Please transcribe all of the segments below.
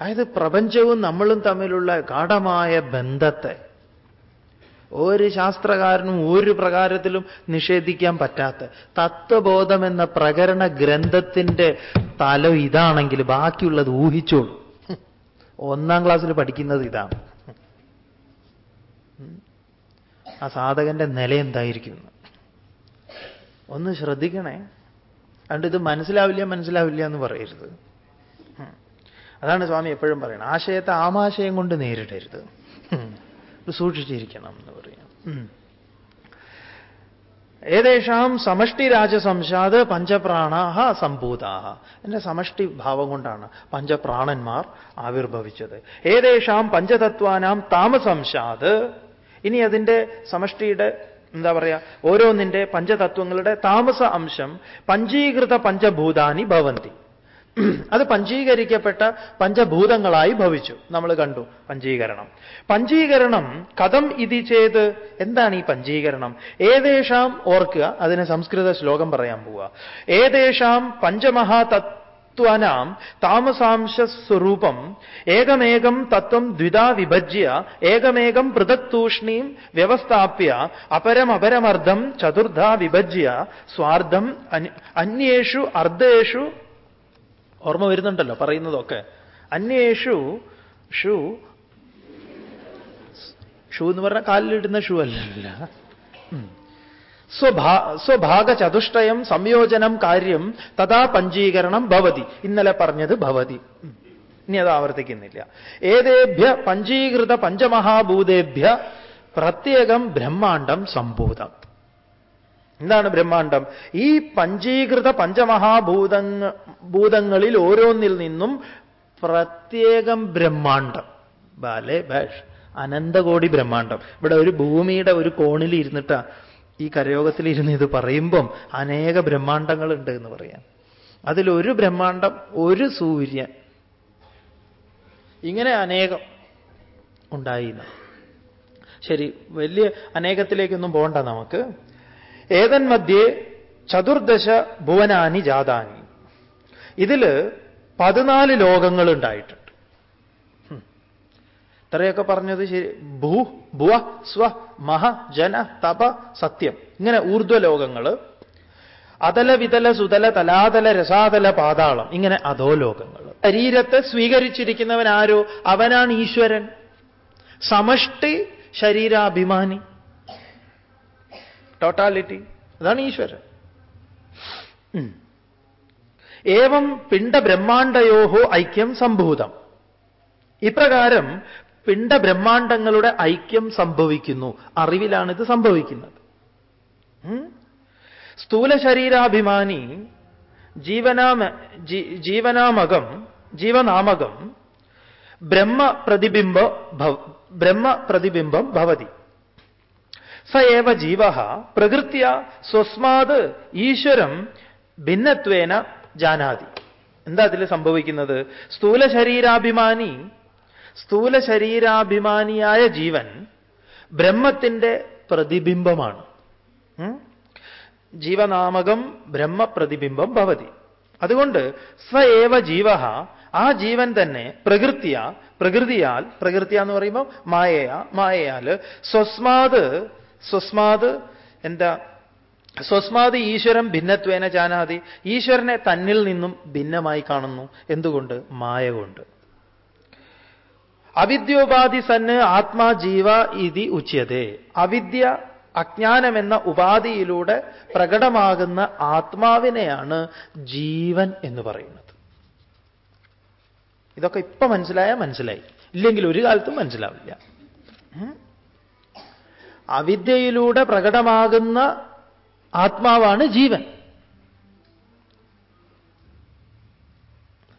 അതായത് പ്രപഞ്ചവും നമ്മളും തമ്മിലുള്ള ഗാഠമായ ബന്ധത്തെ ഒരു ശാസ്ത്രകാരനും ഒരു പ്രകാരത്തിലും നിഷേധിക്കാൻ പറ്റാത്ത തത്വബോധം എന്ന പ്രകരണ ഗ്രന്ഥത്തിന്റെ തലം ഇതാണെങ്കിൽ ബാക്കിയുള്ളത് ഊഹിച്ചോളൂ. ഒന്നാം ക്ലാസ്സിൽ പഠിക്കുന്നത് ഇതാണ്. ആ സാധകന്റെ നില എന്തായിരിക്കും? ഒന്ന് ശ്രദ്ധിക്കണേ. അതുകൊണ്ട് ഇത് മനസ്സിലാവില്ല മനസ്സിലാവില്ല എന്ന് പറയരുത്. അതാണ് സ്വാമി എപ്പോഴും പറയുന്നത്. ആശയത്തെ ആമാശയം കൊണ്ട് നേരിടരുത്. സൂക്ഷിച്ചിരിക്കണം എന്ന് പറയാം ഏതേഷാം സമഷ്ടി രാജസംശാദ് പഞ്ചപ്രാണാഹ സംഭൂതാഹ. എന്റെ സമഷ്ടി ഭാവം കൊണ്ടാണ് പഞ്ചപ്രാണന്മാർ ആവിർഭവിച്ചത്. ഏതേഷാം പഞ്ചതത്വാനാം താമസംശാത് ഇനി അതിന്റെ സമഷ്ടിയുടെ എന്താ പറയാ ഓരോന്നിന്റെ പഞ്ചതത്വങ്ങളുടെ താമസ അംശം പഞ്ചീകൃത പഞ്ചഭൂതാനി ഭവന്തി. അത് പഞ്ചീകരിക്കപ്പെട്ട പഞ്ചഭൂതങ്ങളായി ഭവിച്ചു. നമ്മൾ കണ്ടു പഞ്ചീകരണം പഞ്ചീകരണം കഥം ഇതി ചെയ്ത് എന്താണ് ഈ പഞ്ചീകരണം ഏതേഷാം ഓർക്കുക അതിന് സംസ്കൃത ശ്ലോകം പറയാൻ പോവുക. ഏതേഷാം പഞ്ചമഹാ തത്വനാം താമസാംശ സ്വരൂപം ഏകമേകം തത്വം ദ്വിതാ വിഭജ്യ ഏകമേകം പൃഥക് തൂഷ്ണീം വ്യവസ്ഥാപ്യ അപരമപരമർദ്ധം ചതുർധാ വിഭജ്യ സ്വാർത്ഥം അന്യേഷു അർദ്ധേഷു ഓർമ്മ വരുന്നുണ്ടല്ലോ പറയുന്നതൊക്കെ. അന്യേഷു ഷൂ ഷൂ എന്ന് പറഞ്ഞാൽ കാലിലിടുന്ന ഷൂ അല്ലല്ല. സ്വഭാ സ്വഭാഗചതുഷ്ടയം സംയോജനം കാര്യം തഥാ പഞ്ചീകരണം ഭവതി. ഇന്നലെ പറഞ്ഞത് ഭവതി. ഇനി അത് ആവർത്തിക്കുന്നില്ല. ഏതേഭ്യ പഞ്ചീകൃത പഞ്ചമഹാഭൂതേഭ്യ പ്രത്യേകം ബ്രഹ്മാണ്ടം സംഭൂതം. എന്താണ് ബ്രഹ്മാണ്ടം ഈ പഞ്ചീകൃത പഞ്ചമഹാഭൂതങ്ങ ഭൂതങ്ങളിൽ ഓരോന്നിൽ നിന്നും പ്രത്യേകം ബ്രഹ്മാണ്ടം ബാലെ ബാഷ് അനന്തകോടി ബ്രഹ്മാണ്ടം ഇവിടെ ഒരു ഭൂമിയുടെ ഒരു കോണിൽ ഇരുന്നിട്ടാ ഈ കരയോഗത്തിൽ ഇരുന്ന് ഇത് പറയുമ്പം അനേക ബ്രഹ്മാണ്ടങ്ങളുണ്ട് എന്ന് പറയാം. അതിലൊരു ബ്രഹ്മാണ്ടം ഒരു സൂര്യൻ. ഇങ്ങനെ അനേകം ഉണ്ടായിരുന്നു ശരി വലിയ അനേകത്തിലേക്കൊന്നും പോകണ്ട നമുക്ക്. ഏതൻ മധ്യേ ചതുർദശ ഭുവനാനി ജാതാനി. ഇതിൽ പതിനാല് ലോകങ്ങൾ ഉണ്ടായിട്ടുണ്ട് ഇത്രയൊക്കെ പറഞ്ഞത് ശരി. ഭൂ ഭുവ സ്വ മഹ ജന തപ സത്യം. ഇങ്ങനെ ഊർധ്വലോകങ്ങൾ അതല വിതല സുതല തലാതല രസാതല പാതാളം. ഇങ്ങനെ അതോ ലോകങ്ങൾ ശരീരത്തെ സ്വീകരിച്ചിരിക്കുന്നവൻ ആരോ അവനാണ് ഈശ്വരൻ. സമഷ്ടി ശരീരാഭിമാനി. ടോട്ടാലിറ്റി അതാണ് ഈശ്വരൻ. ഏവം പിണ്ടബ്രഹ്മാണ്ടയോഹോ ഐക്യം സംഭൂതം. ഇപ്രകാരം പിണ്ടബ്രഹ്മാണ്ടങ്ങളുടെ ഐക്യം സംഭവിക്കുന്നു. അറിവിലാണ് ഇത് സംഭവിക്കുന്നത്. സ്ഥൂല ശരീരാഭിമാനി ജീവനാമ ജീവനാമകം ജീവനാമകം ബ്രഹ്മ പ്രതിബിംബ ബ്രഹ്മ പ്രതിബിംബം ഭവതി. സ ഏവ ജീവ പ്രകൃത്യ സ്വസ്മാത് ഈശ്വരം ഭിന്നത്വേന ജാനാതി. എന്താ അതിൽ സംഭവിക്കുന്നത്? സ്ഥൂല ശരീരാഭിമാനി സ്ഥൂല ശരീരാഭിമാനിയായ ജീവൻ ബ്രഹ്മത്തിന്റെ പ്രതിബിംബമാണ്. ജീവനാമകം ബ്രഹ്മപ്രതിബിംബം ഭവതി. അതുകൊണ്ട് സ ഏവ ജീവ ആ ജീവൻ തന്നെ പ്രകൃതിയ പ്രകൃതിയാൽ പ്രകൃതിയ എന്ന് പറയുമ്പോൾ മായയാ മായയാൽ സ്വസ്മാത് സ്വസ്മാത് എന്താ? സ്വസ്മാത് ഈശ്വരം ഭിന്നത്വേന ജാനാതി. ഈശ്വരനെ തന്നിൽ നിന്നും ഭിന്നമായി കാണുന്നു. എന്തുകൊണ്ട്? മായ കൊണ്ട്. അവിദ്യോപാധി സന്ന് ആത്മാ ജീവ ഇതി ഉച്യതേ. അവിദ്യ അജ്ഞാനമെന്ന ഉപാധിയിലൂടെ പ്രകടമാകുന്ന ആത്മാവിനെയാണ് ജീവൻ എന്ന് പറയുന്നത്. ഇതൊക്കെ ഇപ്പൊ മനസ്സിലായാൽ മനസ്സിലായി. ഇല്ലെങ്കിൽ ഒരു കാലത്തും മനസ്സിലാവില്ല. അവിദ്യയിലൂടെ പ്രകടമാകുന്ന ആത്മാവാണ് ജീവൻ.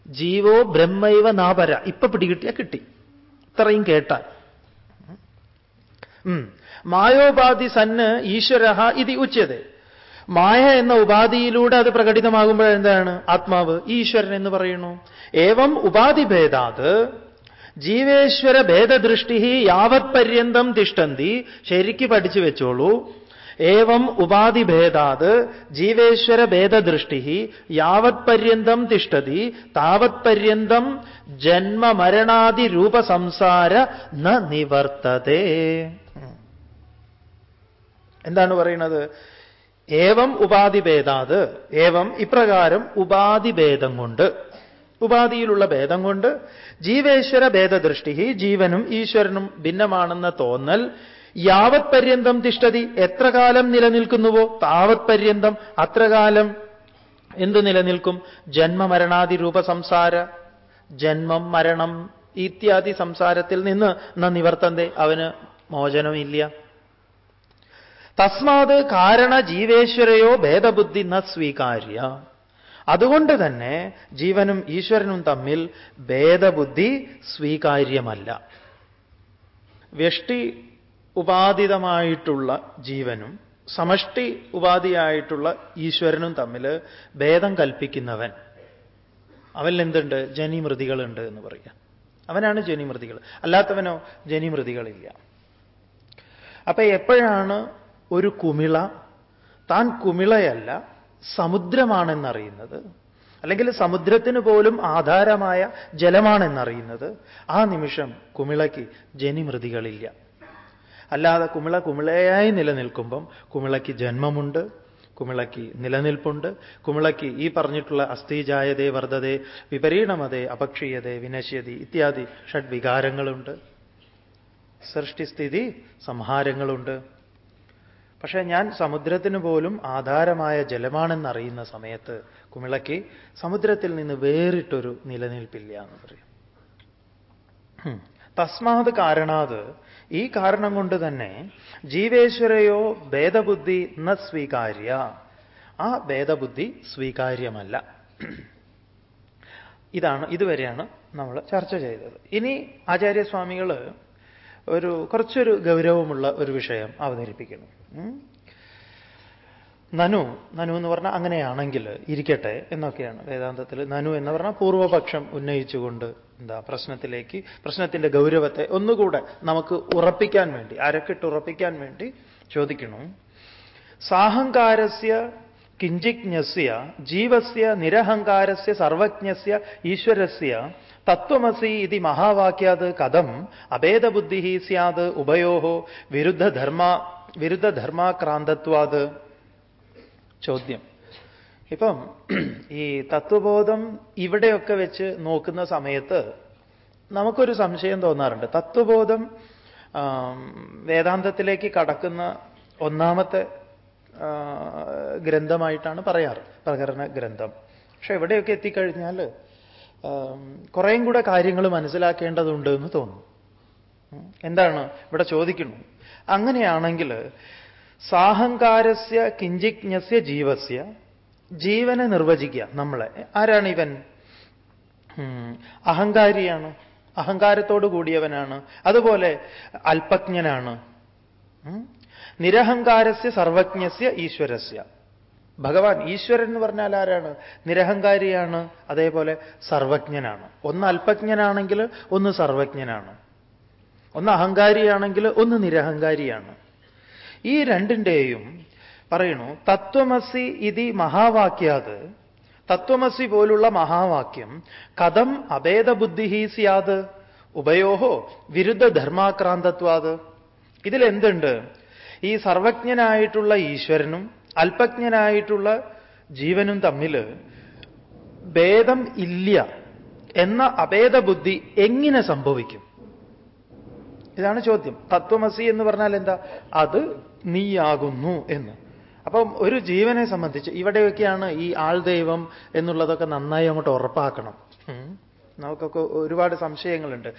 ജീവോ ബ്രഹ്മൈവ നാപര. ഇപ്പൊ പിടികിട്ടിയ കിട്ടി. ഇത്രയും കേട്ടാൽ. മായോപാധി സന്ന് ഈശ്വര ഇതി ഉച്ചത്. മായ എന്ന ഉപാധിയിലൂടെ അത് പ്രകടിതമാകുമ്പോഴെന്താണ്? ആത്മാവ് ഈശ്വരൻ എന്ന് പറയുന്നു. ഏവം ഉപാധിഭേദാത് ജീവേശ്വര ഭേദദൃഷ്ടി യാവത് പര്യന്തം തിഷ്ടന്തി ശരിക്ക് പഠിച്ചു വെച്ചോളൂ. ഏവം ഉപാധിഭേദാത് ജീവേശ്വര ഭേദദൃഷ്ടി യാവത് പര്യന്തം തിഷ്ടതി താവത് പര്യന്തം ജന്മമരണാദി രൂപസംസാര ന നിവർത്തതേ. എന്താണ് പറയുന്നത്? ഏവം ഉപാധിഭേദാത് ഏവം ഇപ്രകാരം ഉപാധിഭേദം കൊണ്ട്. ഉപാധിയിലുള്ള ഭേദം കൊണ്ട് ജീവേശ്വര ഭേദദൃഷ്ടി ജീവനും ഈശ്വരനും ഭിന്നമാണെന്ന തോന്നൽ യാവത് പര്യന്തം തിഷ്ടതി എത്ര കാലം നിലനിൽക്കുന്നുവോ താവത് പര്യന്തം അത്ര കാലം എന്ത് നിലനിൽക്കും? ജന്മമരണാദി രൂപ സംസാര ജന്മം മരണം ഇത്യാദി സംസാരത്തിൽ നിന്ന് നിവർത്തന്തേ അവന് മോചനമില്ല. തസ്മാത് കാരണ ജീവേശ്വരയോ ഭേദബുദ്ധി ന സ്വീകാര്യ. അതുകൊണ്ട് തന്നെ ജീവനും ഈശ്വരനും തമ്മിൽ ഭേദബുദ്ധി സ്വീകാര്യമല്ല. വ്യഷ്ടി ഉപാധിതമായിട്ടുള്ള ജീവനും സമഷ്ടി ഉപാധിയായിട്ടുള്ള ഈശ്വരനും തമ്മിൽ ഭേദം കൽപ്പിക്കുന്നവൻ. അവനിൽ എന്തുണ്ട് ജനിമൃതികളുണ്ട് എന്ന് പറയുക അവനാണ് ജനിമൃതികൾ. അല്ലാത്തവനോ ജനിമൃതികളില്ല. അപ്പൊ എപ്പോഴാണ് ഒരു കുമിള? താൻ കുമിളയല്ല സമുദ്രമാണെന്നറിയുന്നത്. അല്ലെങ്കിൽ സമുദ്രത്തിന് പോലും ആധാരമായ ജലമാണെന്നറിയുന്നത്. ആ നിമിഷം കുമിളയ്ക്ക് ജനിമൃതികളില്ല. അല്ലാതെ കുമിള കുമിളയായി നിലനിൽക്കുമ്പം കുമിളയ്ക്ക് ജന്മമുണ്ട് കുമിളയ്ക്ക് നിലനിൽപ്പുണ്ട് കുമിളയ്ക്ക് ഈ പറഞ്ഞിട്ടുള്ള അസ്ഥിജായതേ വർദ്ധതേ വിപരീണമതേ അപക്ഷീയതേ വിനശ്യതി ഇത്യാദി ഷഡ്വികാരങ്ങളുണ്ട്. സൃഷ്ടിസ്ഥിതി സംഹാരങ്ങളുണ്ട്. പക്ഷേ ഞാൻ സമുദ്രത്തിന് പോലും ആധാരമായ ജലമാണെന്നറിയുന്ന സമയത്ത് കുമിളയ്ക്ക് സമുദ്രത്തിൽ നിന്ന് വേറിട്ടൊരു നിലനിൽപ്പില്ല എന്ന് പറയും. തസ്മാത് കാരണാത് ഈ കാരണം കൊണ്ട് തന്നെ ജീവേശ്വരയോ ഭേദബുദ്ധി ന സ്വീകാര്യ. ആ ഭേദബുദ്ധി സ്വീകാര്യമല്ല. ഇതാണ് ഇതുവരെയാണ് നമ്മൾ ചർച്ച ചെയ്തത്. ഇനി ആചാര്യസ്വാമികൾ ഒരു കുറച്ചൊരു ഗൗരവമുള്ള ഒരു വിഷയം അവതരിപ്പിക്കുന്നു. നനു നനു എന്ന് പറഞ്ഞാൽ അങ്ങനെയാണെങ്കിൽ ഇരിക്കട്ടെ എന്നൊക്കെയാണ് വേദാന്തത്തിൽ നനു എന്ന് പറഞ്ഞാൽ പൂർവപക്ഷം ഉന്നയിച്ചുകൊണ്ട് എന്താ പ്രശ്നത്തിലേക്ക് പ്രശ്നത്തിന്റെ ഗൗരവത്തെ ഒന്നുകൂടെ നമുക്ക് ഉറപ്പിക്കാൻ വേണ്ടി അരക്കിട്ട് ഉറപ്പിക്കാൻ വേണ്ടി ചോദിക്കണം സാഹങ്കാരസ്യ കിഞ്ചിജ്ഞസ്യ ജീവസ്യ നിരഹങ്കാരസ്യ സർവജ്ഞസ്യ ഈശ്വരസ്യ തത്വമസി ഇതി മഹാവാക്യാത് കഥം അഭേദബുദ്ധി സ്യാത് ഉഭയോ വിരുദ്ധധർമ്മ വിരുദ്ധധർമാക്രാന്തത്വാത് ചോദ്യം. ഇപ്പം ഈ തത്വബോധം ഇവിടെയൊക്കെ വെച്ച് നോക്കുന്ന സമയത്ത് നമുക്കൊരു സംശയം തോന്നാറുണ്ട്. തത്വബോധം വേദാന്തത്തിലേക്ക് കടക്കുന്ന ഒന്നാമത്തെ ഗ്രന്ഥമായിട്ടാണ് പറയാറ്. പ്രകരണ ഗ്രന്ഥം. പക്ഷെ എവിടെയൊക്കെ എത്തിക്കഴിഞ്ഞാൽ കുറേയും കൂടെ കാര്യങ്ങൾ മനസ്സിലാക്കേണ്ടതുണ്ട് എന്ന് തോന്നുന്നു എന്താണ്? ഇവിടെ ചോദിക്കുന്നു. അങ്ങനെയാണെങ്കിൽ സാഹങ്കാരസ്യ കിഞ്ചിജ്ഞസ്യ ജീവസ്യ ജീവനെ നിർവചിക്കുക നമ്മളെ. ആരാണ് ഇവൻ? അഹങ്കാരിയാണ്. അഹങ്കാരത്തോട് കൂടിയവനാണ്. അതുപോലെ അല്പജ്ഞനാണ്. നിരഹങ്കാരസ്യ സർവജ്ഞസ്യ ഈശ്വരസ്യ. ഭഗവാൻ ഈശ്വരൻ എന്ന് പറഞ്ഞാൽ ആരാണ്? നിരഹങ്കാരിയാണ് അതേപോലെ സർവജ്ഞനാണ്. ഒന്ന് അല്പജ്ഞനാണെങ്കിൽ ഒന്ന് സർവജ്ഞനാണ്. ഒന്ന് അഹങ്കാരിയാണെങ്കിൽ ഒന്ന് നിരഹങ്കാരിയാണ്. ഈ രണ്ടിന്റെയും പറയണു തത്വമസി ഇതി മഹാവാക്യാത്. തത്വമസി പോലുള്ള മഹാവാക്യം കഥം അഭേദബുദ്ധി സിയാത് ഉഭയോഹോ വിരുദ്ധ ധർമാക്രാന്തത്വാത് ഇതിലെന്തുണ്ട്? ഈ സർവജ്ഞനായിട്ടുള്ള ഈശ്വരനും അല്പജ്ഞനായിട്ടുള്ള ജീവനും തമ്മിൽ ഭേദം ഇല്ല എന്ന അഭേദബുദ്ധി എങ്ങനെ സംഭവിക്കും? ഇതാണ് ചോദ്യം. തത്വമസി എന്ന് പറഞ്ഞാൽ എന്താ? അത് നീയാകുന്നു എന്ന്. അപ്പം ഒരു ജീവനെ സംബന്ധിച്ച് ഇവിടെയൊക്കെയാണ് ഈ ആൾദൈവം എന്നുള്ളതൊക്കെ നന്നായി അങ്ങോട്ട് ഉറപ്പാക്കണം. നമുക്കൊക്കെ ഒരുപാട് സംശയങ്ങളുണ്ട്.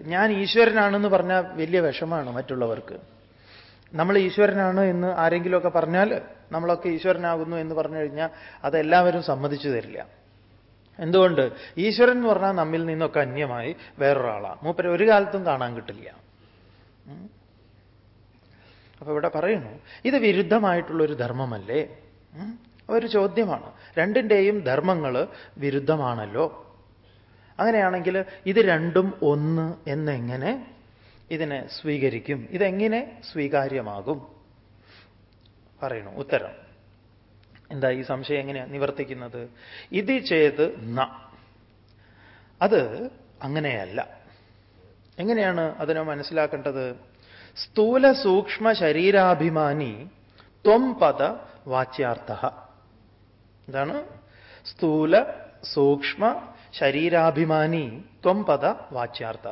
ഞാൻ ഈശ്വരനാണെന്ന് പറഞ്ഞാൽ വലിയ വിഷമാണ് മറ്റുള്ളവർക്ക്. നമ്മൾ ഈശ്വരനാണ് എന്ന് ആരെങ്കിലുമൊക്കെ പറഞ്ഞാൽ നമ്മളൊക്കെ ഈശ്വരനാകുന്നു എന്ന് പറഞ്ഞു കഴിഞ്ഞാൽ അതെല്ലാവരും സമ്മതിച്ചു തരില്ല. എന്തുകൊണ്ട്? ഈശ്വരൻ എന്ന് പറഞ്ഞാൽ നമ്മിൽ നിന്നൊക്കെ അന്യമായി വേറൊരാളാണ് മൂപ്പര് ഒരു കാലത്തും കാണാൻ കിട്ടില്ല. അപ്പൊ ഇവിടെ പറയുന്നു ഇത് വിരുദ്ധമായിട്ടുള്ളൊരു ധർമ്മമല്ലേ? ഒരു ചോദ്യമാണ്. രണ്ടിന്റെയും ധർമ്മങ്ങൾ വിരുദ്ധമാണല്ലോ. അങ്ങനെയാണെങ്കിൽ ഇത് രണ്ടും ഒന്ന് എന്നെങ്ങനെ ഇതിനെ സ്വീകരിക്കും. ഇതെങ്ങനെ സ്വീകാര്യമാകും? പറയണു ഉത്തരം. എന്താ ഈ സംശയം എങ്ങനെയാണ് നിവർത്തിക്കുന്നത്? ഇത് ചെയ്ത് ന. അത് അങ്ങനെയല്ല. എങ്ങനെയാണ് അതിനെ മനസ്സിലാക്കേണ്ടത്? സ്ഥൂല സൂക്ഷ്മ ശരീരാഭിമാനി ത്വം പദ വാച്യാർത്ഥ. എന്താണ്? സ്ഥൂല സൂക്ഷ്മ ശരീരാഭിമാനി ത്വം പദ വാച്യാർത്ഥ.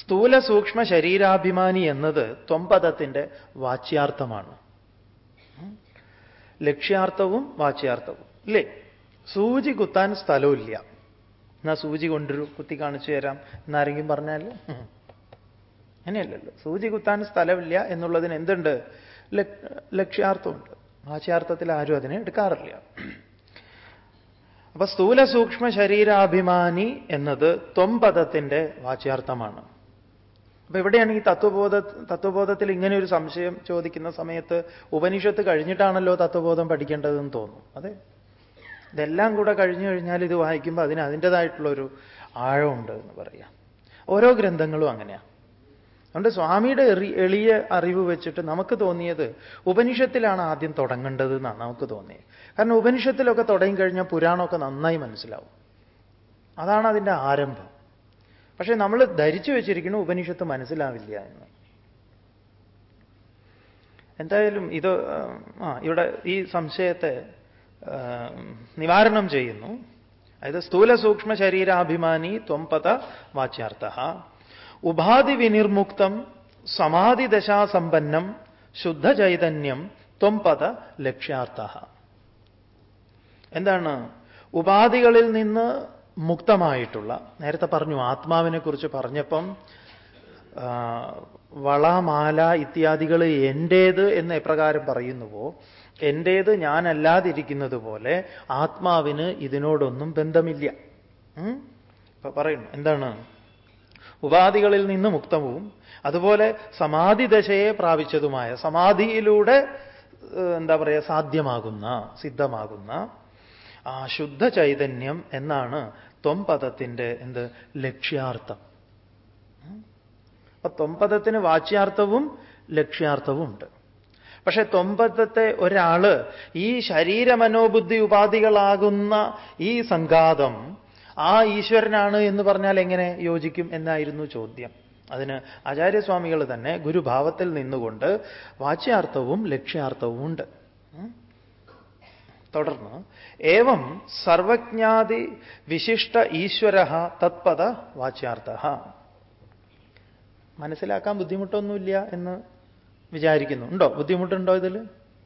സ്ഥൂല സൂക്ഷ്മ ശരീരാഭിമാനി എന്നത് ത്വംപദത്തിന്റെ വാച്യാർത്ഥമാണ്. ലക്ഷ്യാർത്ഥവും വാച്യാർത്ഥവും. ഇല്ലേ? സൂചി കുത്താൻ സ്ഥലമില്ല എന്നാ സൂചി കൊണ്ടൊരു കുത്തി കാണിച്ചു തരാം എന്നാരെങ്കിലും പറഞ്ഞാൽ അങ്ങനെയല്ലല്ലോ. സൂചി കുത്താൻ സ്ഥലമില്ല എന്നുള്ളതിന് എന്തുണ്ട്? ലക്ഷ്യാർത്ഥമുണ്ട്. വാച്യാർത്ഥത്തിൽ ആരും അതിനെ എടുക്കാറില്ല. അപ്പൊ സ്ഥൂല സൂക്ഷ്മ ശരീരാഭിമാനി എന്നത് ത്വംപദത്തിന്റെ വാച്യാർത്ഥമാണ്. അപ്പൊ ഇവിടെയാണ് ഈ തത്വബോധ തത്വബോധത്തിൽ ഇങ്ങനെ ഒരു സംശയം ചോദിക്കുന്ന സമയത്ത് ഉപനിഷത്ത് കഴിഞ്ഞിട്ടാണല്ലോ തത്വബോധം പഠിക്കേണ്ടതെന്ന് തോന്നും അതെ? ഇതെല്ലാം കൂടെ കഴിഞ്ഞു കഴിഞ്ഞാൽ ഇത് വായിക്കുമ്പോൾ അതിന് അതിന്റെതായിട്ടുള്ളൊരു ആഴമുണ്ട് എന്ന് പറയാം. ഓരോ ഗ്രന്ഥങ്ങളും അങ്ങനെയാണ് അതുകൊണ്ട് സ്വാമിയുടെ എളിയ അറിവ് വെച്ചിട്ട് നമുക്ക് തോന്നിയത് ഉപനിഷത്തിലാണ് ആദ്യം തുടങ്ങേണ്ടത് എന്നാണ് നമുക്ക് തോന്നിയത്. കാരണം ഉപനിഷത്തിലൊക്കെ തുടങ്ങി കഴിഞ്ഞാൽ പുരാണമൊക്കെ നന്നായി മനസ്സിലാവും. അതാണ് അതിന്റെ ആരംഭം. പക്ഷേ നമ്മൾ ധരിച്ചു വെച്ചിരിക്കുന്നു ഉപനിഷത്ത് മനസ്സിലാവില്ല എന്ന്. എന്തായാലും ഇത് ആ ഇവിടെ ഈ സംശയത്തെ നിവാരണം ചെയ്യുന്നു. അതായത് സ്ഥൂല സൂക്ഷ്മ ശരീരാഭിമാനി ത്വംപത വാച്യാർത്ഥ. ഉപാധി വിനിർമുക്തം സമാധിദശാസമ്പന്നം ശുദ്ധചൈതന്യം ത്വംപത ലക്ഷ്യാർത്ഥ. എന്താണ്? ഉപാധികളിൽ നിന്ന് മുക്തമായിട്ടുള്ള നേരത്തെ പറഞ്ഞു ആത്മാവിനെ കുറിച്ച് പറഞ്ഞപ്പം വള മാല ഇത്യാദികൾ എന്റേത് എന്ന് എപ്രകാരം പറയുന്നുവോ എന്റേത് ഞാനല്ലാതിരിക്കുന്നത് പോലെ ആത്മാവിന് ഇതിനോടൊന്നും ബന്ധമില്ല. ഇപ്പൊ പറയുന്നു എന്താണ്? ഉപാധികളിൽ നിന്ന് മുക്തവും അതുപോലെ സമാധി ദശയെ പ്രാപിച്ചതുമായ സമാധിയിലൂടെ എന്താ പറയുക സാധ്യമാകുന്ന സിദ്ധമാകുന്ന ആ ശുദ്ധ ചൈതന്യം എന്നാണ് ത്വംപദത്തിന്റെ എന്ത്? ലക്ഷ്യാർത്ഥം. അപ്പൊ ത്വംപദത്തിന് വാച്യാർത്ഥവും ലക്ഷ്യാർത്ഥവും ഉണ്ട് പക്ഷെ ത്വംപദത്തെ ഒരാൾ ഈ ശരീരമനോബുദ്ധി ഉപാധികളാകുന്ന ഈ സംഘാതം ആ ഈശ്വരനാണ് എന്ന് പറഞ്ഞാൽ എങ്ങനെ യോജിക്കും എന്നായിരുന്നു ചോദ്യം. അതിന് ആചാര്യസ്വാമികൾ തന്നെ ഗുരുഭാവത്തിൽ നിന്നുകൊണ്ട് വാച്യാർത്ഥവും ലക്ഷ്യാർത്ഥവും ഉണ്ട് തുടർന്ന് ഏവം സർവജ്ഞാതി വിശിഷ്ട ഈശ്വര തത്പദ വാച്യാർത്ഥ. മനസ്സിലാക്കാൻ ബുദ്ധിമുട്ടൊന്നുമില്ല എന്ന് വിചാരിക്കുന്നു. ഉണ്ടോ? ബുദ്ധിമുട്ടുണ്ടോ ഇതിൽ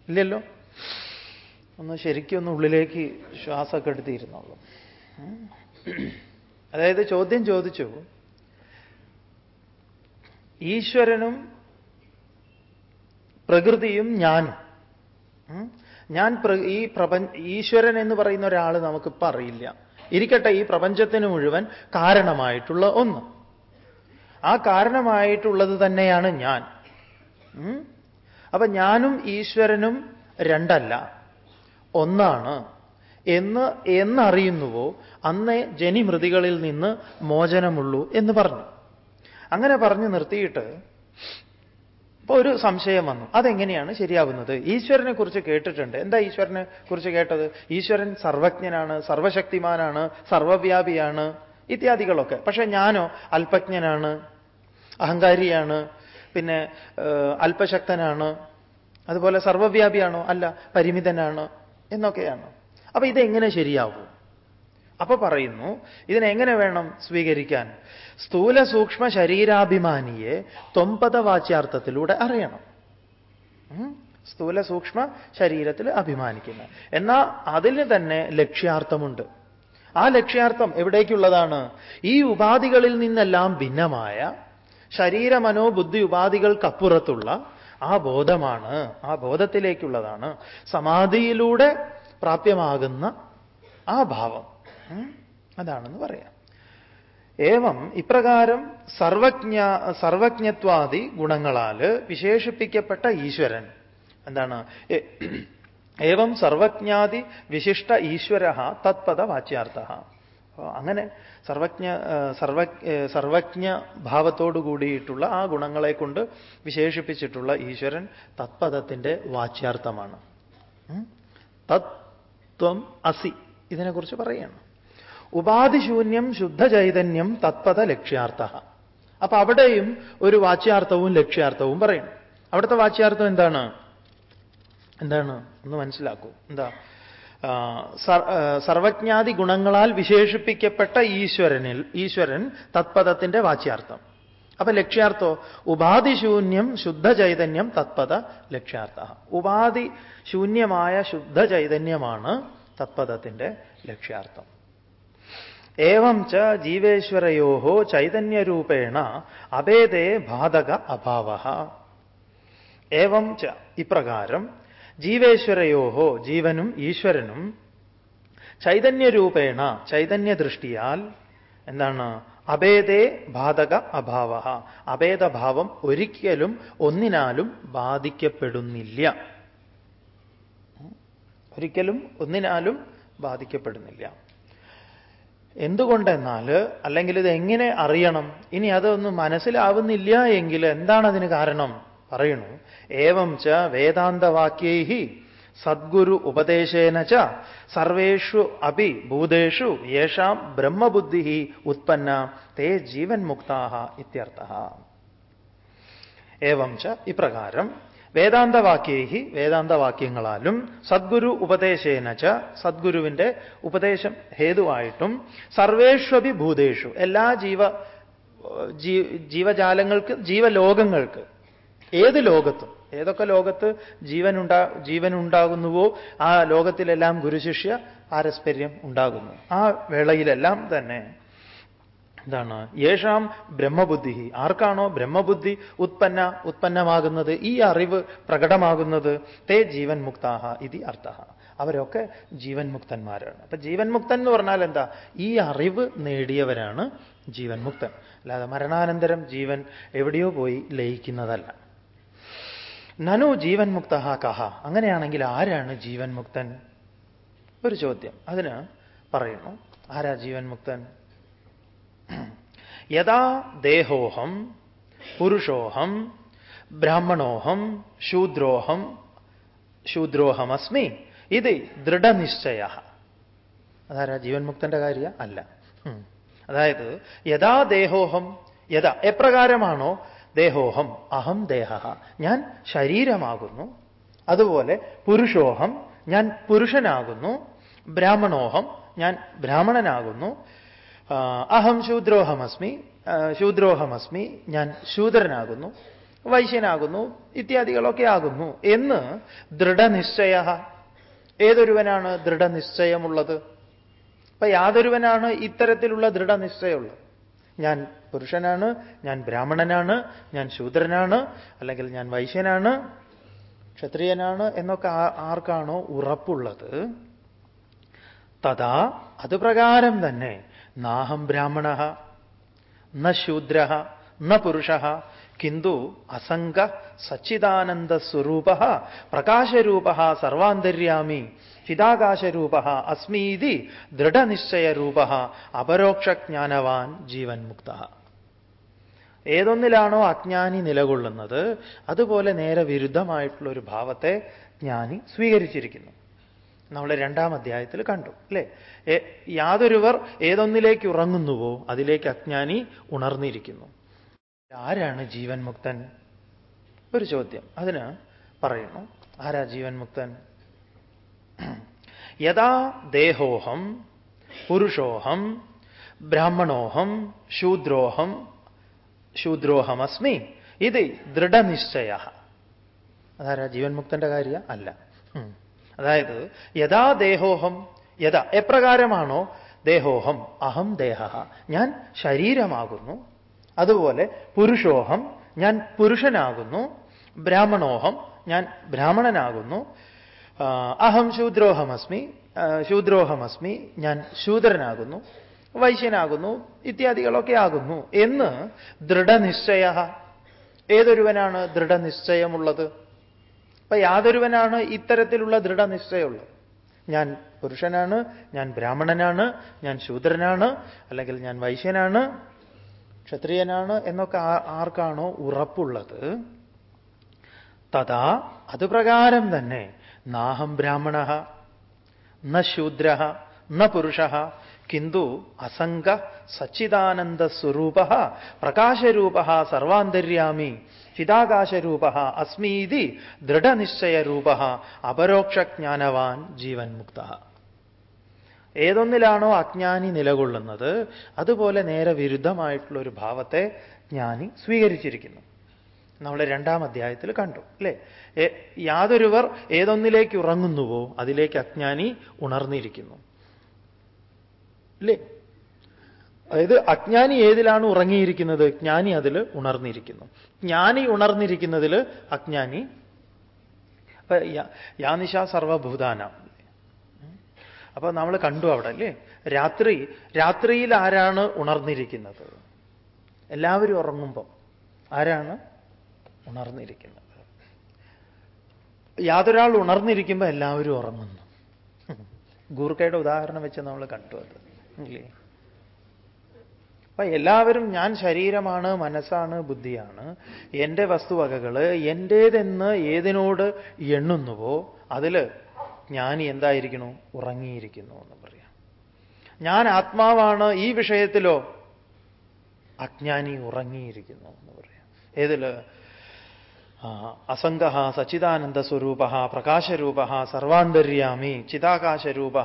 ഇല്ലല്ലോ? ഒന്ന് ശരിക്കും ഒന്ന് ഉള്ളിലേക്ക് ശ്വാസമൊക്കെ എടുത്തിരുന്നുള്ളൂ. അതായത് ചോദ്യം ചോദിച്ചു. ഈശ്വരനും പ്രകൃതിയും ഞാനും. ഞാൻ ഈ പ്രപഞ്ച ഈശ്വരൻ എന്ന് പറയുന്ന ഒരാൾ നമുക്കിപ്പോൾ അറിയില്ല. ഇരിക്കട്ടെ ഈ പ്രപഞ്ചത്തിന് മുഴുവൻ കാരണമായിട്ടുള്ള ഒന്ന്. ആ കാരണമായിട്ടുള്ളത് തന്നെയാണ് ഞാൻ. അപ്പൊ ഞാനും ഈശ്വരനും രണ്ടല്ല. ഒന്നാണ്. എന്ന് എന്നറിയുന്നുവോ അന്നേ ജനിമൃതികളിൽ നിന്ന് മോചനമുള്ളൂ എന്ന് പറഞ്ഞു. അങ്ങനെ പറഞ്ഞു നിർത്തിയിട്ട് ഇപ്പൊ ഒരു സംശയം വന്നു. അതെങ്ങനെയാണ് ശരിയാവുന്നത്? ഈശ്വരനെ കുറിച്ച് കേട്ടിട്ടുണ്ട്. എന്താ ഈശ്വരനെ കുറിച്ച് കേട്ടത്? ഈശ്വരൻ സർവജ്ഞനാണ് സർവശക്തിമാനാണ് സർവവ്യാപിയാണ് ഇത്യാദികളൊക്കെ. പക്ഷെ ഞാനോ അല്പജ്ഞനാണ് അഹങ്കാരിയാണ് പിന്നെ അല്പശക്തനാണ് അതുപോലെ സർവവ്യാപിയാണോ? അല്ല പരിമിതനാണ് എന്നൊക്കെയാണ്. അപ്പൊ ഇതെങ്ങനെ ശരിയാവും അപ്പൊ പറയുന്നു ഇതിനെങ്ങനെ വേണം സ്വീകരിക്കാൻ? സ്ഥൂല സൂക്ഷ്മ ശരീരാഭിമാനിയെ തൊമ്പത വാച്യാർത്ഥത്തിലൂടെ അറിയണം. സ്ഥൂല സൂക്ഷ്മ ശരീരത്തിൽ അഭിമാനിക്കുന്ന. എന്നാൽ അതിന് തന്നെ ലക്ഷ്യാർത്ഥമുണ്ട്. ആ ലക്ഷ്യാർത്ഥം എവിടേക്കുള്ളതാണ്? ഈ ഉപാധികളിൽ നിന്നെല്ലാം ഭിന്നമായ ശരീരമനോ ബുദ്ധി ഉപാധികൾക്കപ്പുറത്തുള്ള ആ ബോധമാണ് ആ ബോധത്തിലേക്കുള്ളതാണ്. സമാധിയിലൂടെ പ്രാപ്യമാകുന്ന ആ ഭാവം. അതാണെന്ന് പറയാം. ഏവം ഇപ്രകാരം സർവജ്ഞ സർവജ്ഞത്വാദി ഗുണങ്ങളാൽ വിശേഷിപ്പിക്കപ്പെട്ട ഈശ്വരൻ. എന്താണ്? ഏവം സർവജ്ഞാതി വിശിഷ്ട ഈശ്വര തത്പദ വാച്യാർത്ഥ. അങ്ങനെ സർവജ്ഞ സർവ സർവജ്ഞ ഭാവത്തോടു കൂടിയിട്ടുള്ള ആ ഗുണങ്ങളെ കൊണ്ട് വിശേഷിപ്പിച്ചിട്ടുള്ള ഈശ്വരൻ തത്പദത്തിന്റെ വാച്യാർത്ഥമാണ്. തത്വം അസി ഇതിനെക്കുറിച്ച് പറയുകയാണ് ഉപാധിശൂന്യം ശുദ്ധചൈതന്യം തത്പദ ലക്ഷ്യാർത്ഥ. അപ്പൊ അവിടെയും ഒരു വാച്യാർത്ഥവും ലക്ഷ്യാർത്ഥവും പറയണം അവിടുത്തെ വാച്യാർത്ഥം എന്താണ്? എന്താണ്? ഒന്ന് മനസ്സിലാക്കൂ. എന്താ? സർവജ്ഞാതി ഗുണങ്ങളാൽ വിശേഷിപ്പിക്കപ്പെട്ട ഈശ്വരനിൽ ഈശ്വരൻ തത്പഥത്തിന്റെ വാച്യാർത്ഥം. അപ്പൊ ലക്ഷ്യാർത്ഥോ? ഉപാധിശൂന്യം ശുദ്ധചൈതന്യം തത്പഥ ലക്ഷ്യാർത്ഥ. ഉപാധി ശൂന്യമായ ശുദ്ധചൈതന്യമാണ് തത്പഥത്തിന്റെ ലക്ഷ്യാർത്ഥം. ഏവം ച ജീവേശ്വരയോ ചൈതന്യരൂപേണ അഭേദേ ബാധക അഭാവ. ഏവം ച ഇപ്രകാരം ജീവേശ്വരയോ ജീവനും ഈശ്വരനും ചൈതന്യരൂപേണ ചൈതന്യദൃഷ്ടിയാൽ എന്താണ്? അഭേദേ ബാധക അഭാവ. അഭേദഭാവം ഒരിക്കലും ഒന്നിനാലും ബാധിക്കപ്പെടുന്നില്ല. ഒരിക്കലും ഒന്നിനാലും ബാധിക്കപ്പെടുന്നില്ല. എന്തുകൊണ്ടെന്നാൽ അല്ലെങ്കിൽ ഇത് എങ്ങനെ അറിയണം? ഇനി അതൊന്നും മനസ്സിലാവുന്നില്ല എങ്കിൽ എന്താണ് അതിന് കാരണം? പറയണു ഏവം ച വേദാന്തവാക്യൈ സദ്ഗുരു ഉപദേശേന ച സർവേഷു അപി ഭൂതേഷു യേഷാം ബ്രഹ്മബുദ്ധി ഉത്പന്ന തേ ജീവൻ മുക്താഹ ഇത്യർത്ഥ. ഏവം ച ഇപ്രകാരം വേദാന്തവാക്യേഹി വേദാന്തവാക്യങ്ങളാലും സദ്ഗുരു ഉപദേശേന ച സദ്ഗുരുവിന്റെ ഉപദേശം ഹേതുവായിട്ടും സർവേഷ്വപി ഭൂതേഷു എല്ലാ ജീവ ജീവജാലങ്ങൾക്ക് ജീവലോകങ്ങൾക്ക് ഏത് ലോകത്തും ഏതൊക്കെ ലോകത്ത് ജീവനുണ്ടാ ജീവനുണ്ടാകുന്നുവോ ആ ലോകത്തിലെല്ലാം ഗുരുശിഷ്യ പാരസ്പര്യം ഉണ്ടാകുന്നു. ആ വേളയിലെല്ലാം തന്നെ എന്താണ്? യേഷാം ബ്രഹ്മബുദ്ധി. ആർക്കാണോ ബ്രഹ്മബുദ്ധി ഉത്പന്ന ഉത്പന്നമാകുന്നത് ഈ അറിവ് പ്രകടമാകുന്നത്? തേ ജീവൻ മുക്താഹ ഇതി അർത്ഥ. അവരൊക്കെ ജീവൻ മുക്തന്മാരാണ് അപ്പൊ ജീവൻ മുക്തൻ എന്ന് പറഞ്ഞാൽ എന്താ? ഈ അറിവ് നേടിയവരാണ് ജീവൻ മുക്തൻ അല്ലാതെ മരണാനന്തരം ജീവൻ എവിടെയോ പോയി ലയിക്കുന്നതല്ല. നനു ജീവൻ മുക്ത കഹ. അങ്ങനെയാണെങ്കിൽ ആരാണ് ജീവൻ മുക്തൻ ഒരു ചോദ്യം. അതിന് പറയുന്നു ആരാ ജീവൻ മുക്തൻ യഥാ ദേഹോഹം പുരുഷോഹം ബ്രാഹ്മണോഹം ശൂദ്രോഹം ശൂദ്രോഹമസ്മി. ഇത് ദൃഢനിശ്ചയ. അതാരാ? ജീവൻ മുക്തന്റെ കാര്യ അല്ല. അതായത് യഥാ ദേഹോഹം യഥാ എപ്രകാരമാണോ? ദേഹോഹം അഹം ദേഹ. ഞാൻ ശരീരമാകുന്നു. അതുപോലെ പുരുഷോഹം ഞാൻ പുരുഷനാകുന്നു. ബ്രാഹ്മണോഹം ഞാൻ ബ്രാഹ്മണനാകുന്നു. അഹം ശൂദ്രോഹമസ്മി ശൂദ്രോഹമസ്മി ഞാൻ ശൂദ്രനാകുന്നു വൈശ്യനാകുന്നു ഇത്യാദികളൊക്കെ ആകുന്നു എന്ന് ദൃഢനിശ്ചയ. ഏതൊരുവനാണ് ദൃഢനിശ്ചയമുള്ളത്? അപ്പൊ യാതൊരുവനാണ് ഇത്തരത്തിലുള്ള ദൃഢനിശ്ചയമുള്ളത്? ഞാൻ പുരുഷനാണ് ഞാൻ ബ്രാഹ്മണനാണ് ഞാൻ ശൂദ്രനാണ് അല്ലെങ്കിൽ ഞാൻ വൈശ്യനാണ് ക്ഷത്രിയനാണ് എന്നൊക്കെ ആർക്കാണോ ഉറപ്പുള്ളത്? തഥാ അത് പ്രകാരം തന്നെ നാഹം ബ്രാഹ്മണ ന ശൂദ്ര ന പുരുഷ കിന്തു അസംഗ സച്ചിദാനന്ദസ്വരൂപ പ്രകാശരൂപ സർവാന്തര്യാമി ചിതാകാശരൂപ അസ്മീതി ദൃഢനിശ്ചയരൂപ അപരോക്ഷജ്ഞാനവാൻ ജീവൻ മുക്ത ഏതൊന്നിലാണോ അജ്ഞാനി നിലകൊള്ളുന്നത് അതുപോലെ നേരെ വിരുദ്ധമായിട്ടുള്ള ഒരു ഭാവത്തെ ജ്ഞാനി സ്വീകരിച്ചിരിക്കുന്നു. നമ്മൾ രണ്ടാം അധ്യായത്തിൽ കണ്ടു അല്ലേ? യാതൊരുവർ ഏതൊന്നിലേക്ക് ഉറങ്ങുന്നുവോ അതിലേക്ക് അജ്ഞാനി ഉണർന്നിരിക്കുന്നു. ആരാണ് ജീവൻ മുക്തൻ? ഒരു ചോദ്യം. അതിന് പറയുന്നു ആരാ ജീവൻ മുക്തൻ? യഥാ ദേഹോഹം പുരുഷോഹം ബ്രാഹ്മണോഹം ശൂദ്രോഹം ശൂദ്രോഹമസ്മി. ഇത് ദൃഢനിശ്ചയ അതാരാ ജീവൻ മുക്തന്റെ കാര്യ? അല്ല. അതായത് യഥാ ദേഹോഹം യഥാ എപ്രകാരമാണോ ദേഹോഹം അഹം ദേഹ ഞാൻ ശരീരമാകുന്നു. അതുപോലെ പുരുഷോഹം ഞാൻ പുരുഷനാകുന്നു. ബ്രാഹ്മണോഹം ഞാൻ ബ്രാഹ്മണനാകുന്നു. അഹം ശൂദ്രോഹമസ്മി ശൂദ്രോഹമസ്മി ഞാൻ ശൂദ്രനാകുന്നു. വൈശ്യനാകുന്നു ഇത്യാദികളൊക്കെ ആകുന്നു. എന്ന് ദൃഢനിശ്ചയ ഏതൊരുവനാണ് ദൃഢനിശ്ചയമുള്ളത്? അപ്പൊ യാതൊരുവനാണ് ഇത്തരത്തിലുള്ള ദൃഢനിശ്ചയമുള്ളത്. ഞാൻ പുരുഷനാണ് ഞാൻ ബ്രാഹ്മണനാണ് ഞാൻ ശൂദ്രനാണ് അല്ലെങ്കിൽ ഞാൻ വൈശ്യനാണ് ക്ഷത്രിയനാണ് എന്നൊക്കെ ആർക്കാണോ ഉറപ്പുള്ളത്? തഥാ അതുപ്രകാരം തന്നെ നാഹം ബ്രാഹ്മണ ന ശൂദ്ര ന പുരുഷ കിന്തു അസംഗ സച്ചിദാനന്ദ സച്ചിദാനന്ദസ്വരൂപ പ്രകാശരൂപ സർവാന്തര്യാമി ചിതാകാശരൂപ അസ്മീതി ദൃഢനിശ്ചയരൂപ അപരോക്ഷജ്ഞാനവാൻ ജീവൻ മുക്ത ഏതൊന്നിലാണോ അജ്ഞാനി നിലകൊള്ളുന്നത് അതുപോലെ നേരെ വിരുദ്ധമായിട്ടുള്ള ഒരു ഭാവത്തെ ജ്ഞാനി സ്വീകരിച്ചിരിക്കുന്നു. നമ്മൾ രണ്ടാം അധ്യായത്തിൽ കണ്ടു അല്ലേ? യാതൊരുവർ ഏതൊന്നിലേക്ക് ഉറങ്ങുന്നുവോ അതിലേക്ക് അജ്ഞാനി ഉണർന്നിരിക്കുന്നു. അല്ലേ അതായത് അജ്ഞാനി ഏതിലാണ് ഉറങ്ങിയിരിക്കുന്നത്? ജ്ഞാനി അതിൽ ഉണർന്നിരിക്കുന്നു. ജ്ഞാനി ഉണർന്നിരിക്കുന്നതിൽ അജ്ഞാനി യാനിഷ സർവഭൂതാന. അപ്പൊ നമ്മൾ കണ്ടു അവിടെ അല്ലേ? രാത്രി രാത്രിയിൽ ആരാണ് ഉണർന്നിരിക്കുന്നത്? എല്ലാവരും ഉറങ്ങുമ്പം ആരാണ് ഉണർന്നിരിക്കുന്നത്? യാതൊരാൾ ഉണർന്നിരിക്കുമ്പോൾ എല്ലാവരും ഉറങ്ങുന്നു. ഗൂർക്കയുടെ ഉദാഹരണം വെച്ച് നമ്മൾ കണ്ടു അത് ഇല്ലേ അപ്പൊ എല്ലാവരും ഞാൻ ശരീരമാണ് മനസ്സാണ് ബുദ്ധിയാണ്. എന്റെ വസ്തുവകകൾ എന്റേതെന്ന് ഏതിനോട് എണ്ണുന്നുവോ അതിൽ ജ്ഞാനി എന്തായിരിക്കണു ഉറങ്ങിയിരിക്കുന്നു എന്ന് പറയാം. ഞാൻ ആത്മാവാണ് ഈ വിഷയത്തിലോ അജ്ഞാനി ഉറങ്ങിയിരിക്കുന്നു എന്ന് പറയാം. ഏതിൽ അസംഗ സച്ചിദാനന്ദ സ്വരൂപ പ്രകാശരൂപ സർവാന്തര്യാമി ചിതാകാശരൂപ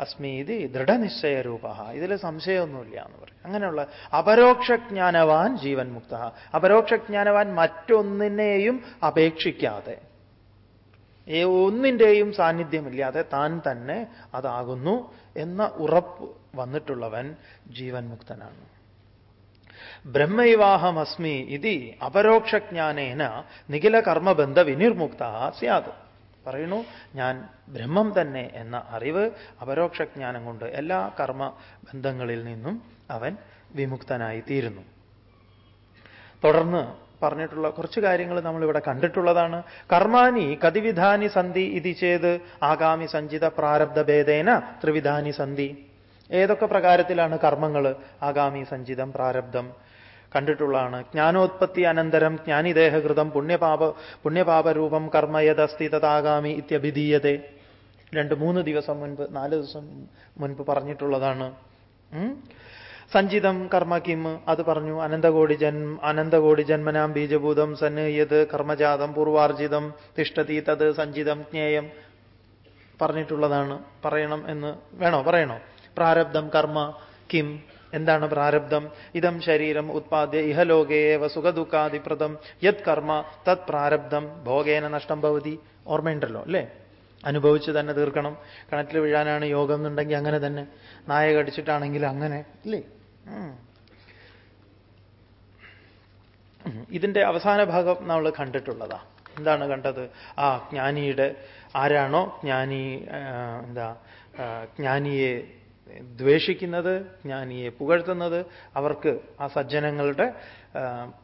അസ്മീതി ദൃഢനിശ്ചയരൂപ ഇതിൽ സംശയമൊന്നുമില്ല എന്ന് പറയും. അങ്ങനെയുള്ള അപരോക്ഷജ്ഞാനവാൻ ജീവൻ മുക്ത അപരോക്ഷജ്ഞാനവാൻ മറ്റൊന്നിനെയും അപേക്ഷിക്കാതെ ഒന്നിന്റെയും സാന്നിധ്യമില്ലാതെ താൻ തന്നെ അതാകുന്നു എന്ന ഉറപ്പ് വന്നിട്ടുള്ളവൻ ജീവൻ മുക്തനാണ്. ബ്രഹ്മൈവാഹമസ്മി ഇതി അപരോക്ഷജ്ഞാനേന നിഖില കർമ്മബന്ധ വിനിർമുക്ത സ്യാത്. പറയുന്നു ഞാൻ ബ്രഹ്മം തന്നെ എന്ന അറിവ് അപരോക്ഷജ്ഞാനം കൊണ്ട് എല്ലാ കർമ്മ ബന്ധങ്ങളിൽ നിന്നും അവൻ വിമുക്തനായി തീരുന്നു തുടർന്ന് പറഞ്ഞിട്ടുള്ള കുറച്ച് കാര്യങ്ങൾ നമ്മളിവിടെ കണ്ടിട്ടുള്ളതാണ്. കർമാനി കതിവിധാനി സന്ധി ഇതി ചെയ്ത് ആഗാമി സഞ്ചിത പ്രാരബ്ധ ഭേദേന ത്രിവിധാനി സന്ധി. ഏതൊക്കെ പ്രകാരത്തിലാണ് കർമ്മങ്ങൾ ആഗാമി സഞ്ചിതം പ്രാരബ്ധം. കണ്ടിട്ടുള്ളതാണ്. ജ്ഞാനോത്പത്തി അനന്തരം ജ്ഞാനിദേഹകൃതം പുണ്യപാപ പുണ്യപാപരൂപം കർമ്മയതസ്തി തഥാകാമി ഇത്യഭിധീയതെ. രണ്ട് മൂന്ന് ദിവസം മുൻപ് നാല് ദിവസം മുൻപ് പറഞ്ഞിട്ടുള്ളതാണ്. സഞ്ചിതം കർമ്മ കിം അത് പറഞ്ഞു അനന്തകോടി ജന്മ അനന്തകോടി ജന്മനാം ബീജഭൂതം സന്നയത് കർമ്മജാതം പൂർവാർജിതം തിഷ്ടതി തത് സഞ്ചിതം ജ്ഞേയം പറഞ്ഞിട്ടുള്ളതാണ്. പറയണം എന്ന് വേണോ? പറയണോ? പ്രാരബ്ധം കർമ്മ കിം. എന്താണ് പ്രാരബ്ധം? ഇതം ശരീരം ഉത്പാദ്യ ഇഹലോകേവ സുഖദുഃഖാദിപ്രദം. യത് കർമ്മ തത് പ്രാരബ്ധം. ഭോഗേന നഷ്ടം ഭവതി. ഓർമ്മയുണ്ടല്ലോ അല്ലേ? അനുഭവിച്ച് തന്നെ തീർക്കണം. കണറ്റിൽ വീഴാനാണ് യോഗം എന്നുണ്ടെങ്കിൽ അങ്ങനെ തന്നെ. നായ കടിച്ചിട്ടാണെങ്കിൽ അങ്ങനെ അല്ലേ ഇതിന്റെ അവസാന ഭാഗം നമ്മൾ കണ്ടിട്ടുള്ളതാ. എന്താണ് കണ്ടത്? ആ ജ്ഞാനിയുടെ ആരാണോ? ജ്ഞാനി എന്താ ജ്ഞാനിയെ ദ്വേഷിക്കുന്നത് ജ്ഞാനിയെ പുകഴ്ത്തുന്നത് അവർക്ക് ആ സജ്ജനങ്ങളുടെ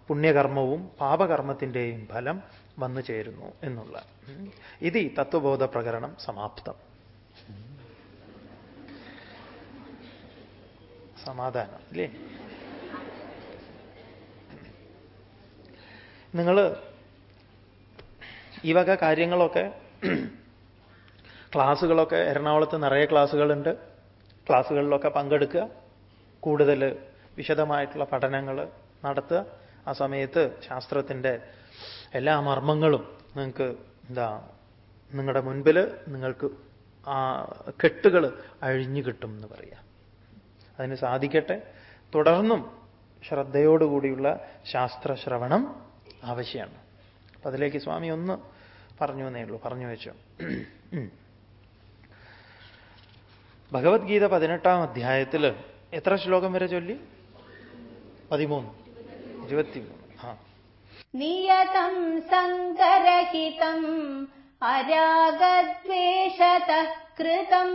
പുണ്യകർമ്മവും പാപകർമ്മത്തിന്റെയും ഫലം വന്നു ചേരുന്നു എന്നുള്ള. ഇത് തത്വബോധ പ്രകരണം സമാപ്തം. സമാധാനം അല്ലേ? നിങ്ങൾ ഈ വക കാര്യങ്ങളൊക്കെ ക്ലാസ്സുകളൊക്കെ എറണാകുളത്ത് നിറയെ ക്ലാസ്സുകളുണ്ട്. ക്ലാസ്സുകളിലൊക്കെ പങ്കെടുക്കുക. കൂടുതൽ വിശദമായിട്ടുള്ള പഠനങ്ങൾ നടത്തുക. ആ സമയത്ത് ശാസ്ത്രത്തിന്റെ എല്ലാ മർമ്മങ്ങളും നിങ്ങൾക്ക് എന്താ നിങ്ങളുടെ മുൻപിൽ നിങ്ങൾക്ക് ആ കെട്ടുകൾ അഴിഞ്ഞു കിട്ടും എന്ന് പറയാം അതിന് സാധിക്കട്ടെ. തുടർന്നും ശ്രദ്ധയോടുകൂടിയുള്ള ശാസ്ത്രശ്രവണം ആവശ്യമാണ്. അപ്പൊ അതിലേക്ക് സ്വാമി ഒന്ന് പറഞ്ഞു എന്നേ ഉള്ളൂ. പറഞ്ഞു വെച്ചു. ഭഗവത്ഗീത പതിനെട്ടാം അധ്യായത്തിൽ എത്ര ശ്ലോകം വരെ ചൊല്ലി? പതിമൂന്ന്. ഇരുപത്തിമൂന്ന്. ആ. നിയതം സങ്കരഹിതം അരാഗദ്വേഷത കൃതം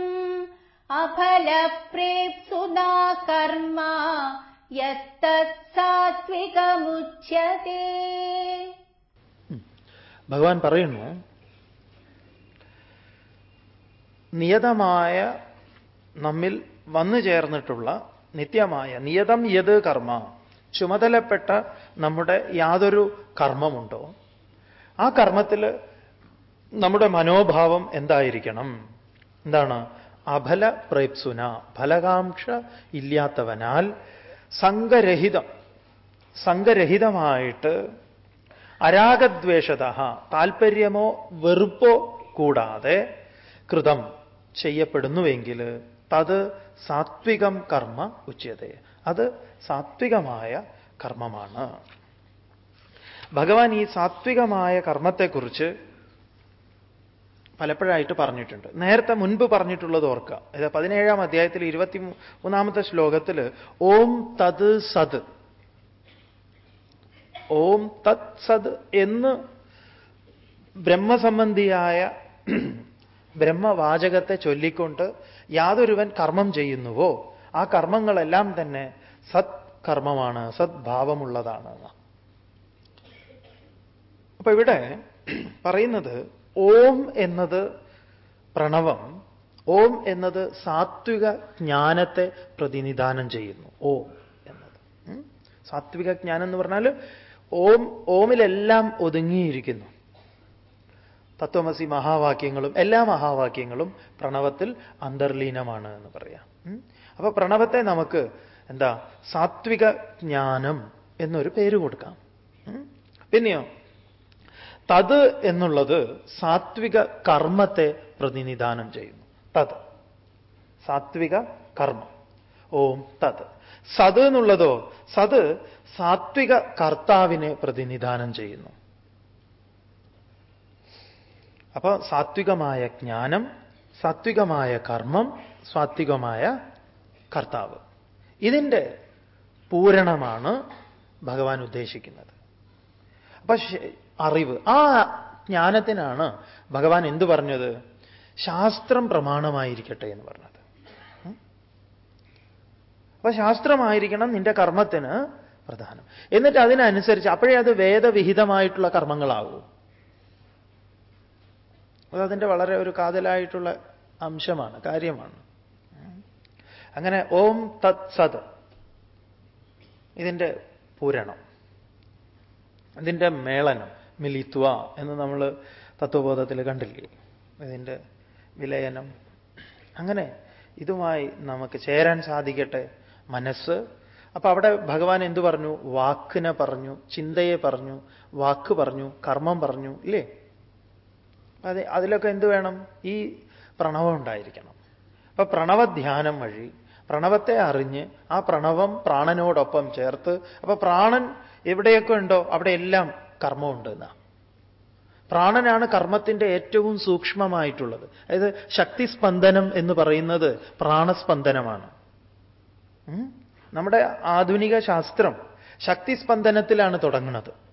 അഫലപ്രേപ്സുനാ കർമ്മ യത്തത് സാത്വികമുച്യത്തെ ഭഗവാൻ പറയുന്നു നിയതമായ നമ്മിൽ വന്നു ചേർന്നിട്ടുള്ള നിത്യമായ നിയതം യത് കർമ്മ ചുമതലപ്പെട്ട നമ്മുടെ യാതൊരു കർമ്മമുണ്ടോ? ആ കർമ്മത്തിൽ നമ്മുടെ മനോഭാവം എന്തായിരിക്കണം? എന്താണ്? അഫല പ്രേപ്സുന ഫലകാംക്ഷ ഇല്ലാത്തവനാൽ സംഘരഹിതം സംഘരഹിതമായിട്ട് അരാഗദ്വേഷത താൽപ്പര്യമോ വെറുപ്പോ കൂടാതെ കൃതം ചെയ്യപ്പെടുന്നുവെങ്കിൽ തത് സാത്വികം കർമ്മ ഉച്ചതേ അത് സാത്വികമായ കർമ്മമാണ്. ഭഗവാൻ ഈ സാത്വികമായ കർമ്മത്തെക്കുറിച്ച് പലപ്പോഴായിട്ട് പറഞ്ഞിട്ടുണ്ട്. നേരത്തെ മുൻപ് പറഞ്ഞിട്ടുള്ളത് ഓർക്കുക. ഇത് പതിനേഴാം അധ്യായത്തിൽ ഇരുപത്തി മൂന്നാമത്തെ ശ്ലോകത്തിൽ ഓം തത് സത്. ഓം തത് സത് എന്ന് ബ്രഹ്മസംബന്ധിയായ ബ്രഹ്മവാചകത്തെ ചൊല്ലിക്കൊണ്ട് യാതൊരുവൻ കർമ്മം ചെയ്യുന്നുവോ? ആ കർമ്മങ്ങളെല്ലാം തന്നെ സത് കർമ്മമാണ് സദ്ഭാവമുള്ളതാണ്. അപ്പൊ ഇവിടെ പറയുന്നത് ഓം എന്നത് പ്രണവം ഓം എന്നത് സാത്വിക ജ്ഞാനത്തെ പ്രതിനിധാനം ചെയ്യുന്നു. ഓം എന്നത്. സാത്വിക ജ്ഞാനം എന്ന് പറഞ്ഞാൽ ഓം ഓമിലെല്ലാം ഒതുങ്ങിയിരിക്കുന്നു. തത്വമസി മഹാവാക്യങ്ങളും എല്ലാ മഹാവാക്യങ്ങളും പ്രണവത്തിൽ അന്തർലീനമാണ് എന്ന് പറയാം? അപ്പൊ പ്രണവത്തെ നമുക്ക് എന്താ? സാത്വിക ജ്ഞാനം എന്നൊരു പേര് കൊടുക്കാം. പിന്നെയോ? തത് എന്നുള്ളത് സാത്വിക കർമ്മത്തെ പ്രതിനിധാനം ചെയ്യുന്നു. തത്. സാത്വിക കർമ്മം. ഓം തത്. സത് എന്നുള്ളതോ? സത് സാത്വിക കർത്താവിനെ പ്രതിനിധാനം ചെയ്യുന്നു. അപ്പൊ സാത്വികമായ ജ്ഞാനം സാത്വികമായ കർമ്മം സാത്വികമായ കർത്താവ്. ഇതിന്റെ പൂരണമാണ് ഭഗവാൻ ഉദ്ദേശിക്കുന്നത്. അപ്പൊ അറിവ്. ആ ജ്ഞാനത്തിനാണ് ഭഗവാൻ എന്തു പറഞ്ഞത്? ശാസ്ത്രം പ്രമാണമായിരിക്കട്ടെ എന്ന് പറഞ്ഞത്? അപ്പൊ ശാസ്ത്രമായിരിക്കണം നിന്റെ കർമ്മത്തിന് പ്രധാനം. എന്നിട്ട് അതിനനുസരിച്ച് അപ്പോഴേ അത് വേദവിഹിതമായിട്ടുള്ള കർമ്മങ്ങളാകൂ അത് അതിന്റെ വളരെ ഒരു കാതലായിട്ടുള്ള അംശമാണ് കാര്യമാണ്. അങ്ങനെ ഓം തത് സത് ഇതിന്റെ പൂരണം ഇതിന്റെ മേളനം മിലിത്വ എന്ന് നമ്മൾ തത്വബോധത്തിൽ കണ്ടില്ലേ? ഇതിന്റെ വിലയനം. അങ്ങനെ ഇതുമായി നമുക്ക് ചേരാൻ സാധിക്കട്ടെ മനസ്സ്. അപ്പൊ അവിടെ ഭഗവാൻ എന്തു പറഞ്ഞു? വാക്കിനെ പറഞ്ഞു ചിന്തയെ പറഞ്ഞു വാക്ക് പറഞ്ഞു കർമ്മം പറഞ്ഞു ഇല്ലേ? അതെ അതിലൊക്കെ എന്ത് വേണം? ഈ പ്രണവം ഉണ്ടായിരിക്കണം. അപ്പൊ പ്രണവധ്യാനം വഴി പ്രണവത്തെ അറിഞ്ഞ് ആ പ്രണവം പ്രാണനോടൊപ്പം ചേർത്ത് അപ്പൊ പ്രാണൻ എവിടെയൊക്കെ ഉണ്ടോ അവിടെ എല്ലാം കർമ്മമുണ്ട് എന്നാ. പ്രാണനാണ് കർമ്മത്തിന്റെ ഏറ്റവും സൂക്ഷ്മമായിട്ടുള്ളത്. അതായത് ശക്തിസ്പന്ദനം എന്ന് പറയുന്നത് പ്രാണസ്പന്ദനമാണ്? നമ്മുടെ ആധുനിക ശാസ്ത്രം ശക്തിസ്പന്ദനത്തിലാണ് തുടങ്ങുന്നത്.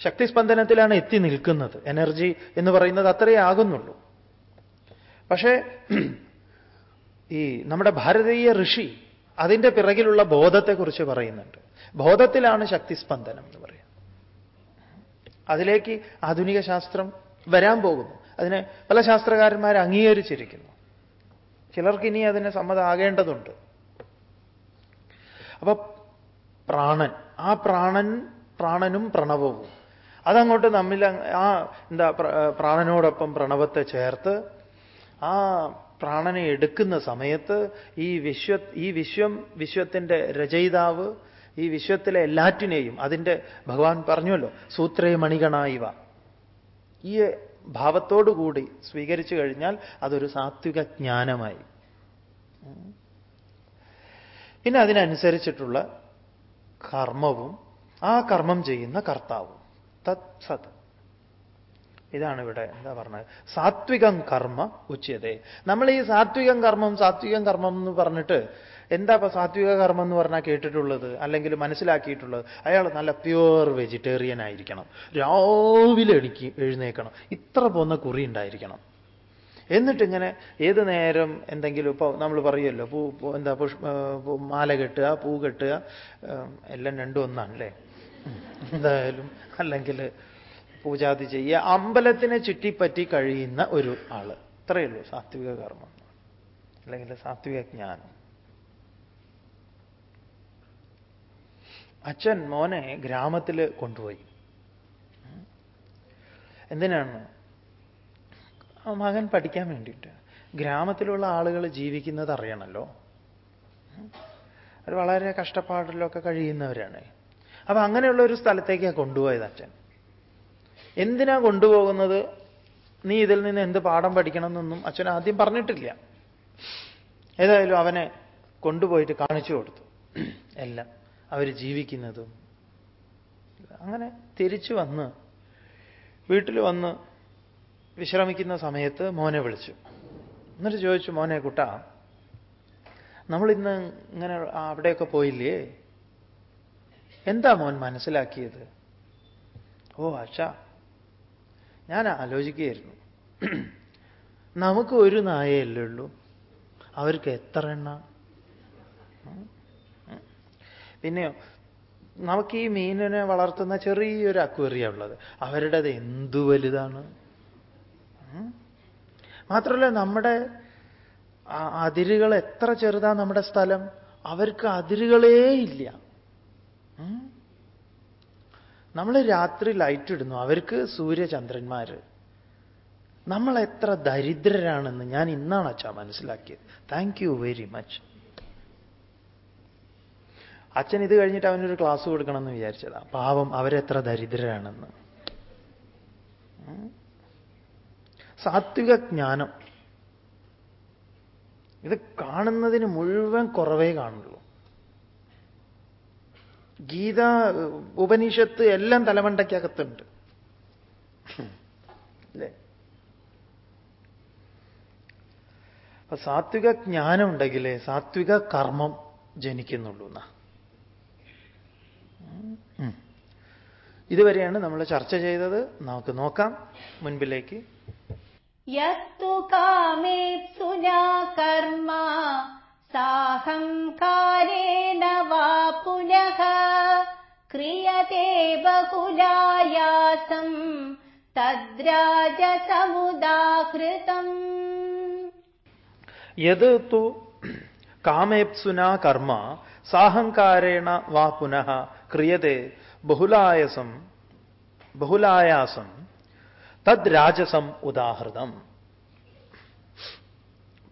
ശക്തിസ്പന്ദനത്തിലാണ് എത്തി നിൽക്കുന്നത്. എനർജി എന്ന് പറയുന്നത് അത്രയേ ആകുന്നുള്ളൂ. പക്ഷേ ഈ നമ്മുടെ ഭാരതീയ ഋഷി അതിന്റെ പിറകിലുള്ള ബോധത്തെക്കുറിച്ച് പറയുന്നുണ്ട്. ബോധത്തിലാണ് ശക്തിസ്പന്ദനം എന്ന് പറയുന്നത്. അതിലേക്ക് ആധുനിക ശാസ്ത്രം വരാൻ പോകുന്നു. അതിനെ പല ശാസ്ത്രകാരന്മാർ അംഗീകരിച്ചിരിക്കുന്നു. ചിലർക്ക് ഇനി അതിന് സമ്മതമാകേണ്ടതുണ്ട് അപ്പൊ പ്രാണൻ ആ പ്രാണൻ പ്രാണനും പ്രണവവും അതങ്ങോട്ട് നമ്മിൽ ആ എന്താ പ്രാണനോടൊപ്പം പ്രണവത്തെ ചേർത്ത് ആ പ്രാണനെ എടുക്കുന്ന സമയത്ത് ഈ വിശ്വ ഈ വിശ്വം വിശ്വത്തിന്റെ രചയിതാവ് ഈ വിശ്വത്തിലെ എല്ലാറ്റിനെയും അതിന്റെ ഭഗവാൻ പറഞ്ഞുവല്ലോ സൂത്രേ മണികണായിവ ഈ ഭാവത്തോടുകൂടി സ്വീകരിച്ചു കഴിഞ്ഞാൽ അതൊരു സാത്വിക ജ്ഞാനമായി. പിന്നെ അതിനനുസരിച്ചിട്ടുള്ള കർമ്മവും ആ കർമ്മം ചെയ്യുന്ന കർത്താവും. തത് സത്. ഇതാണ് ഇവിടെ എന്താ പറഞ്ഞത്? സാത്വികം കർമ്മ ഉച്ചതേ നമ്മൾ ഈ സാത്വികം കർമ്മം സാത്വികം കർമ്മം എന്ന് പറഞ്ഞിട്ട് എന്താ ഇപ്പൊ സാത്വിക കർമ്മം എന്ന് പറഞ്ഞാൽ കേട്ടിട്ടുള്ളത്? അല്ലെങ്കിൽ മനസ്സിലാക്കിയിട്ടുള്ളത്? അയാൾ നല്ല പ്യുവർ വെജിറ്റേറിയൻ ആയിരിക്കണം. രാവിലെ എണിക്ക് എഴുന്നേക്കണം. ഇത്ര പോന്ന കുറി ഉണ്ടായിരിക്കണം. എന്നിട്ടിങ്ങനെ ഏത് നേരം എന്തെങ്കിലും ഇപ്പോൾ നമ്മൾ പറയുമല്ലോ പൂ എന്താ പുഷ്പ മാല കെട്ടുക പൂ കെട്ടുക എല്ലാം രണ്ടും ഒന്നാണല്ലേ? ഉം. എന്തായാലും അല്ലെങ്കിൽ പൂജാതി ചെയ്യുക അമ്പലത്തിനെ ചുറ്റിപ്പറ്റി കഴിയുന്ന ഒരു ആൾ. അത്രയേ ഉള്ളൂ. സാത്വിക കർമ്മം. അല്ലെങ്കിൽ സാത്വിക ജ്ഞാനം. അച്ഛൻ മോനെ ഗ്രാമത്തിൽ കൊണ്ടുപോയി. എന്തിനാണ്? മകൻ പഠിക്കാൻ വേണ്ടിയിട്ട്. ഗ്രാമത്തിലുള്ള ആളുകൾ ജീവിക്കുന്നത് അറിയണമല്ലോ അവർ വളരെ കഷ്ടപ്പാടിലൊക്കെ കഴിയുന്നവരാണ്. അപ്പൊ അങ്ങനെയുള്ള ഒരു സ്ഥലത്തേക്കാണ് കൊണ്ടുപോയത് അച്ഛൻ. എന്തിനാ കൊണ്ടുപോകുന്നത്? നീ ഇതിൽ നിന്ന് എന്ത് പാഠം പഠിക്കണമെന്നൊന്നും അച്ഛൻ ആദ്യം പറഞ്ഞിട്ടില്ല. ഏതായാലും അവനെ കൊണ്ടുപോയിട്ട് കാണിച്ചു കൊടുത്തു. എല്ലാം. അവർ ജീവിക്കുന്നതും. അങ്ങനെ തിരിച്ചു വന്ന് വീട്ടിൽ വന്ന് വിശ്രമിക്കുന്ന സമയത്ത് മോനെ വിളിച്ചു. എന്നിട്ട് ചോദിച്ചു മോനെ കുട്ട നമ്മളിന്ന് ഇങ്ങനെ അവിടെയൊക്കെ പോയില്ലേ? എന്താ മോൻ മനസ്സിലാക്കിയത്? ഓ അച്ഛ ഞാൻ ആലോചിക്കുകയായിരുന്നു. നമുക്ക് ഒരു നായയല്ലേ ഉള്ളൂ? അവർക്ക് എത്ര എണ്ണ? പിന്നെയോ നമുക്ക് ഈ മീനിനെ വളർത്തുന്ന ചെറിയൊരു അക്വേറിയ ഉള്ളത്. അവരുടേത് എന്തു വലുതാണ്? മാത്രമല്ല നമ്മുടെ അതിരുകൾ എത്ര ചെറുതാ നമ്മുടെ സ്ഥലം? അവർക്ക് അതിരുകളേ ഇല്ല. നമ്മൾ രാത്രി ലൈറ്റ് ഇടുന്നു. അവർക്ക് സൂര്യചന്ദ്രന്മാർ നമ്മൾ എത്ര ദരിദ്രരാണെന്ന് ഞാൻ ഇന്നാണ് അച്ഛാ മനസ്സിലാക്കിയത്. താങ്ക് യു വെരി മച്ച് അച്ഛൻ ഇത് കഴിഞ്ഞിട്ട് അവനൊരു ക്ലാസ് കൊടുക്കണമെന്ന് വിചാരിച്ചതാ. പാവം അവരെത്ര ദരിദ്രരാണെന്ന്. സാത്വിക ജ്ഞാനം. ഇത് കാണുന്നതിന് മുഴുവൻ കുറവേ കാണുള്ളൂ. ഗീത ഉപനിഷത്ത് എല്ലാം തലമണ്ടയ്ക്കകത്തുണ്ട്. അല്ലേ? അപ്പൊ സാത്വിക ജ്ഞാനം ഉണ്ടെങ്കിലേ സാത്വിക കർമ്മം ജനിക്കുന്നുള്ളൂ എന്നാ. ഇതുവരെയാണ് നമ്മൾ ചർച്ച ചെയ്തത്. നമുക്ക് നോക്കാം മുൻപിലേക്ക്. യസ്തു കാമേപ്സുനാ കർമ്മ. സാഹംകാരേണ വാ പുനഃ. ക്രിയത്തെ ബഹുലായാസം തദ്രാജസമുദാഹൃതം. യത് തു കാമേപ്സുന കർമ്മ സാഹങ്കാരേണ വാ പുനഃ. ക്രിയത്തെ ബഹുലായസം ബഹുലായാസം തദ് രാജസം ഉദാഹൃതം.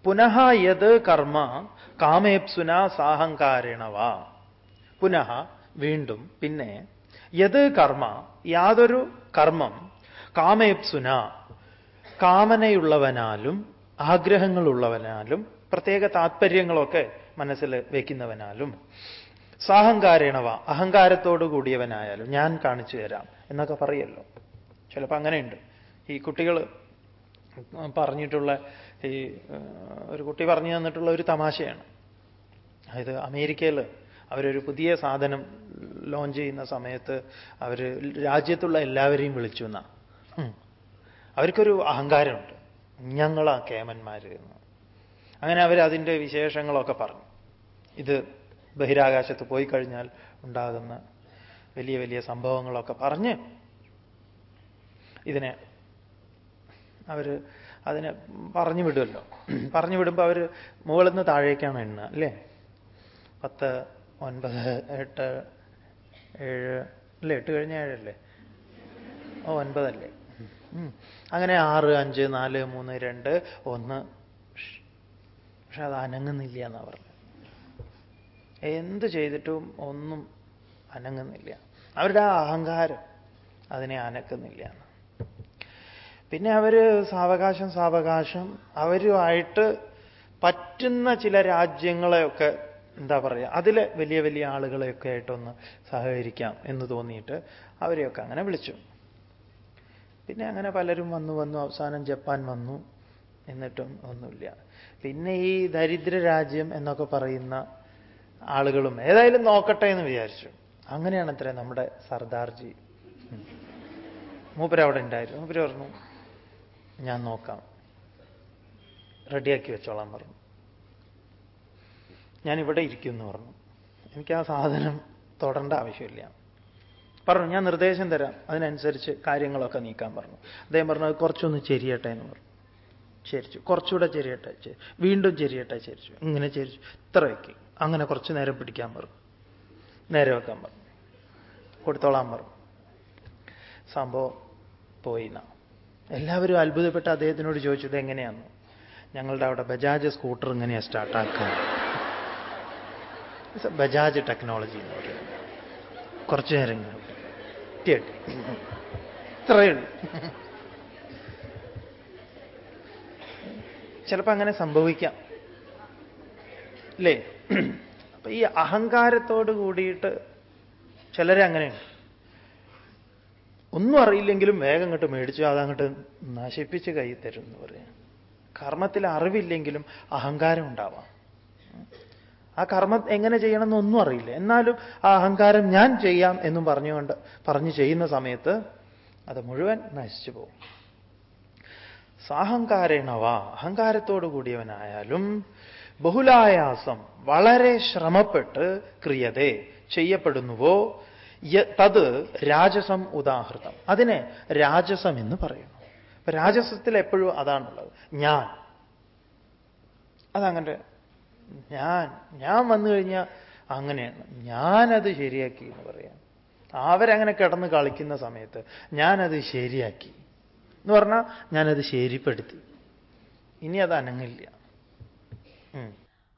പുനഃ യത് കർമ്മ കാമേപ്സുന സാഹങ്കാരേണ വാ. പുനഃ വീണ്ടും പിന്നെ യത് കർമ്മ യാതൊരു കർമ്മം കാമേപ്സുന കാമനയുള്ളവനാലും ആഗ്രഹങ്ങളുള്ളവനാലും പ്രത്യേക താത്പര്യങ്ങളൊക്കെ മനസ്സിൽ വയ്ക്കുന്നവനാലും സാഹങ്കാരേണവ അഹങ്കാരത്തോടു കൂടിയവനായാലും ഞാൻ കാണിച്ചു തരാം എന്നൊക്കെ പറയല്ലോ. ചിലപ്പോൾ അങ്ങനെയുണ്ട്. ഈ കുട്ടികൾ പറഞ്ഞിട്ടുള്ള ഈ ഒരു കുട്ടി പറഞ്ഞു തന്നിട്ടുള്ള ഒരു തമാശയാണ്. അതായത് അമേരിക്കയിൽ അവരൊരു പുതിയ സാധനം ലോഞ്ച് ചെയ്യുന്ന സമയത്ത് അവർ രാജ്യത്തുള്ള എല്ലാവരെയും വിളിച്ചു എന്നാ. അവർക്കൊരു അഹങ്കാരമുണ്ട്. ഞങ്ങളാ കേമന്മാർ എന്ന്. അങ്ങനെ അവർ അതിന്റെ വിശേഷങ്ങളൊക്കെ പറഞ്ഞു. ഇത് ബഹിരാകാശത്ത് പോയി കഴിഞ്ഞാൽ ഉണ്ടാകുന്ന വലിയ വലിയ സംഭവങ്ങളൊക്കെ പറഞ്ഞ് ഇതിനെ അവർ അതിനെ പറഞ്ഞു വിടുമല്ലോ പറഞ്ഞു വിടുമ്പോൾ അവർ മുകളിൽ നിന്ന് താഴേക്കാണ് എണ്ണുക അല്ലേ? പത്ത് ഒൻപത് എട്ട് ഏഴ് അല്ലേ? എട്ട് കഴിഞ്ഞ ഏഴല്ലേ? ഓ ഒൻപതല്ലേ. അങ്ങനെ ആറ് അഞ്ച് നാല് മൂന്ന് രണ്ട് ഒന്ന്. പക്ഷെ അത് അനങ്ങുന്നില്ല എന്നാ പറഞ്ഞു. എന്ത് ചെയ്തിട്ടും ഒന്നും അനങ്ങുന്നില്ല. അവരുടെ ആ അഹങ്കാരം അതിനെ അനക്കുന്നില്ല പിന്നെ അവർ സാവകാശം സാവകാശം. അവരുമായിട്ട് പറ്റുന്ന ചില രാജ്യങ്ങളെയൊക്കെ എന്താ പറയുക അതിലെ വലിയ വലിയ ആളുകളെയൊക്കെ ആയിട്ടൊന്ന് സഹകരിക്കാം എന്ന് തോന്നിയിട്ട് അവരെയൊക്കെ അങ്ങനെ വിളിച്ചു. പിന്നെ അങ്ങനെ പലരും വന്നു വന്നു. അവസാനം ജപ്പാൻ വന്നു. എന്നിട്ടും ഒന്നുമില്ല. പിന്നെ ഈ ദരിദ്ര രാജ്യം എന്നൊക്കെ പറയുന്ന ആളുകളും ഏതായാലും നോക്കട്ടെ എന്ന് വിചാരിച്ചു. അങ്ങനെയാണ് അത്ര നമ്മുടെ സർദാർജി. മൂപ്പരവിടെ ഉണ്ടായിരുന്നു. മൂപ്പര് പറഞ്ഞു ഞാൻ നോക്കാം. റെഡിയാക്കി വെച്ചോളാൻ പറഞ്ഞു. ഞാൻ ഇവിടെ ഇരിക്കും എന്ന് പറഞ്ഞു. എനിക്ക് ആ സാധനം തൊടേണ്ട ആവശ്യമില്ല. പറഞ്ഞു ഞാൻ നിർദ്ദേശം തരാം. അതിനനുസരിച്ച് കാര്യങ്ങളൊക്കെ നീക്കാൻ പറഞ്ഞു. അദ്ദേഹം പറഞ്ഞു അത് കുറച്ചൊന്ന് ചെരിയട്ടെ എന്ന് പറഞ്ഞു. ചരിച്ചു. കുറച്ചുകൂടെ ചെരിയട്ടെ. വീണ്ടും ചെരിയട്ടെ ചരിച്ചു. ഇങ്ങനെ ചരിച്ചു. ഇത്ര വയ്ക്കും അങ്ങനെ കുറച്ച് നേരം പിടിക്കാൻ പറഞ്ഞു. നേരെ വെക്കാൻ പറഞ്ഞു. കൊടുത്തോളാൻ പറഞ്ഞു. സംഭവം പോയിന്ന എല്ലാവരും അത്ഭുതപ്പെട്ട് അദ്ദേഹത്തിനോട് ചോദിച്ചു ഇത് എങ്ങനെയാന്ന് ഞങ്ങളുടെ അവിടെ ബജാജ് സ്കൂട്ടർ ഇങ്ങനെയാണ് സ്റ്റാർട്ടാക്കുക. ബജാജ് ടെക്നോളജി എന്ന് പറയുന്നത് കുറച്ചു നേരം ഇത്രയുള്ളൂ ചിലപ്പോൾ അങ്ങനെ സംഭവിക്കാം. അല്ലേ? അപ്പൊ ഈ അഹങ്കാരത്തോട് കൂടിയിട്ട് ചിലരെ അങ്ങനെയുണ്ട്. ഒന്നും അറിയില്ലെങ്കിലും വേഗം അങ്ങോട്ട് മേടിച്ചു അതങ്ങോട്ട് നശിപ്പിച്ച് കൈ തരും എന്ന് പറയാം. കർമ്മത്തിൽ അറിവില്ലെങ്കിലും അഹങ്കാരം ഉണ്ടാവാം. ആ കർമ്മം എങ്ങനെ ചെയ്യണം എന്നൊന്നും അറിയില്ല. എന്നാലും ആ അഹങ്കാരം ഞാൻ ചെയ്യാം എന്നും പറഞ്ഞുകൊണ്ട് പറഞ്ഞു ചെയ്യുന്ന സമയത്ത് അത് മുഴുവൻ നശിച്ചു പോകും. സാഹങ്കാരേണവ അഹങ്കാരത്തോടു കൂടിയവനായാലും ബഹുലായാസം വളരെ ശ്രമപ്പെട്ട് ക്രിയതേ ചെയ്യപ്പെടുന്നുവോ തത് രാജസം ഉദാഹൃതം. അതിനെ രാജസം എന്ന് പറയുന്നു. രാജസത്തിൽ എപ്പോഴും അതാണുള്ളത്. ഞാൻ. അതങ്ങനെ. ഞാൻ. ഞാൻ വന്നു കഴിഞ്ഞാൽ അങ്ങനെയാണ്. ഞാനത് ശരിയാക്കി എന്ന് പറയാം. അവരങ്ങനെ കിടന്ന് കളിക്കുന്ന സമയത്ത് ഞാനത് ശരിയാക്കി. എന്ന് പറഞ്ഞാൽ ഞാനത് ശരിപ്പെടുത്തി. ഇനി അത് അനങ്ങില്ല.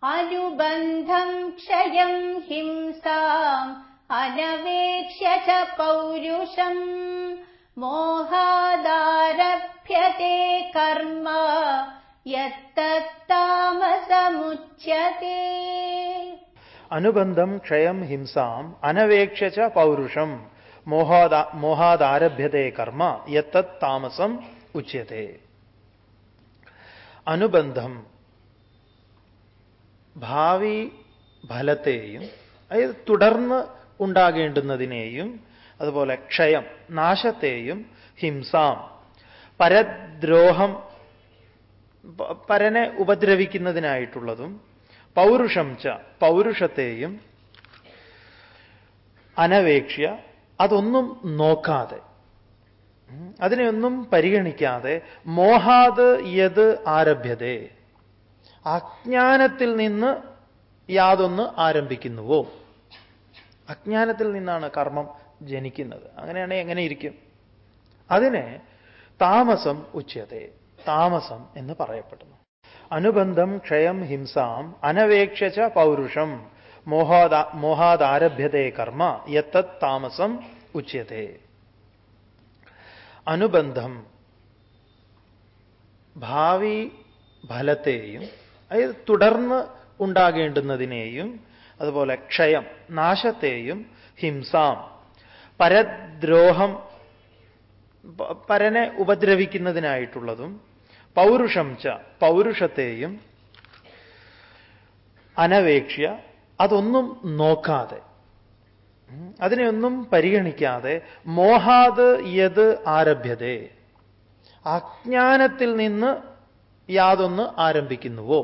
അനുബന്ധം ക്ഷയം ഹിംസാം അനവേക്ഷ്യ ച പൗരുഷം മോഹാദാരഭ്യത്തെ കർമ്മ യത്തത്താമസമുച്യത്തെ അനുബന്ധം ക്ഷയം ഹിംസാം അനവേക്ഷ്യ ച പൗരുഷം മോഹാദാ മോഹാദാരഭ്യത്തെ കർമ്മ യത്തത് താമസം ഉച്യത്തെ അനുബന്ധം ഭാവി ഫലത്തെയും അതായത് തുടർന്ന് ഉണ്ടാകേണ്ടുന്നതിനെയും അതുപോലെ ക്ഷയം നാശത്തെയും ഹിംസാം പരദ്രോഹം പരനെ ഉപദ്രവിക്കുന്നതിനായിട്ടുള്ളതും പൗരുഷം ച പൗരുഷത്തെയും അനവേക്ഷ്യ അതൊന്നും നോക്കാതെ അതിനെയൊന്നും പരിഗണിക്കാതെ മോഹാത് യത് ആരഭ്യതേ അജ്ഞാനത്തിൽ നിന്ന് യാതൊന്ന് ആരംഭിക്കുന്നുവോ? അജ്ഞാനത്തിൽ നിന്നാണ് കർമ്മം ജനിക്കുന്നത്. അങ്ങനെയാണെങ്കിൽ എങ്ങനെ ഇരിക്കും? അതിനെ താമസം ഉച്ചതേ താമസം എന്ന് പറയപ്പെടുന്നു. അനുബന്ധം ക്ഷയം ഹിംസാം അനവേക്ഷ പൗരുഷം മോഹാദാ മോഹാദാരഭ്യതേ കർമ്മ യത്തത് താമസം ഉച്യത്തെ അനുബന്ധം ഭാവി ഫലത്തെയും അതായത് തുടർന്ന് ഉണ്ടാകേണ്ടുന്നതിനെയും അതുപോലെ ക്ഷയം നാശത്തെയും ഹിംസാം. പരദ്രോഹം പരനെ ഉപദ്രവിക്കുന്നതിനായിട്ടുള്ളതും പൗരുഷം ച പൗരുഷത്തെയും അനവേക്ഷ്യ അതൊന്നും നോക്കാതെ അതിനെയൊന്നും പരിഗണിക്കാതെ മോഹാത് യത് ആരഭ്യതേ. അജ്ഞാനത്തിൽ നിന്ന് യാതൊന്ന് ആരംഭിക്കുന്നുവോ?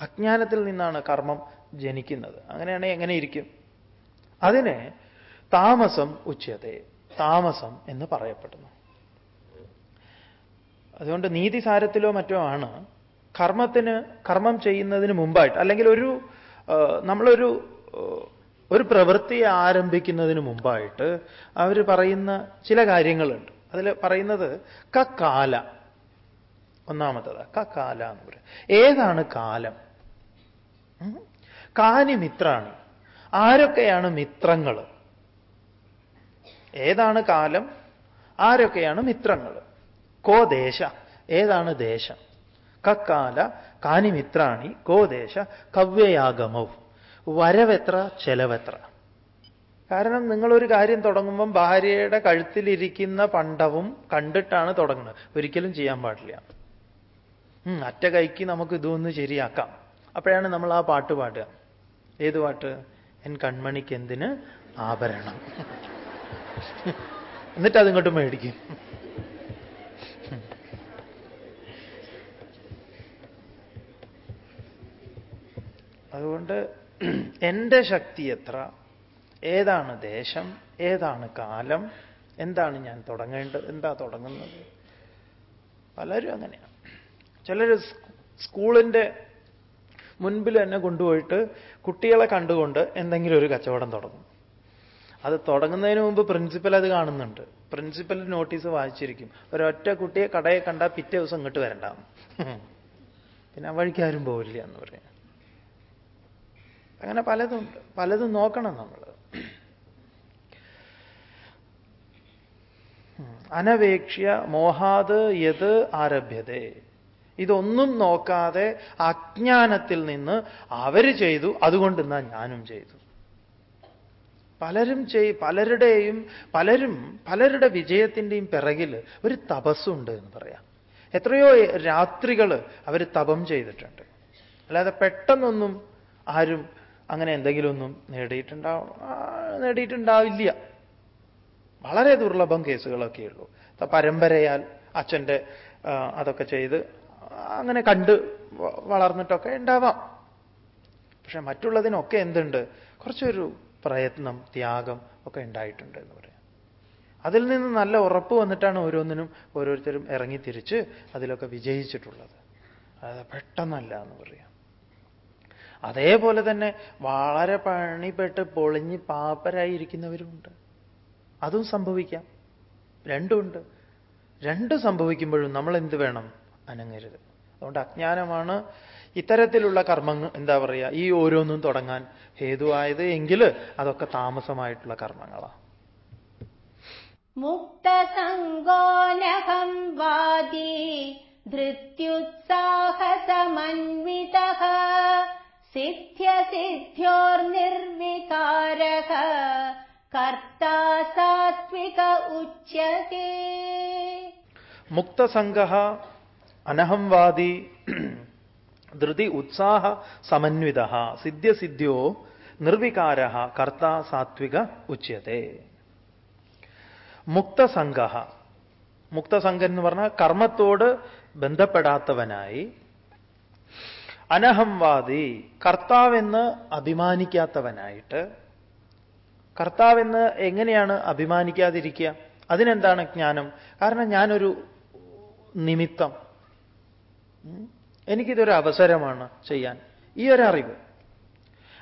അജ്ഞാനത്തിൽ നിന്നാണ് കർമ്മം ജനിക്കുന്നത്. അങ്ങനെയാണെങ്കിൽ എങ്ങനെ ഇരിക്കും? അതിനെ താമസം ഉച്ചതേ താമസം എന്ന് പറയപ്പെടുന്നു. അതുകൊണ്ട് നീതിസാരത്തിലോ മറ്റോ ആണ് കർമ്മത്തിന് കർമ്മം ചെയ്യുന്നതിന് മുമ്പായിട്ട് അല്ലെങ്കിൽ ഒരു നമ്മളൊരു ഒരു പ്രവൃത്തി ആരംഭിക്കുന്നതിന് മുമ്പായിട്ട് അവർ പറയുന്ന ചില കാര്യങ്ങളുണ്ട്. അതിൽ പറയുന്നത് കക്കാല. ഒന്നാമത്തത് കക്കാല എന്ന് പറയും. ഏതാണ് കാലം? കാനി മിത്രാണ്. ആരൊക്കെയാണ് മിത്രങ്ങൾ? ഏതാണ് കാലം? ആരൊക്കെയാണ് മിത്രങ്ങൾ? കോ ദേശ. ഏതാണ് ദേശം? കക്കാല കാനി മിത്രാണി കോ ദേശ കവ്യയാഗമൗ. വരവെത്ര ചെലവെത്ര? കാരണം നിങ്ങളൊരു കാര്യം തുടങ്ങുമ്പം ഭാര്യയുടെ കഴുത്തിലിരിക്കുന്ന പണ്ടവും കണ്ടിട്ടാണ് തുടങ്ങുന്നത്. ഒരിക്കലും ചെയ്യാൻ പാടില്ല. അറ്റ കൈക്ക് നമുക്ക് ഇതൊന്ന് ശരിയാക്കാം. അപ്പോഴാണ് നമ്മൾ ആ പാട്ട് പാടുക. ഏത് പാട്ട്? എൻ കൺമണിക്ക് എന്തിന് ആഭരണം. എന്നിട്ട് അതിങ്ങോട്ട് മേടിക്കും. അതുകൊണ്ട് എന്റെ ശക്തി എത്ര? ഏതാണ് ദേശം? ഏതാണ് കാലം? എന്താണ് ഞാൻ തുടങ്ങേണ്ടത്? എന്താ തുടങ്ങുന്നത്? പലരും അങ്ങനെയാണ് ചിലർ സ്കൂളിന്റെ മുൻപിൽ എന്നെ കൊണ്ടുപോയിട്ട് കുട്ടികളെ കണ്ടുകൊണ്ട് എന്തെങ്കിലും ഒരു കച്ചവടം തുടങ്ങും. അത് തുടങ്ങുന്നതിന് മുമ്പ് പ്രിൻസിപ്പൽ അത് കാണുന്നുണ്ട്. പ്രിൻസിപ്പൽ നോട്ടീസ് വായിച്ചിരിക്കും. ഒരൊറ്റ കുട്ടിയെ കടയെ കണ്ടാൽ പിറ്റേ ദിവസം ഇങ്ങോട്ട് വരണ്ട. പിന്നെ ആ വഴിക്ക് ആരും പോവില്ല എന്ന് പറയാം. അങ്ങനെ പലതും പലതും നോക്കണം നമ്മൾ അനവേക്ഷ്യ മോഹാത് യത് ആരഭ്യതേ. ഇതൊന്നും നോക്കാതെ അജ്ഞാനത്തിൽ നിന്ന് അവർ ചെയ്തു അതുകൊണ്ട് എന്നാ ഞാനും ചെയ്തു. പലരും ചെയ് പലരുടെയും പലരും പലരുടെ വിജയത്തിന്റെയും പിറകിൽ ഒരു തപസ്സുണ്ട് എന്ന് പറയാം. എത്രയോ രാത്രികൾ അവർ തപം ചെയ്തിട്ടുണ്ട്. അല്ലാതെ പെട്ടെന്നൊന്നും ആരും അങ്ങനെ എന്തെങ്കിലുമൊന്നും നേടിയിട്ടുണ്ടാവും നേടിയിട്ടുണ്ടാവില്ല. വളരെ ദുർലഭം കേസുകളൊക്കെ ഉള്ളൂ പരമ്പരയാൽ അച്ഛന്റെ അതൊക്കെ ചെയ്ത് അങ്ങനെ കണ്ട് വളർന്നിട്ടൊക്കെ ഉണ്ടാവാം. പക്ഷെ മറ്റുള്ളതിനൊക്കെ എന്തുണ്ട്? കുറച്ചൊരു പ്രയത്നം ത്യാഗം ഒക്കെ ഉണ്ടായിട്ടുണ്ട് എന്ന് പറയാം. അതിൽ നിന്ന് നല്ല ഉറപ്പ് വന്നിട്ടാണ് ഓരോന്നിനും ഓരോരുത്തരും ഇറങ്ങി തിരിച്ച് അതിലൊക്കെ വിജയിച്ചിട്ടുള്ളത്. അത് പെട്ടെന്നല്ല എന്ന് പറയാം. അതേപോലെ തന്നെ വളരെ പണിപ്പെട്ട് പൊളിഞ്ഞ് പാപ്പരായിരിക്കുന്നവരുമുണ്ട് അതും സംഭവിക്കാം. രണ്ടുമുണ്ട് രണ്ട് സംഭവിക്കുമ്പോഴും നമ്മൾ എന്ത് വേണം? അനങ്ങരുത്. അതുകൊണ്ട് അജ്ഞാനമാണ് ഇത്തരത്തിലുള്ള കർമ്മങ്ങൾ എന്താ പറയുക ഈ ഓരോന്നും തുടങ്ങാൻ ഹേതുവായത് എങ്കിൽ അതൊക്കെ താമസമായിട്ടുള്ള കർമ്മങ്ങളാണ് മുക്തസംഗോനഹം വാദി ധൃത്യുത്സാഹസമന്വിത സിദ്ധ്യസിദ്ധ്യോർനിർവികാരക കർത്താ സാത്വിക ഉച്യത്തെ മുക്തസംഗ അനഹംവാദി ധൃതി ഉത്സാഹ സമന്വിത സിദ്ധ്യസിദ്ധ്യോ നിർവികാര കർത്ത സാത്വിക ഉച്യത്തെ മുക്തസംഗ മുക്തസംഘം എന്ന് പറഞ്ഞാൽ കർമ്മത്തോട് ബന്ധപ്പെടാത്തവനായി. അനഹംവാദി കർത്താവെന്ന് അഭിമാനിക്കാത്തവനായിട്ട്. കർത്താവെന്ന് എങ്ങനെയാണ് അഭിമാനിക്കാതിരിക്കുക? അതിനെന്താണ് ജ്ഞാനം? കാരണം ഞാനൊരു നിമിത്തം എനിക്കിതൊരു അവസരമാണ് ചെയ്യാൻ. ഈ ഒരറിവ്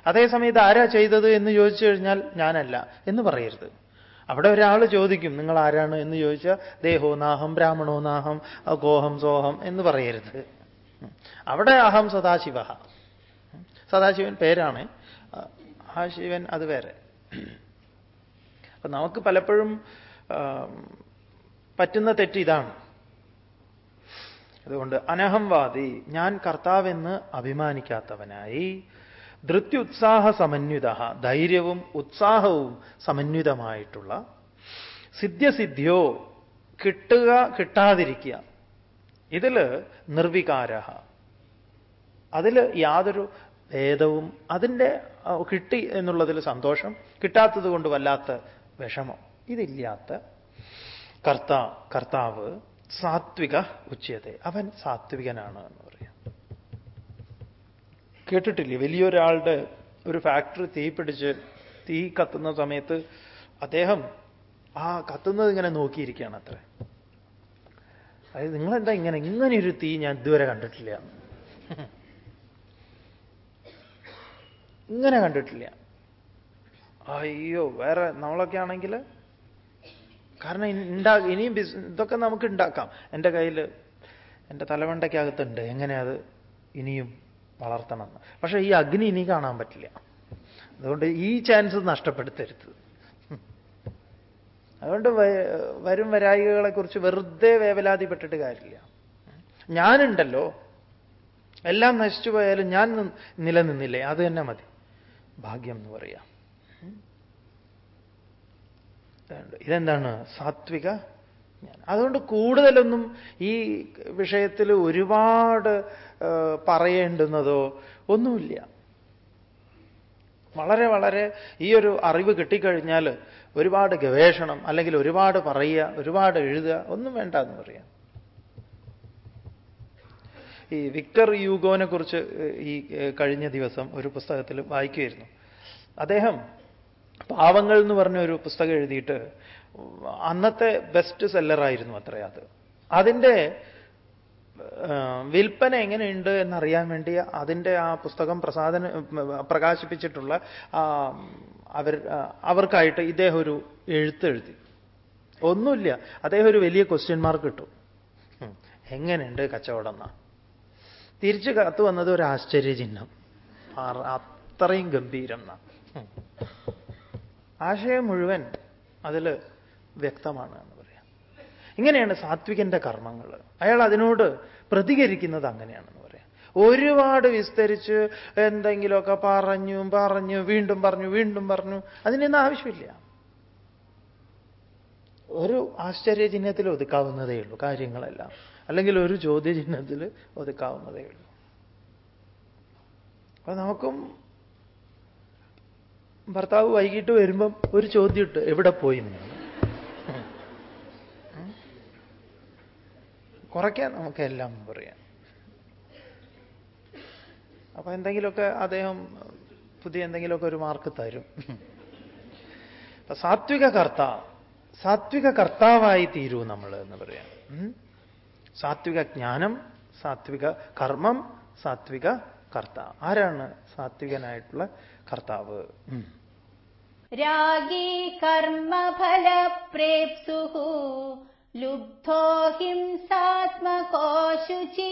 അതേസമയത്ത് ആരാ ചെയ്തത് എന്ന് ചോദിച്ചു കഴിഞ്ഞാൽ ഞാനല്ല എന്ന് പറയരുത്. അവിടെ ഒരാൾ ചോദിക്കും നിങ്ങൾ ആരാണ്? എന്ന് ചോദിച്ചാൽ ദേഹോ നാഹം ബ്രാഹ്മണോ നാഹം ഗോഹം സോഹം എന്ന് പറയരുത്. അവിടെ അഹം സദാശിവ. സദാശിവൻ പേരാണ്. ആ ശിവൻ അത് വേറെ. അപ്പൊ നമുക്ക് പലപ്പോഴും പറ്റുന്ന തെറ്റ് ഇതാണ്. അതുകൊണ്ട് അനഹംവാദി ഞാൻ കർത്താവെന്ന് അഭിമാനിക്കാത്തവനായി ധൃത്യുത്സാഹ സമന്വിത ധൈര്യവും ഉത്സാഹവും സമന്വിതമായിട്ടുള്ള സിദ്ധ്യസിദ്ധ്യോ കിട്ടുക കിട്ടാതിരിക്കുക. ഇതിൽ നിർവികാര അതിൽ യാതൊരു ഭേദവും അതിന്റെ കിട്ടി എന്നുള്ളതിൽ സന്തോഷം കിട്ടാത്തത് കൊണ്ട് വല്ലാത്ത വിഷമം. ഇതില്ലാത്ത കർത്ത കർത്താവ് സാത്വിക ഉച്ചയത്തെ. അവൻ സാത്വികനാണ് എന്ന് പറയാം. കേട്ടിട്ടില്ലേ? വലിയൊരാളുടെ ഒരു ഫാക്ടറി തീ പിടിച്ച് തീ കത്തുന്ന സമയത്ത് അദ്ദേഹം ആ കത്തുന്നത് ഇങ്ങനെ നോക്കിയിരിക്കുകയാണ് അത്ര. അതായത് നിങ്ങളെന്താ ഇങ്ങനെ ഇങ്ങനെ ഒരു തീ ഞാൻ ഇതുവരെ കണ്ടിട്ടില്ല. ഇങ്ങനെ കണ്ടിട്ടില്ല. അയ്യോ വേറെ നമ്മളൊക്കെ ആണെങ്കിൽ കാരണം ഉണ്ടാ ഇനിയും ഇതൊക്കെ നമുക്ക് ഉണ്ടാക്കാം എന്റെ കയ്യിൽ എന്റെ തലവണ്ടയ്ക്കകത്തുണ്ട്. എങ്ങനെ അത് ഇനിയും വളർത്തണം? പക്ഷേ ഈ അഗ്നി ഇനി കാണാൻ പറ്റില്ല. അതുകൊണ്ട് ഈ ചാൻസ് നഷ്ടപ്പെടുത്തരുത്. അതുകൊണ്ട് വരും വരായികളെക്കുറിച്ച് വെറുതെ വേവലാതിപ്പെട്ടിട്ട് കാര്യമില്ല. ഞാനുണ്ടല്ലോ. എല്ലാം നശിച്ചു പോയാലും ഞാൻ നിലനിന്നില്ലേ? അത് തന്നെ മതി. ഭാഗ്യം എന്ന് പറയാം. ഇതെന്താണ്? സാത്വിക അതുകൊണ്ട് കൂടുതലൊന്നും ഈ വിഷയത്തിൽ ഒരുപാട് പറയേണ്ടുന്നതോ ഒന്നുമില്ല. വളരെ വളരെ ഈ ഒരു അറിവ് കിട്ടിക്കഴിഞ്ഞാൽ ഒരുപാട് ഗവേഷണം അല്ലെങ്കിൽ ഒരുപാട് പറയുക ഒരുപാട് എഴുതുക ഒന്നും വേണ്ട എന്ന് പറയാം. ഈ വിക്ടർ യൂഗോനെ കുറിച്ച് ഈ കഴിഞ്ഞ ദിവസം ഒരു പുസ്തകത്തിൽ വായിക്കുമായിരുന്നു അദ്ദേഹം പാവങ്ങൾ എന്ന് പറഞ്ഞ ഒരു പുസ്തകം എഴുതിയിട്ട് അന്നത്തെ ബെസ്റ്റ് സെല്ലറായിരുന്നു അത്രേ അത്. അതിന്റെ വിൽപ്പന എങ്ങനെയുണ്ട് എന്നറിയാൻ വേണ്ടി അതിന്റെ ആ പുസ്തകം പ്രസാദന പ്രകാശിപ്പിച്ചിട്ടുള്ള അവർ അവർക്കായിട്ട് ഇദ്ദേഹം ഒരു എഴുത്ത് എഴുതി. ഒന്നുമില്ല. അദ്ദേഹം ഒരു വലിയ ക്വസ്റ്റ്യൻ മാർക്ക് ഇട്ടു. എങ്ങനെയുണ്ട് കച്ചവടം എന്നാ? തിരിച്ച് കത്ത് വന്നത് ഒരു ആശ്ചര്യചിഹ്നം. അത്രയും ഗംഭീരം എന്നാ. ആശയം മുഴുവൻ അതിൽ വ്യക്തമാണ് എന്ന് പറയാം. ഇങ്ങനെയാണ് സാത്വികന്റെ കർമ്മങ്ങൾ. അയാൾ അതിനോട് പ്രതികരിക്കുന്നത് അങ്ങനെയാണെന്ന് പറയാം. ഒരുപാട് വിസ്തരിച്ച് എന്തെങ്കിലുമൊക്കെ പറഞ്ഞു പറഞ്ഞു വീണ്ടും പറഞ്ഞു വീണ്ടും പറഞ്ഞു. അതിനൊന്നും ആവശ്യമില്ല. ഒരു ആശ്ചര്യചിഹ്നത്തിൽ ഒതുക്കാവുന്നതേ ഉള്ളൂ കാര്യങ്ങളെല്ലാം. അല്ലെങ്കിൽ ഒരു ചോദ്യചിഹ്നത്തിൽ ഒതുക്കാവുന്നതേ ഉള്ളൂ. അപ്പൊ നമുക്കും ഭർത്താവ് വൈകിട്ട് വരുമ്പം ഒരു ചോദ്യം ഇട്ട് എവിടെ പോയി? കുറയ്ക്കാൻ നമുക്കെല്ലാം പറയാം. അപ്പൊ എന്തെങ്കിലുമൊക്കെ അദ്ദേഹം പുതിയ എന്തെങ്കിലുമൊക്കെ ഒരു മാർക്ക് തരും. സാത്വിക കർത്ത സാത്വിക കർത്താവായി തീരൂ നമ്മൾ എന്ന് പറയാം. സാത്വിക ജ്ഞാനം സാത്വിക കർമ്മം സാത്വിക കർത്ത. ആരാണ് സാത്വികനായിട്ടുള്ള കർത്താവ്. രാഗീ കർമ്മഫലപ്രേപ്സുः ലുബ്ധോ ഹിംസാത്മകോ ശുചി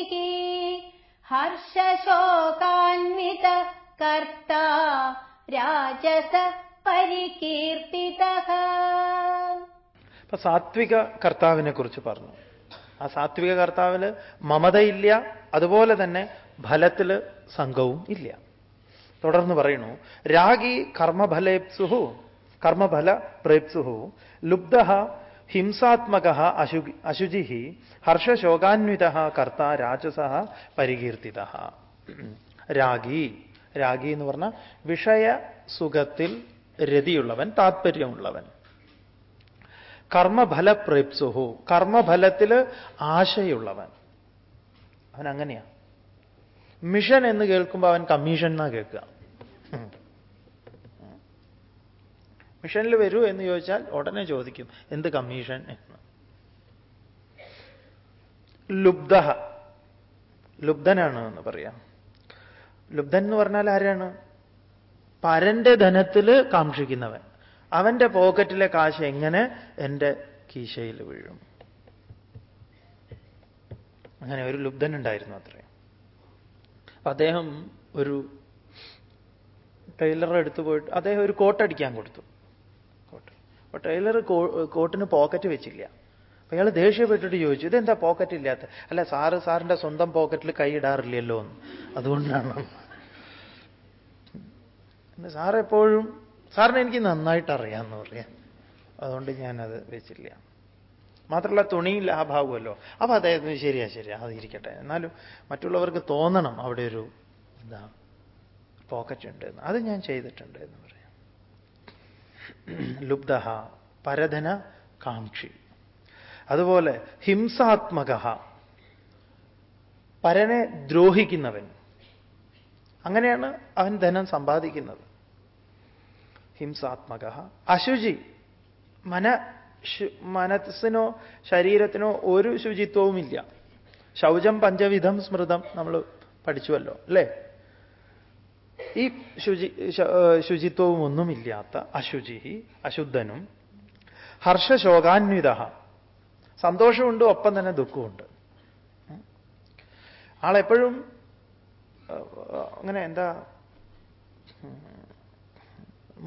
ഹർഷശോകാന്വിത കർത്ത രാജസ പരികീർത്തിത. സാത്വിക കർത്താവിനെ കുറിച്ച് പറഞ്ഞു. ആ സാത്വിക കർത്താവിൽ മമതയില്ല അതുപോലെ തന്നെ ഫലത്തിൽ സംഘവും ഇല്ല. തുടർന്ന് പറയുന്നു രാഗി കർമ്മഫലേപ്സുഹു കർമ്മഫല പ്രേപ്സുഹു ലുബ്ധ ഹിംസാത്മക അശു അശുചി ഹർഷശോകാന്വിത കർത്ത രാജസ പരികീർത്തിത. രാഗി രാഗി എന്ന് പറഞ്ഞ വിഷയ സുഖത്തിൽ രതിയുള്ളവൻ താത്പര്യമുള്ളവൻ. കർമ്മഫല കർമ്മഫലത്തിൽ ആശയുള്ളവൻ. അവൻ അങ്ങനെയാ മിഷൻ എന്ന് കേൾക്കുമ്പോൾ അവൻ കമ്മീഷൻ എന്നാ കേൾക്കുക. മിഷനിൽ വരൂ എന്ന് ചോദിച്ചാൽ ഉടനെ ചോദിക്കും എന്ത് കമ്മീഷൻ എന്ന്. ലുബ്ധ ലുബ്ധനാണ് എന്ന് പറയാം. ലുബ്ധൻ എന്ന് പറഞ്ഞാൽ ആരാണ്? പരന്റെ ധനത്തിൽ കാക്ഷിക്കുന്നവൻ. അവന്റെ പോക്കറ്റിലെ കാശ് എങ്ങനെ? എന്റെ കീശയിൽ വീഴും. അങ്ങനെ ഒരു ലുബ്ധൻ ഉണ്ടായിരുന്നു അത്രേ. അപ്പൊ അദ്ദേഹം ഒരു ടൈലറെ എടുത്തു പോയിട്ട് അദ്ദേഹം ഒരു കോട്ട് അടിക്കാൻ കൊടുത്തു. കോട്ട്. അപ്പൊ ടൈലർ കോട്ടിന് പോക്കറ്റ് വെച്ചില്ല. അപ്പൊ അയാൾ ദേഷ്യപ്പെട്ടിട്ട് ചോദിച്ചു ഇതെന്താ പോക്കറ്റ് ഇല്ലാത്ത? അല്ല സാറ് സാറിന്റെ സ്വന്തം പോക്കറ്റിൽ കൈ ഇടാറില്ലല്ലോ എന്ന്. അതുകൊണ്ടാണ്. പിന്നെ സാർ എപ്പോഴും സാറിന് എനിക്ക് നന്നായിട്ട് അറിയാമെന്ന് പറയാം. അതുകൊണ്ട് ഞാനത് വെച്ചില്ല. മാത്രമല്ല തുണി ലാഭാവുമല്ലോ. അപ്പൊ അദ്ദേഹത്തിന് ശരിയാ ശരിയാ അതിരിക്കട്ടെ എന്നാലും മറ്റുള്ളവർക്ക് തോന്നണം അവിടെ ഒരു എന്താ പോക്കറ്റ് ഉണ്ട് എന്ന് അത് ഞാൻ ചെയ്തിട്ടുണ്ട് എന്ന് പറയാം. ലുബ്ധ പരധന കാക്ഷി. അതുപോലെ ഹിംസാത്മക പരനെ ദ്രോഹിക്കുന്നവൻ. അങ്ങനെയാണ് അവൻ ധനം സമ്പാദിക്കുന്നത്. ഹിംസാത്മക അശുചി മന മനസ്സിനോ ശരീരത്തിനോ ഒരു ശുചിത്വവുമില്ല. ശൗചം പഞ്ചവിധം സ്മൃതം നമ്മൾ പഠിച്ചുവല്ലോ അല്ലേ? ഈ ശുചി ശുചിത്വവും ഒന്നുമില്ലാത്ത അശുചി അശുദ്ധനും ഹർഷശോകാന്വിത സന്തോഷമുണ്ട് ഒപ്പം തന്നെ ദുഃഖമുണ്ട്. ആളെപ്പോഴും അങ്ങനെ എന്താ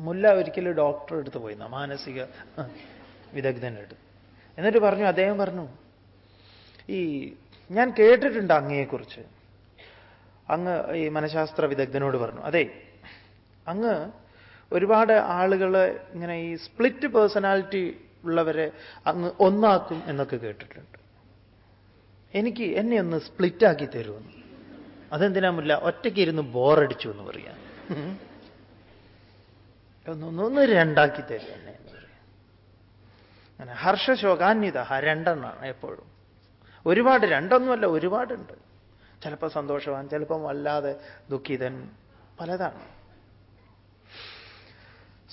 മുല്ല ഒരിക്കലും ഡോക്ടറെ അടുത്ത് പോയി മാനസിക വിദഗ്ധന്റെ അടുത്ത് എന്നിട്ട് പറഞ്ഞു അദ്ദേഹം പറഞ്ഞു ഈ ഞാൻ കേട്ടിട്ടുണ്ട് അങ്ങയെക്കുറിച്ച്. അങ്ങ് ഈ മനഃശാസ്ത്ര വിദഗ്ധനോട് പറഞ്ഞു അതെ അങ്ങ് ഒരുപാട് ആളുകൾ ഇങ്ങനെ ഈ സ്പ്ലിറ്റ് പേഴ്സണാലിറ്റി ഉള്ളവരെ അങ്ങ് ഒന്നാക്കും എന്നൊക്കെ കേട്ടിട്ടുണ്ട്. എനിക്ക് എന്നെ ഒന്ന് സ്പ്ലിറ്റാക്കി തരുമെന്ന് അതെന്തിനാ മുല്ല ഒറ്റയ്ക്ക് ഇരുന്ന് ബോറടിച്ചു എന്ന് പറയാം ഉം. ഒന്ന് ഒന്ന് ഒന്ന് രണ്ടാക്കി തരും എന്നെ. അങ്ങനെ ഹർഷശോകാന്വിത രണ്ടെണ്ണാണ് എപ്പോഴും. ഒരുപാട് രണ്ടൊന്നുമല്ല ഒരുപാടുണ്ട്. ചിലപ്പോൾ സന്തോഷവാൻ ചിലപ്പം വല്ലാതെ ദുഃഖിതൻ പലതാണ്.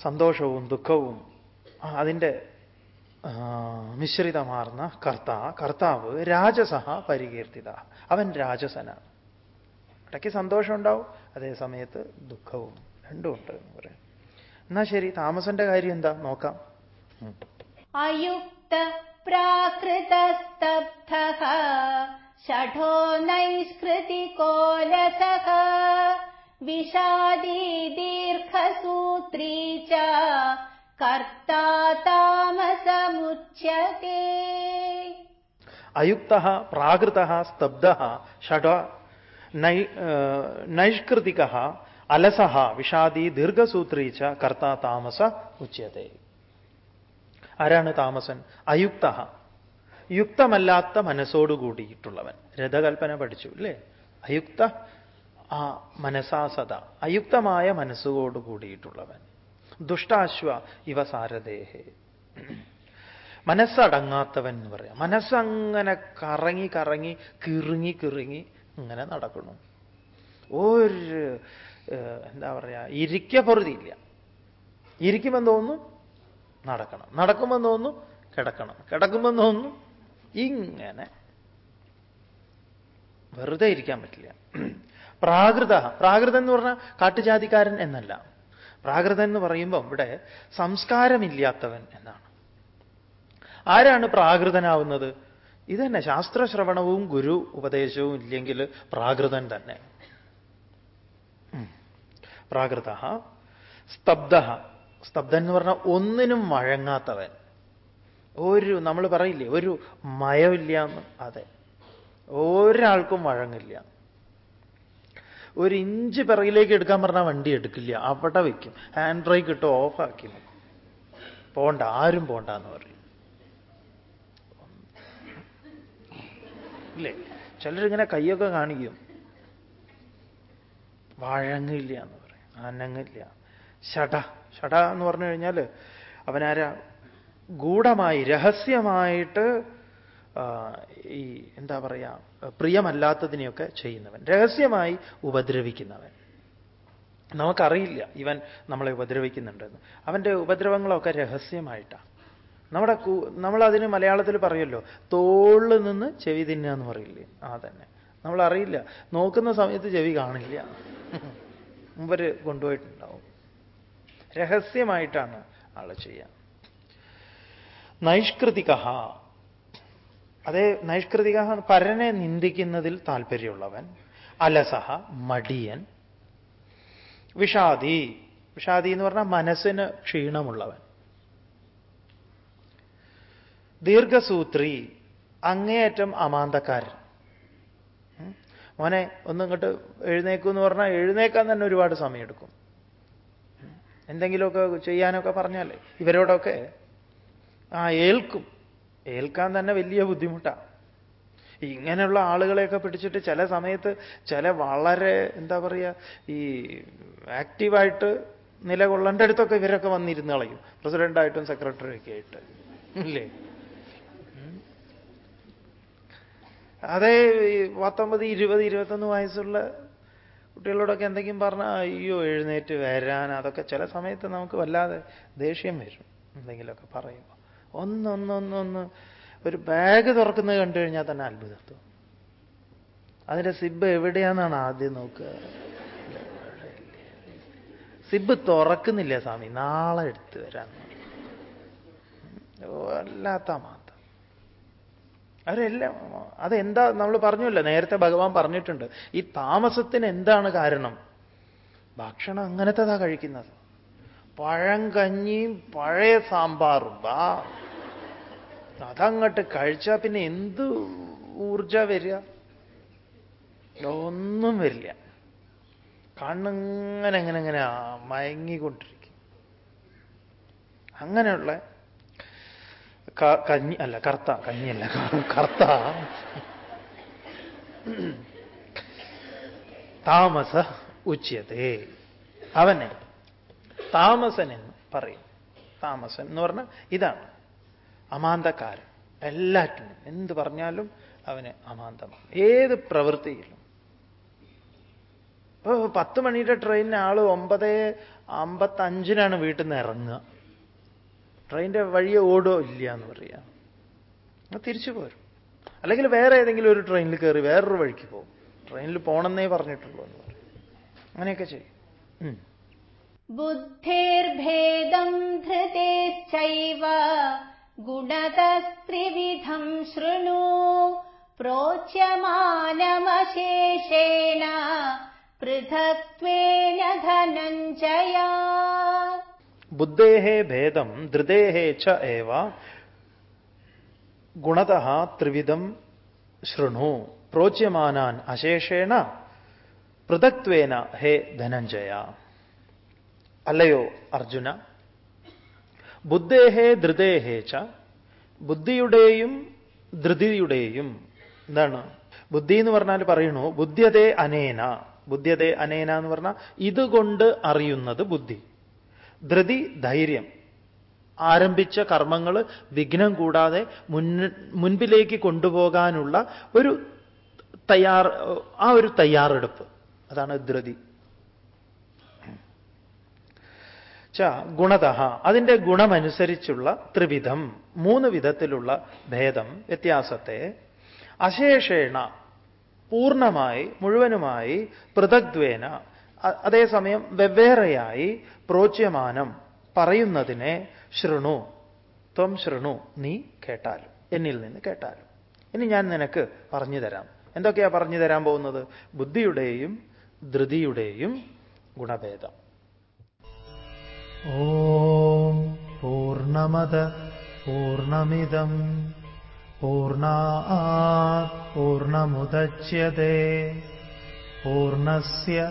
സന്തോഷവും ദുഃഖവും അതിന്റെ മിശ്രിതമാർന്ന കർത്താ കർത്താവ് രാജസഹ പരികീർത്തിത. അവൻ രാജസനാണ്. ഇടയ്ക്ക് സന്തോഷം ഉണ്ടാവും അതേ സമയത്ത് ദുഃഖവും രണ്ടുമുണ്ട് എന്ന് പറയാം. എന്നാ ശരി താമസന്റെ കാര്യം എന്താ? നോക്കാം. अयुक्तः प्राकृतस्तब्धः षठो नैष्कृतिकोलसः विषादी दीर्घसूत्री च कर्ता तामसमुच्यते अयुक्तः प्राकृतः स्तब्धः षड नै नैष्कृतिकः अलसः विषादी दीर्घसूत्री च कर्ता तामस उच्यते ആരാണ് താമസൻ? അയുക്ത യുക്തമല്ലാത്ത മനസ്സോടുകൂടിയിട്ടുള്ളവൻ രഥകൽപ്പന പഠിച്ചു അല്ലേ അയുക്ത ആ മനസാസത അയുക്തമായ മനസ്സോട് കൂടിയിട്ടുള്ളവൻ. ദുഷ്ടാശ്വ ഇവ സാരദേഹേ. മനസ്സടങ്ങാത്തവൻ എന്ന് പറയാം. മനസ്സങ്ങനെ കറങ്ങി കറങ്ങി കിറുങ്ങി കിറുങ്ങി ഇങ്ങനെ നടക്കണം ഒരു എന്താ പറയുക ഇരിക്ക പൊറുതിയില്ല ഇരിക്കുമെന്ന് തോന്നുന്നു നടക്കണം. നടക്കുമെന്ന് തോന്നുന്നു കിടക്കണം. കിടക്കുമ്പോൾ തോന്നുന്നു ഇങ്ങനെ വെറുതെ ഇരിക്കാൻ പറ്റില്ല. പ്രാകൃത പ്രാകൃതം എന്ന് പറഞ്ഞാൽ കാട്ടുജാതിക്കാരൻ എന്നല്ല. പ്രാകൃതൻ എന്ന് പറയുമ്പോൾ ഇവിടെ സംസ്കാരമില്ലാത്തവൻ എന്നാണ്. ആരാണ് പ്രാകൃതനാവുന്നത്? ഇത് തന്നെ ശാസ്ത്രശ്രവണവും ഗുരു ഉപദേശവും ഇല്ലെങ്കിൽ പ്രാകൃതൻ തന്നെ. പ്രാകൃത സ്തബ്ധ സ്തബ്ധൻ എന്ന് പറഞ്ഞാൽ ഒന്നിനും വഴങ്ങാത്തവൻ. ഒരു നമ്മൾ പറയില്ലേ ഒരു മയമില്ല എന്ന്. അതെ. ഒരാൾക്കും വഴങ്ങില്ല. ഒരു ഇഞ്ച് പിറകിലേക്ക് എടുക്കാൻ പറഞ്ഞാൽ വണ്ടി എടുക്കില്ല. അവിടെ വയ്ക്കും ഹാൻഡ് ബ്രേക്ക് ഇട്ട് ഓഫാക്കി പോണ്ട ആരും പോണ്ട എന്ന് പറയും. ഇല്ലേ? ചിലരിങ്ങനെ കൈയൊക്കെ കാണിക്കും. വഴങ്ങില്ല എന്ന് പറയും. അനങ്ങില്ല. ഷട. ഷട എന്ന് പറഞ്ഞു കഴിഞ്ഞാൽ അവനാരാ? ഗൂഢമായി രഹസ്യമായിട്ട് ഈ എന്താ പറയുക പ്രിയമല്ലാത്തതിനെയൊക്കെ ചെയ്യുന്നവൻ. രഹസ്യമായി ഉപദ്രവിക്കുന്നവൻ. നമുക്കറിയില്ല ഇവൻ നമ്മളെ ഉപദ്രവിക്കുന്നുണ്ടെന്ന്. അവന്റെ ഉപദ്രവങ്ങളൊക്കെ രഹസ്യമായിട്ടാണ് നമ്മുടെ നമ്മളതിന് മലയാളത്തിൽ പറയുമല്ലോ തോളിൽ നിന്ന് ചെവി തിന്നുക എന്ന് പറയില്ലേ? ആ തന്നെ നമ്മളറിയില്ല. നോക്കുന്ന സമയത്ത് ചെവി കാണില്ല. മുമ്പര് കൊണ്ടുപോയിട്ടുണ്ടാവും. രഹസ്യമായിട്ടാണ് ആൾ ചെയ്യുക. നൈഷ്കൃതിക അതേ നൈഷ്കൃതിക പരനെ നിന്ദിക്കുന്നതിൽ താല്പര്യമുള്ളവൻ അലസഹ മടിയൻ വിഷാദി. വിഷാദി എന്ന് പറഞ്ഞാൽ മനസ്സിന് ക്ഷീണമുള്ളവൻ. ദീർഘസൂത്രി അങ്ങേയറ്റം അമാന്തക്കാരൻ. മോനെ ഒന്നും ഇങ്ങോട്ട് എന്ന് പറഞ്ഞാൽ എഴുന്നേക്കാൻ തന്നെ ഒരുപാട് സമയമെടുക്കും. എന്തെങ്കിലുമൊക്കെ ചെയ്യാനൊക്കെ പറഞ്ഞാൽ ഇവരോടൊക്കെ ആ ഏൽക്കും. ഏൽക്കാൻ തന്നെ വലിയ ബുദ്ധിമുട്ടാണ് ഇങ്ങനെയുള്ള ആളുകളെയൊക്കെ പിടിച്ചിട്ട് ചില സമയത്ത് ചില വളരെ എന്താ പറയുക ഈ ആക്റ്റീവായിട്ട് നിലകൊള്ളേണ്ട അടുത്തൊക്കെ ഇവരൊക്കെ വന്നിരുന്ന് കളയും. പ്രസിഡന്റായിട്ടും സെക്രട്ടറിയൊക്കെ ആയിട്ട്. ഇല്ലേ? അതേ പത്തൊമ്പത് ഇരുപത് ഇരുപത്തൊന്ന് വയസ്സുള്ള കുട്ടികളോടൊക്കെ എന്തെങ്കിലും പറഞ്ഞാൽ അയ്യോ എഴുന്നേറ്റ് വരാൻ. അതൊക്കെ ചില സമയത്ത് നമുക്ക് വല്ലാതെ ദേഷ്യം വരും എന്തെങ്കിലുമൊക്കെ പറയുമ്പോൾ ഒന്നൊന്നൊന്നൊന്ന് ഒരു ബാഗ് തുറക്കുന്നത് കണ്ടു കഴിഞ്ഞാൽ തന്നെ അത്ഭുതത്വം അതിന്റെ സിബ് എവിടെയാണെന്നാണ് ആദ്യം നോക്കുക. സിബ് തുറക്കുന്നില്ല സ്വാമി നാളെ എടുത്തു വരാൻ വല്ലാത്ത മാത്തം അവരെല്ലാം അതെന്താ നമ്മൾ പറഞ്ഞല്ലോ നേരത്തെ ഭഗവാൻ പറഞ്ഞിട്ടുണ്ട്. ഈ താമസത്തിന് എന്താണ് കാരണം? ഭക്ഷണം അങ്ങനത്തെതാ കഴിക്കുന്നത്. പഴം കഞ്ഞിയും പഴയ സാമ്പാറും. വാ. അതങ്ങോട്ട് കഴിച്ചാൽ പിന്നെ എന്ത് ഊർജ വരിക? ഒന്നും വരില്ല. കണ്ണിങ്ങനെ എങ്ങനെ എങ്ങനെ മയങ്ങിക്കൊണ്ടിരിക്കും. അങ്ങനെയുള്ള കഞ്ഞി അല്ല കർത്ത കഞ്ഞിയല്ല. കർത്ത. താമസ ഉച്യതേ അവനെ താമസൻ എന്ന് പറയും. താമസൻ എന്ന് പറഞ്ഞാൽ ഇതാണ്. അമാന്തക്കാരൻ. എല്ലാറ്റിനും എന്ത് പറഞ്ഞാലും അവന് അമാന്തമാണ്. ഏത് പ്രവൃത്തിയിലും. ഇപ്പൊ പത്ത് മണിയുടെ ട്രെയിനിന് ആൾ ഒമ്പത് അമ്പത്തഞ്ചിനാണ് വീട്ടിൽ നിന്ന് ഇറങ്ങുക. ട്രെയിനിൻ്റെ വഴിയെ ഓടോ ഇല്ല എന്ന് പറയാം അത് തിരിച്ചു പോരും അല്ലെങ്കിൽ വേറെ ഏതെങ്കിലും ഒരു ട്രെയിനിൽ കയറി വേറൊരു വഴിക്ക് പോകും ട്രെയിനിൽ പോകണമെന്നേ പറഞ്ഞിട്ടുള്ളൂ എന്ന് പറയും അങ്ങനെയൊക്കെ ചെയ്യും ഉം. बुद्धेर्भेदम् धृतेश्चैव गुणतस्त्रिविधम् शृणु प्रोच्यमानमशेषेण पृथक्त्वेन धनञ्जया ബുദ്ധേഹ ഭേദം ധൃതേഹേ ചേവ ഗുണത ത്രിവിധം ശൃണു പ്രോച്യമാനാൻ അശേഷേണ പൃഥക്വേന ഹേ ധനഞ്ജയ. അല്ലയോ അർജുന? ബുദ്ധേഹേ ധൃതേഹേ ച ബുദ്ധിയുടെയും ധൃതിയുടെയും എന്താണ്? ബുദ്ധി എന്ന് പറഞ്ഞാൽ പറയണു ബുദ്ധ്യതേ അനേന. ബുദ്ധ്യതേ അനേന എന്ന് പറഞ്ഞാൽ ഇതുകൊണ്ട് അറിയുന്നത് ബുദ്ധി. ധൃതി ധൈര്യം. ആരംഭിച്ച കർമ്മങ്ങൾ വിഘ്നം കൂടാതെ മുൻ മുൻപിലേക്ക് കൊണ്ടുപോകാനുള്ള ഒരു തയ്യാർ ആ ഒരു തയ്യാറെടുപ്പ്. അതാണ് ധൃതി. ഗുണത അതിന്റെ ഗുണമനുസരിച്ചുള്ള ത്രിവിധം മൂന്ന് വിധത്തിലുള്ള ഭേദം വ്യത്യാസത്തെ. അശേഷേണ പൂർണമായി മുഴുവനുമായി പൃഥഗ്വേന അ- അതേസമയം വെവ്വേറെയായി പ്രോച്യമാനം പറയുന്നതിനെ ശൃണു. ത്വം ശൃണു. നീ കേട്ടാലും എന്നിൽ നിന്ന് കേട്ടാലും. ഇനി ഞാൻ നിനക്ക് പറഞ്ഞു തരാം. എന്തൊക്കെയാ പറഞ്ഞു തരാൻ പോകുന്നത്? ബുദ്ധിയുടെയും ധൃതിയുടെയും ഗുണഭേദം. ഓം പൂർണമത പൂർണമിതം. പൂർണാ പൂർണമുദച്യത്തെ പൂർണസ്യ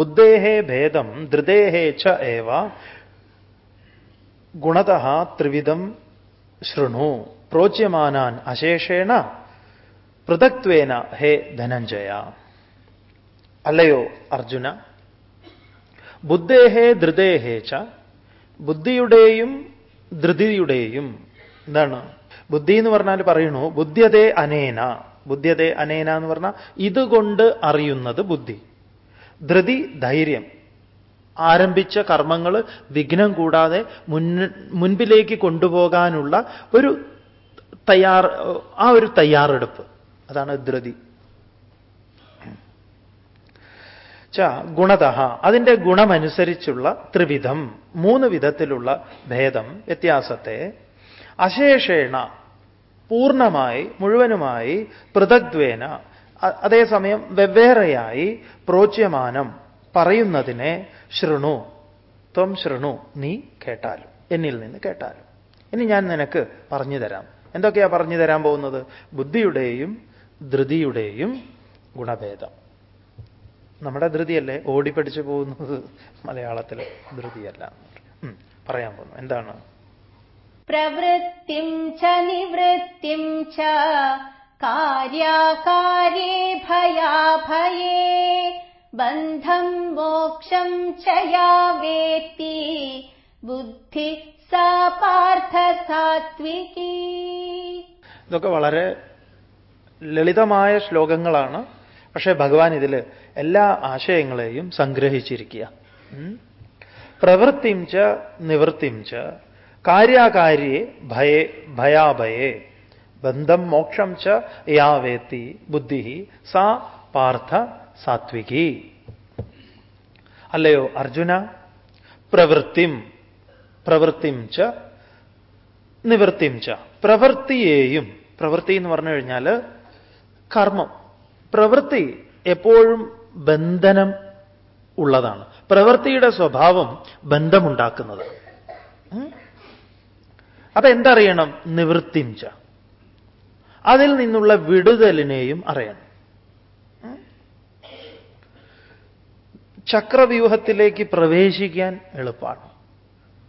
ബുദ്ധേഹ ഭേദം ധൃതേഹ ച ഏവ ഗുണത ത്രിവിധം ശൃണു. പ്രോച്യമാനാൻ അശേഷേണ പൃഥക്വേന ഹേ ധനഞ്ജയ. അല്ലയോ അർജുന? ബുദ്ധേഹേ ധൃതേഹേ ച ബുദ്ധിയുടെയും ധൃതിയുടെയും എന്താണ് ബുദ്ധി എന്ന് പറഞ്ഞാൽ പറയണു ബുദ്ധ്യതേ അനേന. ബുദ്ധ്യതേ അനേന എന്ന് പറഞ്ഞാൽ ഇതുകൊണ്ട് അറിയുന്നത് ബുദ്ധി. ധൃതി ധൈര്യം. ആരംഭിച്ച കർമ്മങ്ങൾ വിഘ്നം കൂടാതെ മുൻ മുൻപിലേക്ക് കൊണ്ടുപോകാനുള്ള ഒരു തയ്യാർ ആ ഒരു തയ്യാറെടുപ്പ്. അതാണ് ധൃതി. ഗുണത അതിന്റെ ഗുണമനുസരിച്ചുള്ള ത്രിവിധം മൂന്ന് വിധത്തിലുള്ള ഭേദം വ്യത്യാസത്തെ. അശേഷേണ പൂർണമായി മുഴുവനുമായി പൃഥഗ്വേന അ- അതേസമയം വെവ്വേറെയായി പ്രോച്യമാനം പറയുന്നതിനെ ശൃണു ത്വം ശൃണു നീ കേട്ടാലും. എന്നിൽ നിന്ന് കേട്ടാലും. ഇനി ഞാൻ നിനക്ക് പറഞ്ഞു തരാം. എന്തൊക്കെയാ പറഞ്ഞു തരാൻ പോകുന്നത്? ബുദ്ധിയുടെയും ധൃതിയുടെയും ഗുണഭേദം. നമ്മുടെ ധൃതിയല്ലേ? ഓടി പഠിച്ചു പോകുന്നത് മലയാളത്തിൽ ധൃതിയല്ല. പറയാൻ പോകുന്നു. എന്താണ്? പ്രവൃത്തിം ച നിവൃത്തിം ച कार्याकार्ये भयाभये बन्धम् मोक्षम् च या वेत्ति बुद्धिः सा पार्थ सात्विकी ഇതൊക്കെ വളരെ ലളിതമായ ശ്ലോകങ്ങളാണ് പക്ഷേ ഭഗവാൻ ഇതിൽ എല്ലാ ആശയങ്ങളെയും സംഗ്രഹിച്ചിരിക്കുക ഉം. പ്രവൃത്തിം ച നിവൃത്തിം ച കാര്യാകാര്യേ ഭയേ ഭയാഭയേ ബന്ധം മോക്ഷം ച യാവേത്തി ബുദ്ധി സാ പാർത്ഥ സാത്വികി. അല്ലയോ അർജുന? പ്രവൃത്തിം പ്രവൃത്തിം ച നിവൃത്തിം ച. പ്രവൃത്തിയെയും പ്രവൃത്തി എന്ന് പറഞ്ഞു കഴിഞ്ഞാൽ കർമ്മം. പ്രവൃത്തി എപ്പോഴും ബന്ധനം ഉള്ളതാണ്. പ്രവൃത്തിയുടെ സ്വഭാവം ബന്ധമുണ്ടാക്കുന്നതാണ്. എന്തറിയണം നിവൃത്തിഞ്ച അതിൽ നിന്നുള്ള വിടുതലിനെയും അറിയണം. ചക്രവ്യൂഹത്തിലേക്ക് പ്രവേശിക്കാൻ എളുപ്പമാണ്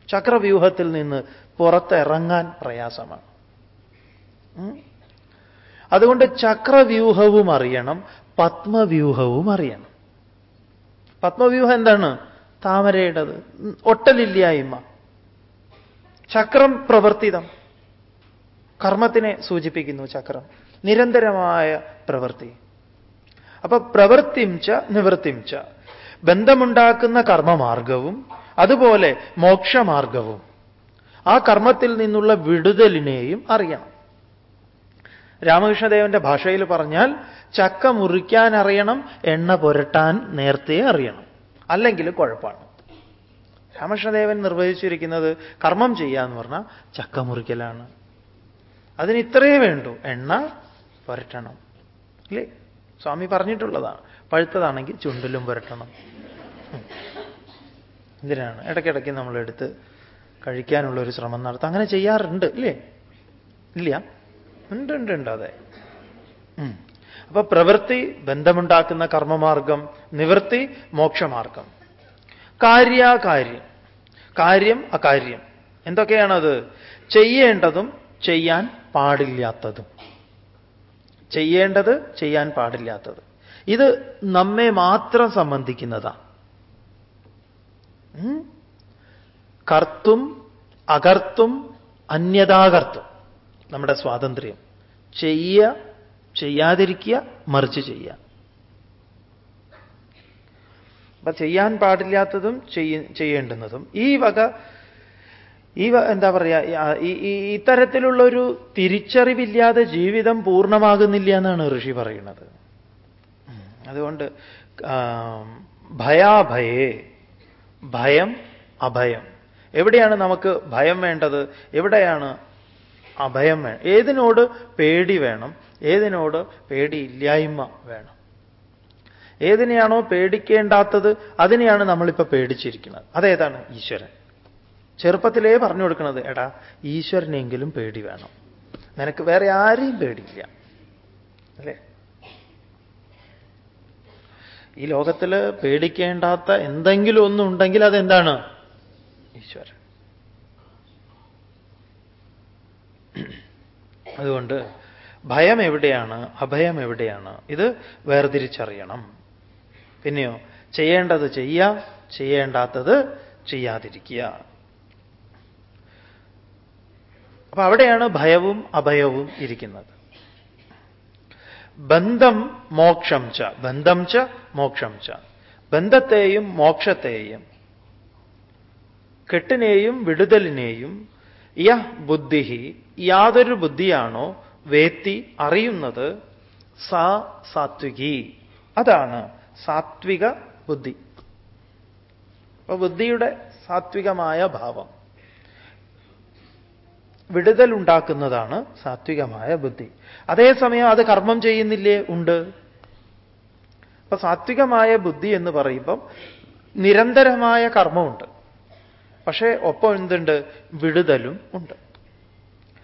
ചക്രവ്യൂഹത്തിൽ നിന്ന് പുറത്തിറങ്ങാൻ പ്രയാസമാണ്. അതുകൊണ്ട് ചക്രവ്യൂഹവും അറിയണം പത്മവ്യൂഹവും അറിയണം. പത്മവ്യൂഹം എന്താണ്? താമരയുടേത് ഒട്ടലില്ലായ്മ. ചക്രം പ്രവർത്തിതം. കർമ്മത്തിനെ സൂചിപ്പിക്കുന്നു ചക്രം. നിരന്തരമായ പ്രവൃത്തി. അപ്പൊ പ്രവൃത്തിം നിവൃത്തിം ച. ബന്ധമുണ്ടാക്കുന്ന കർമ്മമാർഗവും അതുപോലെ മോക്ഷമാർഗവും. ആ കർമ്മത്തിൽ നിന്നുള്ള വിടുതലിനെയും അറിയണം രാമകൃഷ്ണദേവന്റെ ഭാഷയിൽ പറഞ്ഞാൽ ചക്ക മുറിക്കാൻ അറിയണം എണ്ണ പുരട്ടാൻ നേരത്തെ അറിയണം. അല്ലെങ്കിൽ കുഴപ്പമാണ് രാമകൃഷ്ണദേവൻ നിർവഹിച്ചിരിക്കുന്നത് കർമ്മം ചെയ്യാന്ന് പറഞ്ഞാൽ ചക്ക മുറിക്കലാണ് അതിന് ഇത്രയേ വേണ്ടൂ. എണ്ണ പുരട്ടണം. അല്ലേ സ്വാമി പറഞ്ഞിട്ടുള്ളതാണ്. പഴുത്തതാണെങ്കിൽ ചുണ്ടിലും പുരട്ടണം. എന്തിനാണ് ഇടയ്ക്കിടയ്ക്ക് നമ്മളെടുത്ത് കഴിക്കാനുള്ള ഒരു ശ്രമം നടത്താം. അങ്ങനെ ചെയ്യാറുണ്ട്. ഇല്ലേ? ഇല്ല. ഉണ്ട് ഉണ്ട് ഉണ്ട് അതെ. അപ്പൊ പ്രവൃത്തി ബന്ധമുണ്ടാക്കുന്ന കർമ്മമാർഗം നിവൃത്തി മോക്ഷമാർഗം. കാര്യാകാര്യം. കാര്യം അകാര്യം. എന്തൊക്കെയാണത്? ചെയ്യേണ്ടതും ചെയ്യാൻ പാടില്ലാത്തതും. ചെയ്യേണ്ടത് ചെയ്യാൻ പാടില്ലാത്തത്. ഇത് നമ്മെ മാത്രം സംബന്ധിക്കുന്നതാണ് കർത്തും അകർത്തും അന്യതാകർത്തും നമ്മുടെ സ്വാതന്ത്ര്യം. ചെയ്യുക ചെയ്യാതിരിക്കുക മറിച്ച് ചെയ്യുക. അപ്പൊ ചെയ്യാൻ പാടില്ലാത്തതും ചെയ്യ- ചെയ്യേണ്ടുന്നതും. ഈ വക ഈ എന്താ പറയുക ഈ ഈ- ഇത്തരത്തിലുള്ള ഒരു തിരിച്ചറിവില്ലാതെ ജീവിതം പൂർണമാകുന്നില്ല എന്നാണ് ഋഷി പറയുന്നത്. അതുകൊണ്ട് ഭയാഭയേ ഭയം അഭയം. എവിടെയാണ് നമുക്ക് ഭയം വേണ്ടത്? എവിടെയാണ് അഭയം വേണം ഏതിനോട് പേടി വേണം? ഏതിനോട് പേടിയില്ലായ്മ വേണം? ഏതിനെയാണോ പേടിക്കേണ്ടാത്തത് അതിനെയാണ് നമ്മളിപ്പോൾ പേടിച്ചിരിക്കുന്നത്. അതേതാണ് ഈശ്വരൻ. ചെറുപ്പത്തിലേ പറഞ്ഞു കൊടുക്കുന്നത് എടാ ഈശ്വരനെങ്കിലും പേടി വേണം. നിനക്ക് വേറെ ആരെയും പേടിയില്ല. അല്ലേ? ഈ ലോകത്തിൽ പേടിക്കേണ്ടാത്ത എന്തെങ്കിലും ഒന്നും ഉണ്ടെങ്കിൽ അതെന്താണ്? ഈശ്വരൻ. അതുകൊണ്ട് ഭയം എവിടെയാണ്? അഭയം എവിടെയാണ്? ഇത് വേർതിരിച്ചറിയണം. പിന്നെയോ ചെയ്യേണ്ടത് ചെയ്യുക ചെയ്യേണ്ടാത്തത് ചെയ്യാതിരിക്കുക. അപ്പൊ അവിടെയാണ് ഭയവും അഭയവും ഇരിക്കുന്നത്. ബന്ധം മോക്ഷം ച ബന്ധം ച മോക്ഷം ച. ബന്ധത്തെയും മോക്ഷത്തെയും കെട്ടിനെയും വിടുതലിനെയും യ ബുദ്ധി യാതൊരു ബുദ്ധിയാണോ വേത്തി അറിയുന്നത് സാ സാത്വികി. അതാണ് സാത്വിക ബുദ്ധി. അപ്പൊ ബുദ്ധിയുടെ സാത്വികമായ ഭാവം. വിടുതലുണ്ടാക്കുന്നതാണ് സാത്വികമായ ബുദ്ധി. അതേസമയം അത് കർമ്മം ചെയ്യുന്നില്ലേ? ഉണ്ട്. അപ്പൊ സാത്വികമായ ബുദ്ധി എന്ന് പറയുമ്പം നിരന്തരമായ കർമ്മമുണ്ട്. പക്ഷേ ഒപ്പം എന്തുണ്ട്? വിടുതലും ഉണ്ട്.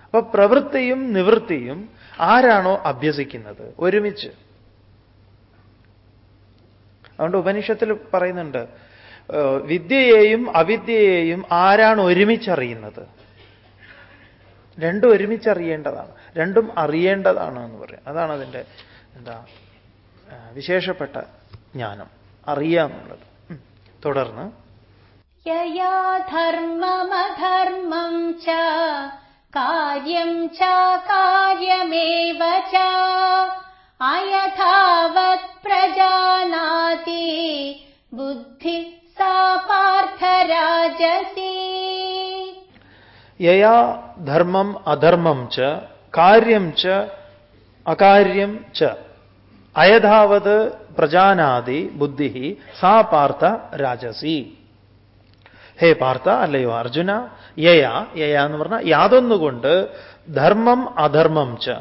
അപ്പൊ പ്രവൃത്തിയും നിവൃത്തിയും ആരാണോ അഭ്യസിക്കുന്നത്? ഒരുമിച്ച്. അതുകൊണ്ട് ഉപനിഷത്തിൽ പറയുന്നുണ്ട് വിദ്യയെയും അവിദ്യയെയും ആരാണ് ഒരുമിച്ചറിയുന്നത്? രണ്ടും ഒരുമിച്ച് അറിയേണ്ടതാണ് രണ്ടും അറിയേണ്ടതാണ് എന്ന് പറയാം. അതാണ് അതിന്റെ എന്താ വിശേഷപ്പെട്ട ജ്ഞാനം. അറിയുക എന്നുള്ളത് തുടർന്ന്. ധർമ്മമധർമ്മം ച കാര്യം ച കാര്യമേവ ച അയഥാവത് പ്രജാനാതി ബുദ്ധി സാ പാർത്ഥരാജസീ. യയാ ധർമ്മം അധർമ്മം ച കാര്യം ച അകാര്യം ച. അയഥാവത് പ്രജാനാദി ബുദ്ധി സാ പാർത്ഥ രാജസി. ഹേ പാർത്ഥ അല്ലയോ അർജുന യയാ യയാ എന്ന് പറഞ്ഞാൽ യാതൊന്നുകൊണ്ട് ധർമ്മം അധർമ്മം ച.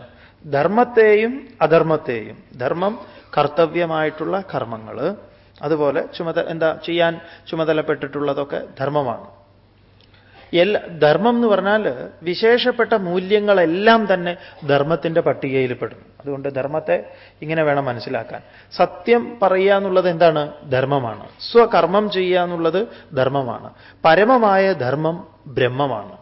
ധർമ്മത്തെയും അധർമ്മത്തെയും. ധർമ്മം കർത്തവ്യമായിട്ടുള്ള കർമ്മങ്ങൾ അതുപോലെ ചുമത എന്താ ചെയ്യാൻ ചുമതലപ്പെട്ടിട്ടുള്ളതൊക്കെ ധർമ്മമാണ്. എല്ലാ ധർമ്മം എന്ന് പറഞ്ഞാൽ വിശേഷപ്പെട്ട മൂല്യങ്ങളെല്ലാം തന്നെ ധർമ്മത്തിന്റെ പട്ടികയിൽ പെടും അതുകൊണ്ട് ധർമ്മത്തെ ഇങ്ങനെ വേണം മനസ്സിലാക്കാൻ. സത്യം പറയുക എന്നുള്ളത് എന്താണ്? ധർമ്മമാണ്. സ്വകർമ്മം ചെയ്യുക എന്നുള്ളത് ധർമ്മമാണ്. പരമമായ ധർമ്മം ബ്രഹ്മമാണ്.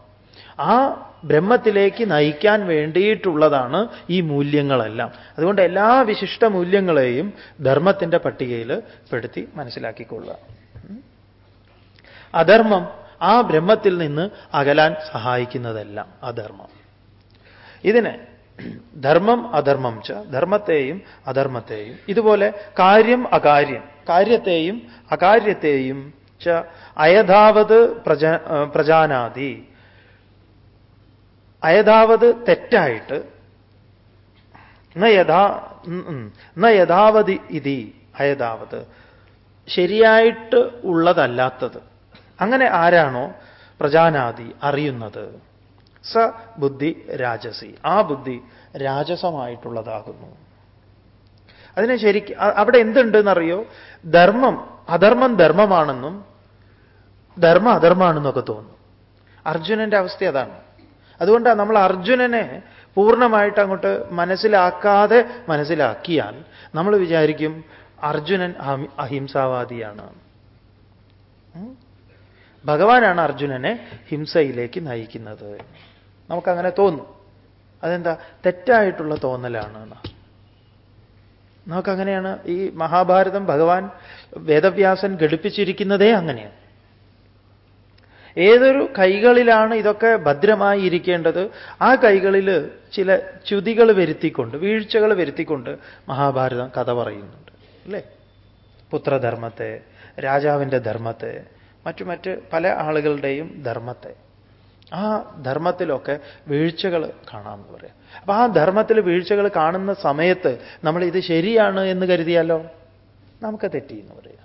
ആ ബ്രഹ്മത്തിലേക്ക് നയിക്കാൻ വേണ്ടിയിട്ടുള്ളതാണ് ഈ മൂല്യങ്ങളെല്ലാം. അതുകൊണ്ട് എല്ലാ വിശിഷ്ട മൂല്യങ്ങളെയും ധർമ്മത്തിന്റെ പട്ടികയിൽ പെടുത്തി മനസ്സിലാക്കിക്കൊള്ളുക. അധർമ്മം ആ ബ്രഹ്മത്തിൽ നിന്ന് അകലാൻ സഹായിക്കുന്നതല്ല അധർമ്മം. ഇതിന് ധർമ്മം അധർമ്മം ച ധർമ്മത്തെയും അധർമ്മത്തെയും. ഇതുപോലെ കാര്യം അകാര്യം കാര്യത്തെയും അകാര്യത്തെയും ച അയഥാവത് പ്രജ പ്രജാനാതി അയഥാവത് തെറ്റായിട്ട് ന യഥാ ന യഥാവതി ഇതി അയഥാവത്. ശരിയായിട്ട് ഉള്ളതല്ലാത്തത്. അങ്ങനെ ആരാണോ പ്രജാനാദി അറിയുന്നത്? സ ബുദ്ധി രാജസി. ആ ബുദ്ധി രാജസമായിട്ടുള്ളതാകുന്നു. അതിനെ ശരിക്ക് അവിടെ എന്തുണ്ടെന്നറിയോ? ധർമ്മം അധർമ്മം ധർമ്മമാണെന്നും ധർമ്മ അധർമ്മമാണെന്നൊക്കെ തോന്നുന്നു. അർജുനന്റെ അവസ്ഥ അതാണ്. അതുകൊണ്ടാണ് നമ്മൾ അർജുനനെ പൂർണമായിട്ട് അങ്ങോട്ട് മനസ്സിലാക്കാതെ മനസ്സിലാക്കിയാൽ നമ്മൾ വിചാരിക്കും അർജുനൻ അഹിംസാവാദിയാണ്. ഭഗവാനാണ് അർജുനനെ ഹിംസയിലേക്ക് നയിക്കുന്നത്. നമുക്കങ്ങനെ തോന്നും. അതെന്താ? തെറ്റായിട്ടുള്ള തോന്നലാണ് നമുക്കങ്ങനെയാണ് ഈ മഹാഭാരതം ഭഗവാൻ വേദവ്യാസൻ ഘടിപ്പിച്ചിരിക്കുന്നതേ അങ്ങനെയാണ്. ഏതൊരു കൈകളിലാണ് ഇതൊക്കെ ഭദ്രമായി ഇരിക്കേണ്ടത്? ആ കൈകളിൽ ചില ച്യുതികൾ വരുത്തിക്കൊണ്ട് വീഴ്ചകൾ വരുത്തിക്കൊണ്ട് മഹാഭാരതം കഥ പറയുന്നുണ്ട്. അല്ലേ? പുത്രധർമ്മത്തെ രാജാവിന്റെ ധർമ്മത്തെ മറ്റു മറ്റ് പല ആളുകളുടെയും ധർമ്മത്തെ. ആ ധർമ്മത്തിലൊക്കെ വീഴ്ചകൾ കാണാമെന്ന് പറയാം. അപ്പൊ ആ ധർമ്മത്തിൽ വീഴ്ചകൾ കാണുന്ന സമയത്ത് നമ്മൾ ഇത് ശരിയാണ് എന്ന് കരുതിയാലോ? നമുക്ക് തെറ്റി എന്ന് പറയാം.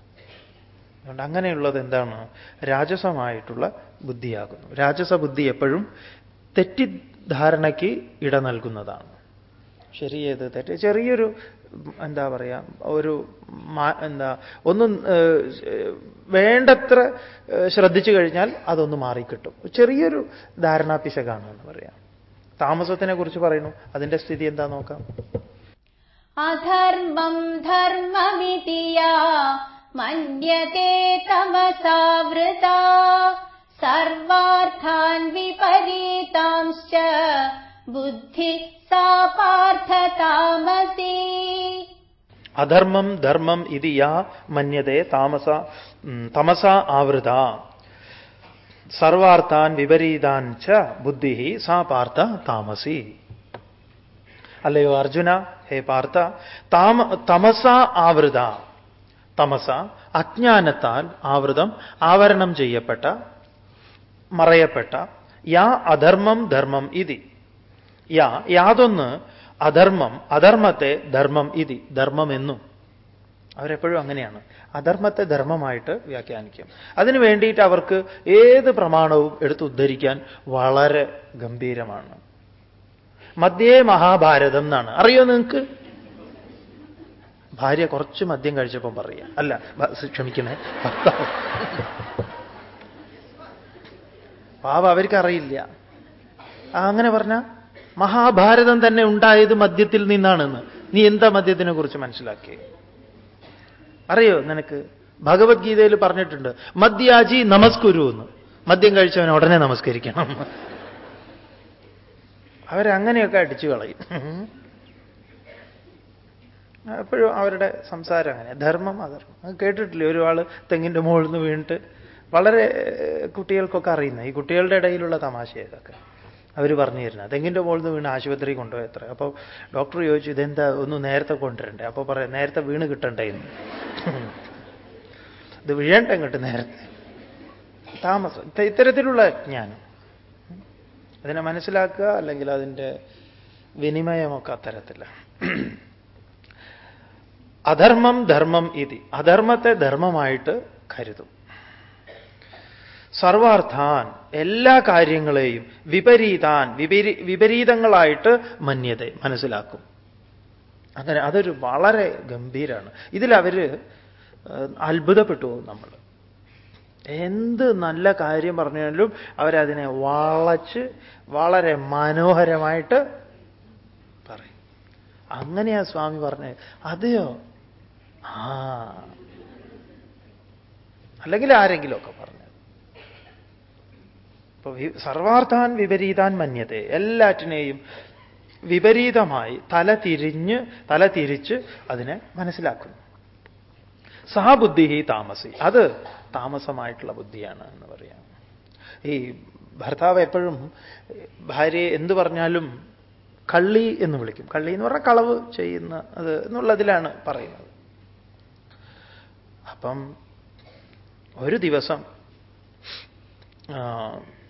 അതുകൊണ്ട് അങ്ങനെയുള്ളത് എന്താണ്? രാജസമായിട്ടുള്ള ബുദ്ധിയാകുന്നു. രാജസ ബുദ്ധി എപ്പോഴും തെറ്റിദ്ധാരണയ്ക്ക് ഇട നൽകുന്നതാണ്. ശരിയേത് തെറ്റ്? ചെറിയൊരു എന്താ പറയുക ഒരു എന്താ ഒന്നും വേണ്ടത്ര ശ്രദ്ധിച്ചു കഴിഞ്ഞാൽ അതൊന്ന് മാറിക്കിട്ടും. ചെറിയൊരു ധാരണാപിശകാണ് എന്ന് പറയാം. താമസത്തിനെ കുറിച്ച് പറയുന്നു. അതിന്റെ സ്ഥിതി എന്താ നോക്കാം. അധർമ്മം ധർമ്മമിതിയ മന്യത്തെ തമസാവൃത സർവാർത്ഥാൻ വിപരീതാംശ്ച ബുദ്ധി സാ പാർത്ഥ താമസി അധർമ്മം ധർമ്മം ഇത് യാ മന്യതേ താമസ തമസ ആവൃത സർവാർത്ഥാൻ വിപരീതാൻ ച ബുദ്ധി സാ പാർത്ഥ താമസി അല്ലയോ അർജുന ഹേ പാർത്ഥ താമ തമസ ആവൃത തമസ അജ്ഞാനത്താൽ ആവൃതം ആവരണം ചെയ്യപ്പെട്ട മറയപ്പെട്ട യാ അധർമ്മം ധർമ്മം ഇതി। യാ യാതൊന്ന് അധർമ്മം അധർമ്മത്തെ ധർമ്മം ഇതി ധർമ്മം എന്നും. അവരെപ്പോഴും അങ്ങനെയാണ്. അധർമ്മത്തെ ധർമ്മമായിട്ട് വ്യാഖ്യാനിക്കും. അതിനു വേണ്ടിയിട്ട് അവർക്ക് ഏത് പ്രമാണവും എടുത്ത് ഉദ്ധരിക്കാൻ വളരെ ഗംഭീരമാണ്. മദ്യേ മഹാഭാരതം എന്നാണ്. അറിയോ നിങ്ങൾക്ക് ഭാര്യ കുറച്ച് മദ്യം കഴിച്ചപ്പം പറയാ അല്ല ക്ഷമിക്കണേ. പാവ അവർക്കറിയില്ല. അങ്ങനെ പറഞ്ഞ മഹാഭാരതം തന്നെ ഉണ്ടായത് മദ്യത്തിൽ നിന്നാണെന്ന്. നീ എന്താ മദ്യത്തിനെ കുറിച്ച് മനസ്സിലാക്കി അറിയോ നിനക്ക്? ഭഗവത്ഗീതയിൽ പറഞ്ഞിട്ടുണ്ട് മദ്യാജി നമസ്കുരു എന്ന്. മദ്യം കഴിച്ചവനെ ഉടനെ നമസ്കരിക്കണം. അവരങ്ങനെയൊക്കെ അടിച്ചു കളയും. എപ്പോഴും അവരുടെ സംസാരം അങ്ങനെ. ധർമ്മം അധർമ്മം. കേട്ടിട്ടില്ലേ? ഒരാൾ തെങ്ങിന്റെ മുകളിൽ നിന്ന് വീണിട്ട്. വളരെ കുട്ടികൾക്കൊക്കെ അറിയുന്ന ഈ കുട്ടികളുടെ ഇടയിലുള്ള തമാശ ഇതൊക്കെ അവർ പറഞ്ഞു തരുന്നത് തെങ്ങിന്റെ മുകളിൽ നിന്ന് വീണ് ആശുപത്രി കൊണ്ടുപോയി എത്ര അപ്പോൾ ഡോക്ടർ ചോദിച്ചു ഇതെന്താ? ഒന്ന് നേരത്തെ കൊണ്ടുവരണ്ടേ? അപ്പോൾ പറയാം നേരത്തെ വീണ് കിട്ടണ്ടേ എന്ന്. ഇത് വീഴണ്ട ഇങ്ങോട്ട് നേരത്തെ. താമസം. ഇത്തരത്തിലുള്ള ജ്ഞാനം. അതിനെ മനസ്സിലാക്കുക അല്ലെങ്കിൽ അതിന്റെ വിനിമയമൊക്കെ അത്തരത്തില്ല അധർമ്മം ധർമ്മം ഇതി. അധർമ്മത്തെ ധർമ്മമായിട്ട് കരുതും. സർവാർത്ഥാൻ എല്ലാ കാര്യങ്ങളെയും വിപരീതാൻ വിപരീ വിപരീതങ്ങളായിട്ട് മന്യത മനസ്സിലാക്കും. അങ്ങനെ അതൊരു വളരെ ഗംഭീരമാണ് ഇതിലവർ അത്ഭുതപ്പെട്ടു നമ്മൾ എന്ത് നല്ല കാര്യം പറഞ്ഞാലും അവരതിനെ വളച്ച് വളരെ മനോഹരമായിട്ട് പറയും. അങ്ങനെയാ സ്വാമി പറഞ്ഞത് അതെയോ? ആ. അല്ലെങ്കിൽ ആരെങ്കിലുമൊക്കെ പറഞ്ഞത് ഇപ്പൊ സർവാർത്ഥാൻ വിപരീതാൻ മന്യത്തെ എല്ലാറ്റിനെയും വിപരീതമായി തല തിരിഞ്ഞ് തല തിരിച്ച് അതിനെ മനസ്സിലാക്കുന്നു. സഹബുദ്ധി താമസി. അത് താമസമായിട്ടുള്ള ബുദ്ധിയാണ് എന്ന് പറയാം. ഈ ഭർത്താവ് എപ്പോഴും ഭാര്യയെ എന്തു പറഞ്ഞാലും കള്ളി എന്ന് വിളിക്കും. കള്ളി എന്ന് പറഞ്ഞാൽ കളവ് ചെയ്യുന്ന അത് എന്നുള്ളതിലാണ് പറയുന്നത്. അപ്പം ഒരു ദിവസം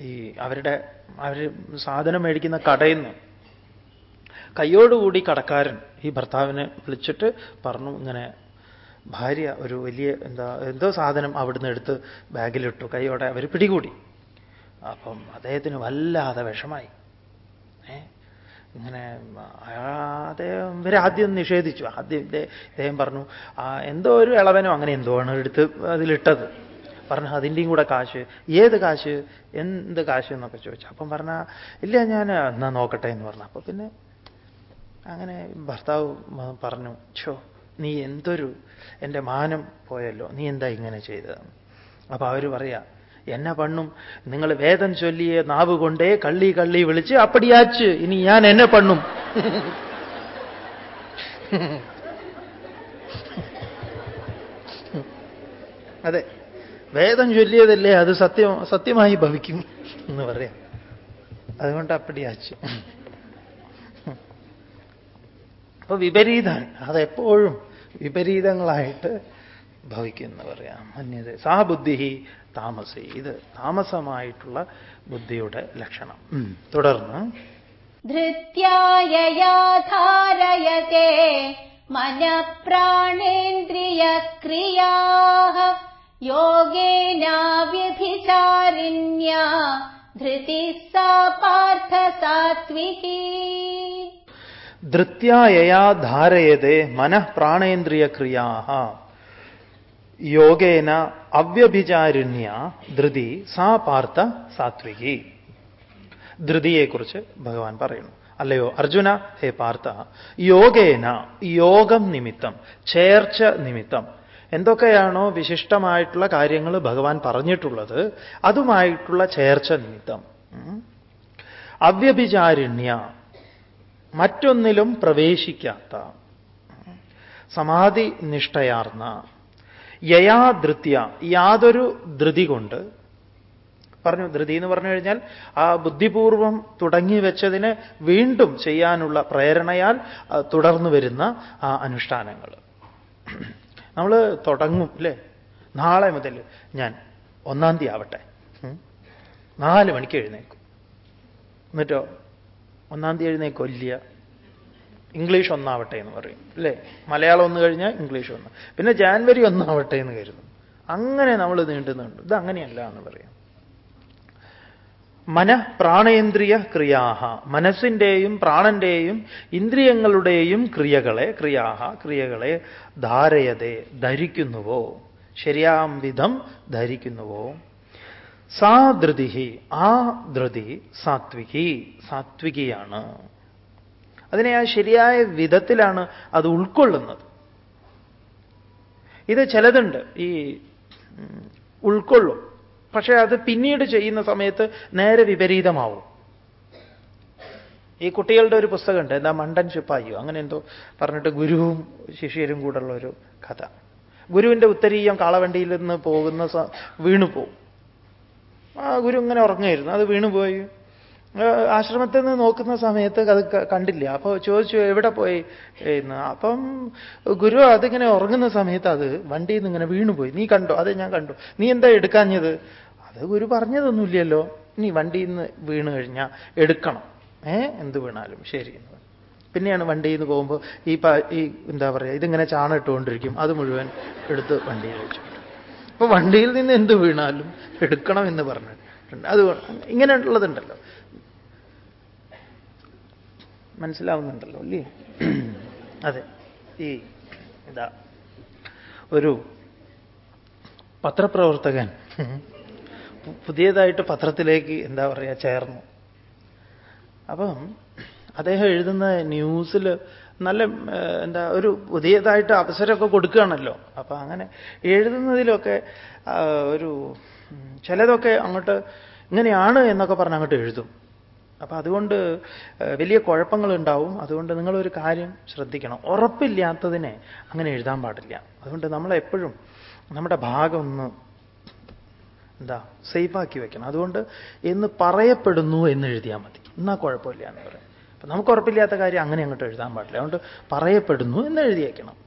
ഈ അവരുടെ അവർ സാധനം മേടിക്കുന്ന കടയിൽ നിന്ന് കയ്യോടുകൂടി കടക്കാരൻ ഈ ഭർത്താവിനെ വിളിച്ചിട്ട് പറഞ്ഞു ഇങ്ങനെ ഭാര്യ ഒരു വലിയ എന്താ എന്തോ സാധനം അവിടുന്ന് എടുത്ത് ബാഗിലിട്ടു കൈയോടെ അവർ പിടികൂടി. അപ്പം അദ്ദേഹത്തിന് വല്ലാതെ വിഷമായി. ഇങ്ങനെ അദ്ദേഹം ആദ്യം നിഷേധിച്ചു. ആദ്യം ഇദ്ദേഹം പറഞ്ഞു എന്തോ ഒരു ഇളവനോ അങ്ങനെ എന്തോ ആണ് എടുത്ത് അതിലിട്ടത്. പറഞ്ഞു അതിന്റെയും കൂടെ കാശ് ഏത് കാശ് എന്ത് കാശ് എന്നൊക്കെ ചോദിച്ചു. അപ്പം പറഞ്ഞ ഇല്ല ഞാൻ എന്നാ നോക്കട്ടെ എന്ന് പറഞ്ഞു. അപ്പൊ പിന്നെ അങ്ങനെ ഭർത്താവ് പറഞ്ഞു ഛോ നീ എന്തൊരു എന്റെ മാനം പോയല്ലോ നീ എന്താ ഇങ്ങനെ ചെയ്തത് അപ്പൊ അവർ പറയാ എന്നെ പണ്ണും നിങ്ങൾ വേദം ചൊല്ലിയ നാവ് കൊണ്ടേ കള്ളി കള്ളി വിളിച്ച് അപ്പടിയാച്ച് ഇനി ഞാൻ എന്നെ പണ്ണും. അതെ. വേദം ചൊല്ലിയതല്ലേ അത് സത്യം സത്യമായി ഭവിക്കും എന്ന് പറയാം. അതുകൊണ്ട് അപ്പടിയാച്ചു അപ്പൊ വിപരീതാണ് അതെപ്പോഴും വിപരീതങ്ങളായിട്ട് ഭവിക്കുന്ന പറയാം. മന്യത സാ ബുദ്ധി താമസി. ഇത് താമസമായിട്ടുള്ള ബുദ്ധിയുടെ ലക്ഷണം. തുടർന്ന്. ധൃത്യായയാധാരയത്തെ മനഃപ്രാണേന്ദ്രിയക്രിയാ യോഗേനാവ്യഭിചാരിണ്യ ധൃതി സാ ധൃത്യാ സാത്വികീ ധൃത്യായയാ ധാരയതെ മനഃപ്രാണേന്ദ്രിയക്രിയാ യോഗേന അവ്യഭിചാരിണ്യ ധൃതി സാ പാർത്ഥ സാത്വികി ധൃതിയെക്കുറിച്ച് ഭഗവാൻ പറയുന്നു. അല്ലയോ അർജുന ഹേ പാർത്ഥ യോഗേന യോഗം നിമിത്തം ചേർച്ച നിമിത്തം എന്തൊക്കെയാണോ വിശിഷ്ടമായിട്ടുള്ള കാര്യങ്ങൾ ഭഗവാൻ പറഞ്ഞിട്ടുള്ളത് അതുമായിട്ടുള്ള ചേർച്ച നിമിത്തം. അവ്യഭിചാരിണ്യ മറ്റൊന്നിലും പ്രവേശിക്കാത്ത സമാധി നിഷ്ഠയാർന്ന യയാധൃത്യ യാതൊരു ധൃതി കൊണ്ട്. പറഞ്ഞു ധൃതി എന്ന് പറഞ്ഞു കഴിഞ്ഞാൽ ആ ബുദ്ധിപൂർവം തുടങ്ങി വെച്ചതിനെ വീണ്ടും ചെയ്യാനുള്ള പ്രേരണയാൽ തുടർന്നു വരുന്ന ആ അനുഷ്ഠാനങ്ങൾ. നമ്മൾ തുടങ്ങും അല്ലേ നാളെ മുതൽ ഞാൻ ഒന്നാം തീയതി ആവട്ടെ. നാല് മണിക്ക് എഴുന്നേക്കും എന്നിട്ടോ? ഒന്നാം തീയതി എഴുന്നേക്കൊല്ലിയ ഇംഗ്ലീഷ് ഒന്നാവട്ടെ എന്ന് പറയും അല്ലേ മലയാളം ഒന്ന് കഴിഞ്ഞാൽ ഇംഗ്ലീഷ് ഒന്ന്. പിന്നെ ജാൻവരി ഒന്നാവട്ടെ എന്ന് കരുതും. അങ്ങനെ നമ്മൾ നീണ്ടുന്നുണ്ട് ഇത് അങ്ങനെയല്ല എന്ന് പറയാം. മന പ്രാണേന്ദ്രിയ ക്രിയാഹ മനസ്സിന്റെയും പ്രാണന്റെയും ഇന്ദ്രിയങ്ങളുടെയും ക്രിയകളെ ക്രിയാഹ ക്രിയകളെ ധാരയതെ ധരിക്കുന്നുവോ? ശരിയാം വിധം ധരിക്കുന്നുവോ? സാ ധൃതി ആ ധൃതി സാത്വികി സാത്വികിയാണ്. അതിനെ ആ ശരിയായ വിധത്തിലാണ് അത് ഉൾക്കൊള്ളുന്നത്. ഇത് ചിലതുണ്ട് ഈ ഉൾക്കൊള്ളും. പക്ഷേ അത് പിന്നീട് ചെയ്യുന്ന സമയത്ത് നേരെ വിപരീതമാവും. ഈ കുട്ടികളുടെ ഒരു പുസ്തകമുണ്ട് എന്താ മണ്ടൻ ശിപ്പായിയോ? അങ്ങനെ എന്തോ പറഞ്ഞിട്ട് ഗുരുവും ശിഷ്യരും കൂടെയുള്ള ഒരു കഥ. ഗുരുവിന്റെ ഉത്തരീയം കാളവണ്ടിയിൽ നിന്ന് പോകുന്ന വീണുപോകും ആ ഗുരു ഇങ്ങനെ ഉറങ്ങായിരുന്നു അത് വീണുപോയി. ആശ്രമത്തിൽ നിന്ന് നോക്കുന്ന സമയത്ത് അത് കണ്ടില്ല. അപ്പോൾ ചോദിച്ചു എവിടെ പോയി? എന്ന്. അപ്പം ഗുരു അതിങ്ങനെ ഉറങ്ങുന്ന സമയത്ത് അത് വണ്ടിയിൽ നിന്ന് ഇങ്ങനെ വീണുപോയി. നീ കണ്ടോ? അത് ഞാൻ കണ്ടു. നീ എന്താ എടുക്കാഞ്ഞത്? അത് ഗുരു പറഞ്ഞതൊന്നുമില്ലല്ലോ. നീ വണ്ടിയിൽ നിന്ന് വീണ് കഴിഞ്ഞാൽ എടുക്കണം. ഏ? എന്ത് വീണാലും ശരി. എന്ന് പിന്നെയാണ് വണ്ടിയിൽ നിന്ന് പോകുമ്പോൾ ഈ ഈ എന്താ പറയുക ഇതിങ്ങനെ ചാണ ഇട്ടുകൊണ്ടിരിക്കും. അത് മുഴുവൻ എടുത്ത് വണ്ടിയിൽ വെച്ചു. അപ്പോൾ വണ്ടിയിൽ നിന്ന് എന്ത് വീണാലും എടുക്കണം എന്ന് പറഞ്ഞിട്ടുണ്ട്. അത് ഇങ്ങനെയുള്ളതുണ്ടല്ലോ. മനസ്സിലാവുന്നുണ്ടല്ലോ അല്ലേ? അതെ. ഈ ഇതാ ഒരു പത്രപ്രവർത്തകൻ പുതിയതായിട്ട് പത്രത്തിലേക്ക് എന്താ പറയുക ചേർന്നു. അപ്പം അദ്ദേഹം എഴുതുന്ന ന്യൂസിൽ നല്ല എന്താ ഒരു പുതിയതായിട്ട് അവസരമൊക്കെ കൊടുക്കുകയാണല്ലോ. അപ്പം അങ്ങനെ എഴുതുന്നതിലൊക്കെ ഒരു ചിലതൊക്കെ അങ്ങോട്ട് ഇങ്ങനെയാണ് എന്നൊക്കെ പറഞ്ഞ് അങ്ങോട്ട് എഴുതും. അപ്പൊ അതുകൊണ്ട് വലിയ കുഴപ്പങ്ങൾ ഉണ്ടാവും അതുകൊണ്ട് നിങ്ങളൊരു കാര്യം ശ്രദ്ധിക്കണം. ഉറപ്പില്ലാത്തതിനെ അങ്ങനെ എഴുതാൻ പാടില്ല. അതുകൊണ്ട് നമ്മളെപ്പോഴും നമ്മുടെ ഭാഗം ഒന്ന് എന്താ സേഫാക്കി വെക്കണം. അതുകൊണ്ട് എന്ന് പറയപ്പെടുന്നു എന്ന് എഴുതിയാൽ മതി. എന്നാ കുഴപ്പമില്ല എന്ന് പറയും. അപ്പൊ നമുക്ക് ഉറപ്പില്ലാത്ത കാര്യം അങ്ങനെ അങ്ങോട്ട് എഴുതാൻ പാടില്ല. അതുകൊണ്ട് പറയപ്പെടുന്നു എന്ന് എഴുതി വയ്ക്കണം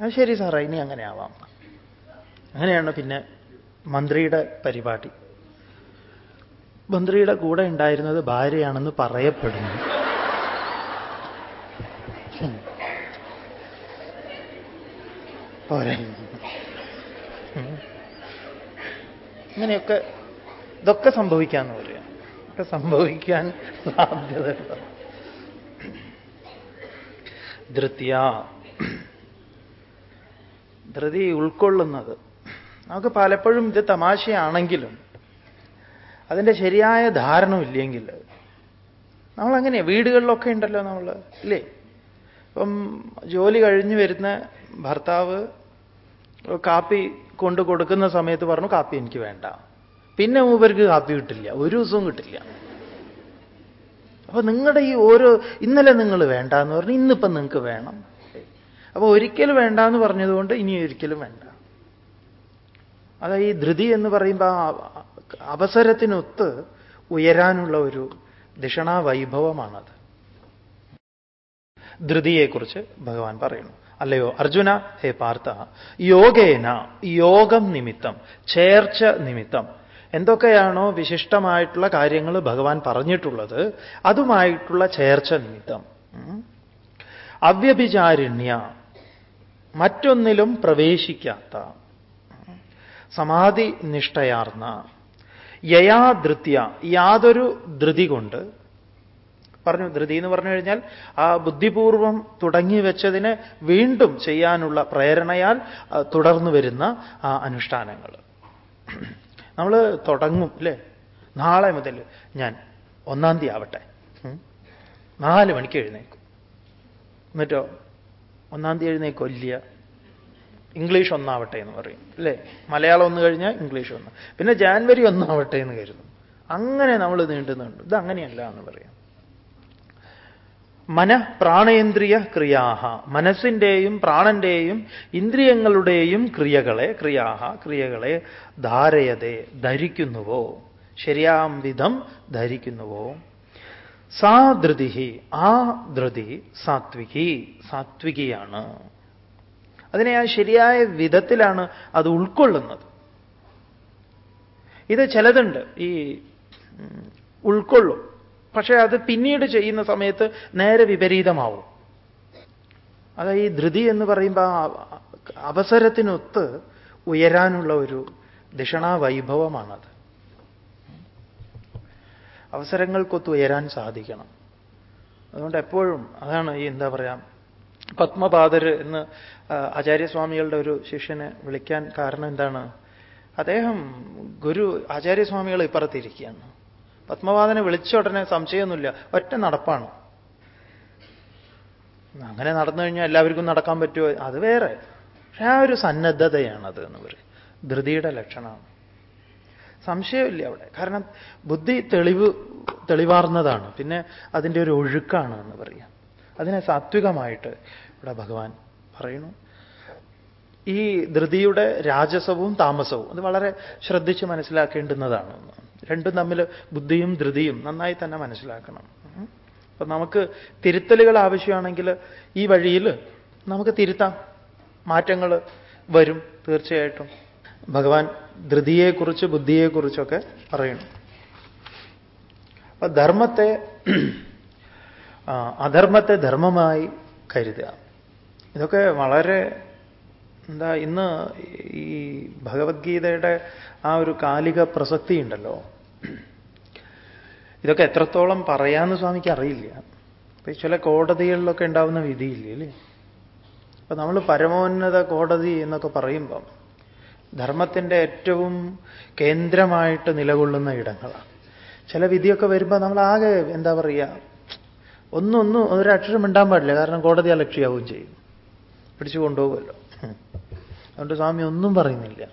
അത് ശരി സാറേ ഇനി അങ്ങനെ ആവാം. അങ്ങനെയാണ് പിന്നെ മന്ത്രിയുടെ പരിപാടി. മന്ത്രിയുടെ കൂടെ ഉണ്ടായിരുന്നത് ഭാര്യയാണെന്ന് പറയപ്പെടുന്നു. പോരെ. ഇങ്ങനെയൊക്കെ ഇതൊക്കെ സംഭവിക്കാന്ന് പറയാം ഒക്കെ സംഭവിക്കാൻ സാധ്യതയുണ്ട് ധൃത്യ. ധൃതി ഉൾക്കൊള്ളുന്നത്. നമുക്ക് പലപ്പോഴും ഇത് തമാശയാണെങ്കിലും അതിന്റെ ശരിയായ ധാരണ ഇല്ലെങ്കിൽ നമ്മളങ്ങനെ വീടുകളിലൊക്കെ ഉണ്ടല്ലോ നമ്മൾ ഇല്ലേ? ഇപ്പം ജോലി കഴിഞ്ഞ് വരുന്ന ഭർത്താവ് കാപ്പി കൊണ്ട് കൊടുക്കുന്ന സമയത്ത് പറഞ്ഞു കാപ്പി എനിക്ക് വേണ്ട. പിന്നെ മൂപ്പർക്ക് കാപ്പി കിട്ടില്ല ഒരു ദിവസവും കിട്ടില്ല. അപ്പൊ നിങ്ങളുടെ ഈ ഓരോ ഇന്നലെ നിങ്ങൾ വേണ്ട എന്ന് പറഞ്ഞു ഇന്നിപ്പം നിങ്ങൾക്ക് വേണം. അപ്പൊ ഒരിക്കലും വേണ്ട എന്ന് പറഞ്ഞതുകൊണ്ട് ഇനി ഒരിക്കലും വേണ്ട. അതായത് ഈ ധൃതി എന്ന് പറയുമ്പോൾ അവസരത്തിനൊത്ത് ഉയരാനുള്ള ഒരു ദിഷണാവൈഭവമാണത്. ധൃതിയെക്കുറിച്ച് ഭഗവാൻ പറയുന്നു. അല്ലയോ അർജുന ഹേ പാർത്ഥ യോഗേന യോഗം നിമിത്തം ചേർച്ച നിമിത്തം എന്തൊക്കെയാണോ വിശിഷ്ടമായിട്ടുള്ള കാര്യങ്ങൾ ഭഗവാൻ പറഞ്ഞിട്ടുള്ളത് അതുമായിട്ടുള്ള ചേർച്ച നിമിത്തം. അവ്യഭിചാരിണ്യ മറ്റൊന്നിലും പ്രവേശിക്കാത്ത സമാധി നിഷ്ഠയാർന്ന യയാധൃത്യ യാതൊരു ധൃതി കൊണ്ട്. പറഞ്ഞു ധൃതി എന്ന് പറഞ്ഞു കഴിഞ്ഞാൽ ആ ബുദ്ധിപൂർവം തുടങ്ങി വെച്ചതിനെ വീണ്ടും ചെയ്യാനുള്ള പ്രേരണയാൽ തുടർന്നു വരുന്ന ആ അനുഷ്ഠാനങ്ങൾ. നമ്മൾ തുടങ്ങും അല്ലേ നാളെ മുതൽ ഞാൻ ഒന്നാം തീയതി ആവട്ടെ. നാല് മണിക്ക് എഴുന്നേക്കും എന്നിട്ടോ? ഒന്നാം തീയതി എഴുന്നേക്കും ഇല്ല. ഇംഗ്ലീഷ് ഒന്നാവട്ടെ എന്ന് പറയും. അല്ലേ? മലയാളം ഒന്ന് കഴിഞ്ഞാൽ ഇംഗ്ലീഷ് ഒന്ന്. പിന്നെ ജാൻവരി ഒന്നാവട്ടെ എന്ന് കരുതും അങ്ങനെ നമ്മൾ നീണ്ടുന്നുണ്ട്. ഇത് അങ്ങനെയല്ല എന്ന് പറയാം. മന പ്രാണേന്ദ്രിയ ക്രിയാഹ. മനസ്സിന്റെയും പ്രാണന്റെയും ഇന്ദ്രിയങ്ങളുടെയും ക്രിയകളെ ക്രിയാഹ ക്രിയകളെ ധാരയതെ ധരിക്കുന്നുവോ? ശരിയാം വിധം ധരിക്കുന്നുവോ? സാ ധൃതി ആ ധൃതി സാത്വികി സാത്വികിയാണ്. അതിനെ ആ ശരിയായ വിധത്തിലാണ് അത് ഉൾക്കൊള്ളുന്നത്. ഇത് ചിലതുണ്ട് ഈ ഉൾക്കൊള്ളും. പക്ഷേ അത് പിന്നീട് ചെയ്യുന്ന സമയത്ത് നേരെ വിപരീതമാവും. അത് ഈ ധൃതി എന്ന് പറയുമ്പോൾ അവസരത്തിനൊത്ത് ഉയരാനുള്ള ഒരു ദിഷണാവൈഭവമാണത്. അവസരങ്ങൾക്കൊത്ത് ഉയരാൻ സാധിക്കണം. അതുകൊണ്ട് എപ്പോഴും അതാണ് ഈ എന്താ പറയുക പത്മപാതര് എന്ന് ആചാര്യസ്വാമികളുടെ ഒരു ശിഷ്യനെ വിളിക്കാൻ കാരണം എന്താണ്? അദ്ദേഹം ഗുരു ആചാര്യസ്വാമികൾ ഇപ്പുറത്തിരിക്കുകയാണ് പത്മവാദനെ വിളിച്ച ഉടനെ സംശയമൊന്നുമില്ല. ഒറ്റ നടപ്പാണ്. അങ്ങനെ നടന്നു കഴിഞ്ഞാൽ എല്ലാവർക്കും നടക്കാൻ പറ്റുമോ? അത് വേറെ. പക്ഷെ ആ ഒരു സന്നദ്ധതയാണത് എന്ന് പറയും. ധൃതിയുടെ ലക്ഷണമാണ്. സംശയമില്ല അവിടെ. കാരണം ബുദ്ധി തെളിവ് തെളിവാർന്നതാണ്. പിന്നെ അതിന്റെ ഒരു ഒഴുക്കാണ് എന്ന് പറയാം. അതിനെ സാത്വികമായിട്ട് ഇവിടെ ഭഗവാൻ പറയുന്നു. ഈ ധൃതിയുടെ രാജസവും താമസവും അത് വളരെ ശ്രദ്ധിച്ച് മനസ്സിലാക്കേണ്ടുന്നതാണ്. രണ്ടും തമ്മിൽ ബുദ്ധിയും ധൃതിയും നന്നായി തന്നെ മനസ്സിലാക്കണം. അപ്പൊ നമുക്ക് തിരുത്തലുകൾ ആവശ്യമാണെങ്കിൽ ഈ വഴിയിൽ നമുക്ക് തിരുത്താം. മാറ്റങ്ങൾ വരും തീർച്ചയായിട്ടും. ഭഗവാൻ ധൃതിയെക്കുറിച്ച് ബുദ്ധിയെക്കുറിച്ചൊക്കെ പറയണം. അപ്പൊ ധർമ്മത്തെ അധർമ്മത്തെ ധർമ്മമായി കരുതുക. ഇതൊക്കെ വളരെ എന്താ ഇന്ന് ഈ ഭഗവത്ഗീതയുടെ ആ ഒരു കാലിക പ്രസക്തി ഉണ്ടല്ലോ ഇതൊക്കെ എത്രത്തോളം പറയാമെന്ന് സ്വാമിക്ക് അറിയില്ല. ഇപ്പൊ ചില കോടതികളിലൊക്കെ ഉണ്ടാവുന്ന വിധിയില്ലേ അല്ലേ? അപ്പൊ നമ്മൾ പരമോന്നത കോടതി എന്നൊക്കെ പറയുമ്പം ധർമ്മത്തിന്റെ ഏറ്റവും കേന്ദ്രമായിട്ട് നിലകൊള്ളുന്ന ഇടങ്ങളാണ് ചില വിധിയൊക്കെ വരുമ്പോൾ നമ്മൾ ആകെ എന്താ പറയുക ഒന്നും ഒന്നും ഒരക്ഷരം ഉണ്ടാൻ പാടില്ല. കാരണം കോടതി അലക്ഷ്യയാവുകയും ചെയ്യും. പിടിച്ചു കൊണ്ടുപോകുമല്ലോ. അതുകൊണ്ട് സ്വാമി ഒന്നും പറയുന്നില്ല.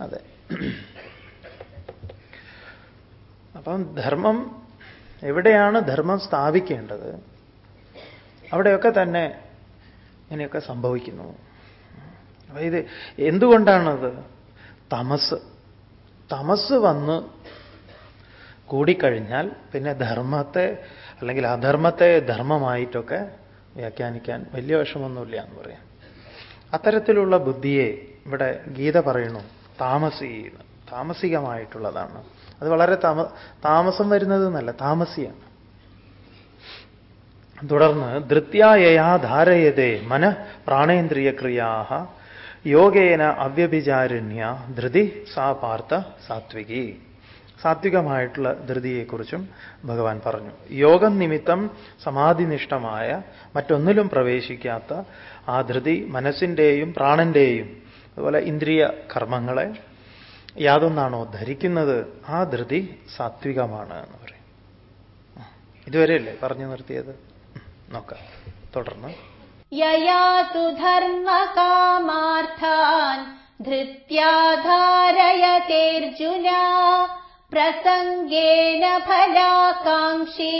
അതെ. അപ്പം ധർമ്മം എവിടെയാണ് ധർമ്മം സ്ഥാപിക്കേണ്ടത്? അവിടെയൊക്കെ തന്നെ ഇങ്ങനെയൊക്കെ സംഭവിക്കുന്നു. അപ്പൊ ഇത് എന്തുകൊണ്ടാണത്? തമസ്. തമസ് വന്ന് കൂടിക്കഴിഞ്ഞാൽ പിന്നെ ധർമ്മത്തെ അല്ലെങ്കിൽ അധർമ്മത്തെ ധർമ്മമായിട്ടൊക്കെ വ്യാഖ്യാനിക്കാൻ വലിയ വിഷമൊന്നുമില്ല എന്ന് പറയാം. അത്തരത്തിലുള്ള ബുദ്ധിയെ ഇവിടെ ഗീത പറയുന്നു താമസി താമസികമായിട്ടുള്ളതാണ്. അത് വളരെ താമ താമസം വരുന്നത് എന്നല്ല താമസിയാണ്. തുടർന്ന് ധൃത്യായയാ ധാരയതേ മന പ്രാണേന്ദ്രിയ ക്രിയാ യോഗേന അവ്യഭിചാരുണ്യ ധൃതി സാ പാർത്ഥ സാത്വികി. സാത്വികമായിട്ടുള്ള ധൃതിയെക്കുറിച്ചും ഭഗവാൻ പറഞ്ഞു. യോഗം നിമിത്തം സമാധിനിഷ്ഠമായ മറ്റൊന്നിലും പ്രവേശിക്കാത്ത ആ ധൃതി മനസ്സിന്റെയും പ്രാണന്റെയും അതുപോലെ ഇന്ദ്രിയ കർമ്മങ്ങളെ യാതൊന്നാണോ ധരിക്കുന്നത് ആ ധൃതി സാത്വികമാണ് എന്ന് പറയും. ഇതുവരെയല്ലേ പറഞ്ഞു നിർത്തിയത്? നോക്കാം. തുടർന്ന്. യയാതു ധർമ്മകാമാർത്ഥാൻ ധൃത്യാധാരയതേർജുന प्रसङ्गेन फलाकाङ्क्षी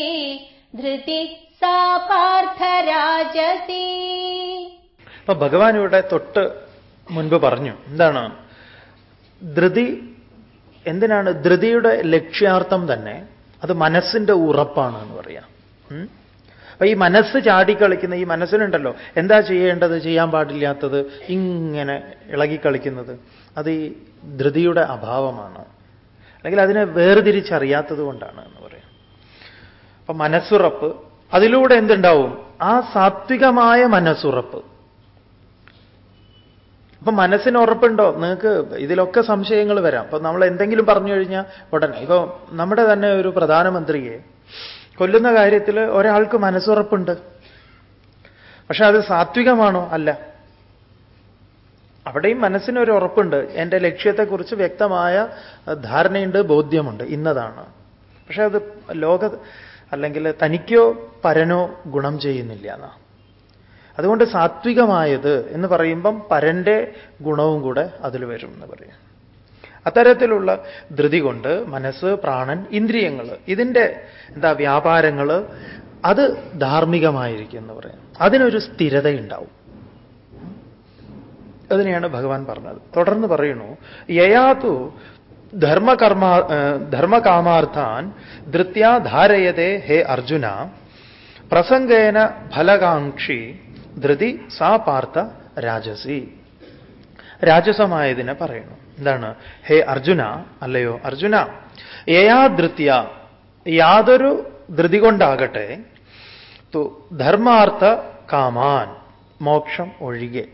धृतिः सा पार्थराजसी അപ്പൊ ഭഗവാൻ ഇവിടെ തൊട്ട് മുൻപ് പറഞ്ഞു എന്താണ് ധൃതി എന്തിനാണ് ധൃതിയുടെ ലക്ഷ്യാർത്ഥം തന്നെ അത് മനസ്സിന്റെ ഉറപ്പാണ് എന്ന് പറയാം ഉം? അപ്പൊ ഈ മനസ്സ് ചാടിക്കളിക്കുന്ന ഈ മനസ്സിനുണ്ടല്ലോ എന്താ ചെയ്യേണ്ടത് ചെയ്യാൻ പാടില്ലാത്തത് ഇങ്ങനെ ഇളകിക്കളിക്കുന്നത് അത് ഈ ധൃതിയുടെ അഭാവമാണ് അല്ലെങ്കിൽ അതിനെ വേർതിരിച്ചറിയാത്തത് കൊണ്ടാണ് എന്ന് പറയാം. അപ്പൊ മനസ്സുറപ്പ് അതിലൂടെ എന്തുണ്ടാവും? ആ സാത്വികമായ മനസ്സുറപ്പ്. അപ്പൊ മനസ്സിന് ഉറപ്പുണ്ടോ? നിങ്ങൾക്ക് ഇതിലൊക്കെ സംശയങ്ങൾ വരാം. അപ്പൊ നമ്മൾ എന്തെങ്കിലും പറഞ്ഞു കഴിഞ്ഞാൽ ഉടനെ. ഇപ്പൊ നമ്മുടെ തന്നെ ഒരു പ്രധാനമന്ത്രിയെ കൊല്ലുന്ന കാര്യത്തിൽ ഒരാൾക്ക് മനസ്സുറപ്പുണ്ട്. പക്ഷെ അത് സാത്വികമാണോ? അല്ല. അവിടെയും മനസ്സിനൊരു ഉറപ്പുണ്ട്. എന്റെ ലക്ഷ്യത്തെക്കുറിച്ച് വ്യക്തമായ ധാരണയുണ്ട് ബോധ്യമുണ്ട്. ഇന്നതാണ്. പക്ഷേ അത് ലോക അല്ലെങ്കിൽ തനിക്കോ പരനോ ഗുണം ചെയ്യുന്നില്ല എന്നാ. അതുകൊണ്ട് സാത്വികമായത് എന്ന് പറയുമ്പം പരന്റെ ഗുണവും കൂടെ അതിൽ വരും എന്ന് പറയും. അത്തരത്തിലുള്ള ധൃതി കൊണ്ട് മനസ്സ് പ്രാണൻ ഇന്ദ്രിയങ്ങൾ ഇതിന്റെ എന്താ വ്യാപാരങ്ങൾ അത് ധാർമ്മികമായിരിക്കും എന്ന് പറയാം. അതിനൊരു സ്ഥിരതയുണ്ടാവും. അതിനെയാണ് ഭഗവാൻ പറഞ്ഞത്. തുടർന്ന് പറയുന്നു യയാതു ധർമ്മകർമ്മ ധർമ്മകാമാർത്ഥാൻ ധൃത്യാ ധാരയതേ ഹേ അർജുന പ്രസംഗേന ഫലകാംക്ഷി ധൃതി സാ പാർത്ഥ രാജസി. രാജസമായതിനെ പറയുന്നു. എന്താണ്? ഹേ അർജുന അല്ലയോ അർജുന യയാ ധൃത്യ യാതൊരു ധൃതി കൊണ്ടാകട്ടെ ധർമാർത്ഥ കാമാൻ മോക്ഷം ഒഴികെ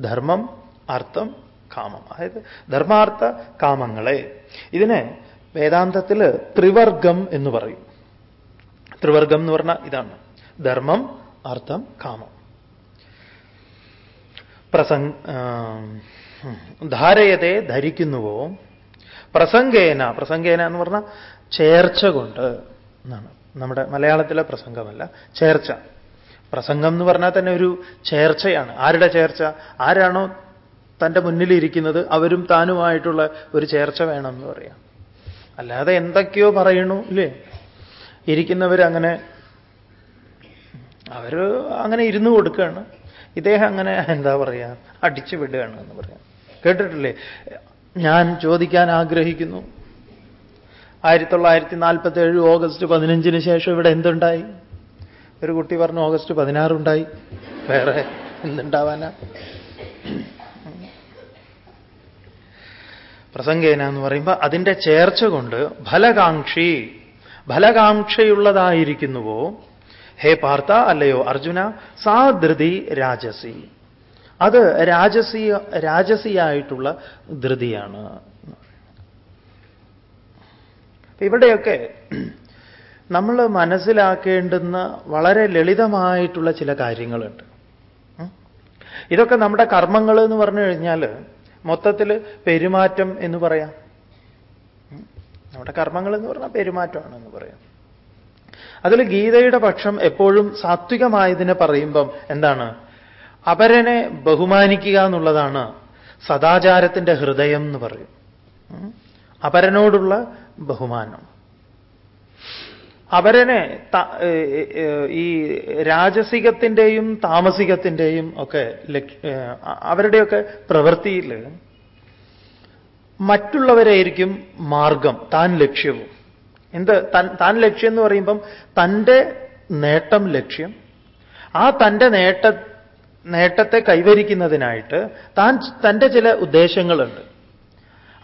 ധർമ്മം അർത്ഥം കാമം. അതായത് ധർമാർത്ഥ കാമങ്ങളെ. ഇതിനെ വേദാന്തത്തിൽ ത്രിവർഗം എന്ന് പറയും. ത്രിവർഗം എന്ന് പറഞ്ഞാൽ ഇതാണ്. ധർമ്മം അർത്ഥം കാമം. പ്രസംഗ ധാരയതെ ധരിക്കുന്നുവോ? പ്രസംഗേന പ്രസംഗേന എന്ന് പറഞ്ഞാൽ ചേർച്ച കൊണ്ട് എന്നാണ്. നമ്മുടെ മലയാളത്തിലെ പ്രസംഗമല്ല ചേർച്ച. പ്രസംഗം എന്ന് പറഞ്ഞാൽ തന്നെ ഒരു ചേർച്ചയാണ്. ആരുടെ ചേർച്ച? ആരാണോ തന്റെ മുന്നിലിരിക്കുന്നത് അവരും താനുമായിട്ടുള്ള ഒരു ചേർച്ച വേണം എന്ന് പറയാം. അല്ലാതെ എന്തൊക്കെയോ പറയണു ഇല്ലേ? ഇരിക്കുന്നവരങ്ങനെ അവർ അങ്ങനെ ഇരുന്ന് കൊടുക്കുകയാണ്. ഇദ്ദേഹം അങ്ങനെ എന്താ പറയുക അടിച്ചു വിടുകയാണ് എന്ന് പറയാം. കേട്ടിട്ടില്ലേ? ഞാൻ ചോദിക്കാൻ ആഗ്രഹിക്കുന്നു. ആയിരത്തി തൊള്ളായിരത്തി നാൽപ്പത്തി ഏഴ് ഓഗസ്റ്റ് പതിനഞ്ചിന് ശേഷം ഇവിടെ എന്തുണ്ടായി? ഒരു കുട്ടി പറഞ്ഞു ഓഗസ്റ്റ് പതിനാറുണ്ടായി. വേറെ എന്തുണ്ടാവാനാ? പ്രസംഗേന എന്ന് പറയുമ്പോൾ അതിന്റെ ചേർച്ച കൊണ്ട് ഫലകാംക്ഷി ഫലകാംക്ഷയുള്ളതായിരിക്കുന്നുവോ? ഹേ പാർത്ത അല്ലയോ അർജുന സാധൃതി രാജസി. അത് രാജസീയ രാജസിയായിട്ടുള്ള ധൃതിയാണ്. ഇവിടെയൊക്കെ നമ്മൾ മനസ്സിലാക്കേണ്ടുന്ന വളരെ ലളിതമായിട്ടുള്ള ചില കാര്യങ്ങളുണ്ട്. ഇതൊക്കെ നമ്മുടെ കർമ്മങ്ങൾ എന്ന് പറഞ്ഞു കഴിഞ്ഞാൽ മൊത്തത്തിൽ പെരുമാറ്റം എന്ന് പറയാം. നമ്മുടെ കർമ്മങ്ങൾ എന്ന് പറഞ്ഞാൽ പെരുമാറ്റമാണ് എന്ന് പറയാം. അതിൽ ഗീതയുടെ പക്ഷം എപ്പോഴും സാത്വികമായതിനെ പറയുമ്പം എന്താണ്? അപരനെ ബഹുമാനിക്കുക എന്നുള്ളതാണ് സദാചാരത്തിന്റെ ഹൃദയം എന്ന് പറയും. അപരനോടുള്ള ബഹുമാനം. അവരനെ ഈ രാജസികത്തിന്റെയും താമസികത്തിന്റെയും ഒക്കെ അവരുടെയൊക്കെ പ്രവൃത്തിയിൽ മറ്റുള്ളവരായിരിക്കും മാർഗം താൻ ലക്ഷ്യവും. എന്ത്? താൻ ലക്ഷ്യം എന്ന് പറയുമ്പം തന്റെ നേട്ടം ലക്ഷ്യം ആ തന്റെ നേട്ട നേട്ടത്തെ കൈവരിക്കുന്നതിനായിട്ട് താൻ തന്റെ ചില ഉദ്ദേശങ്ങളുണ്ട്.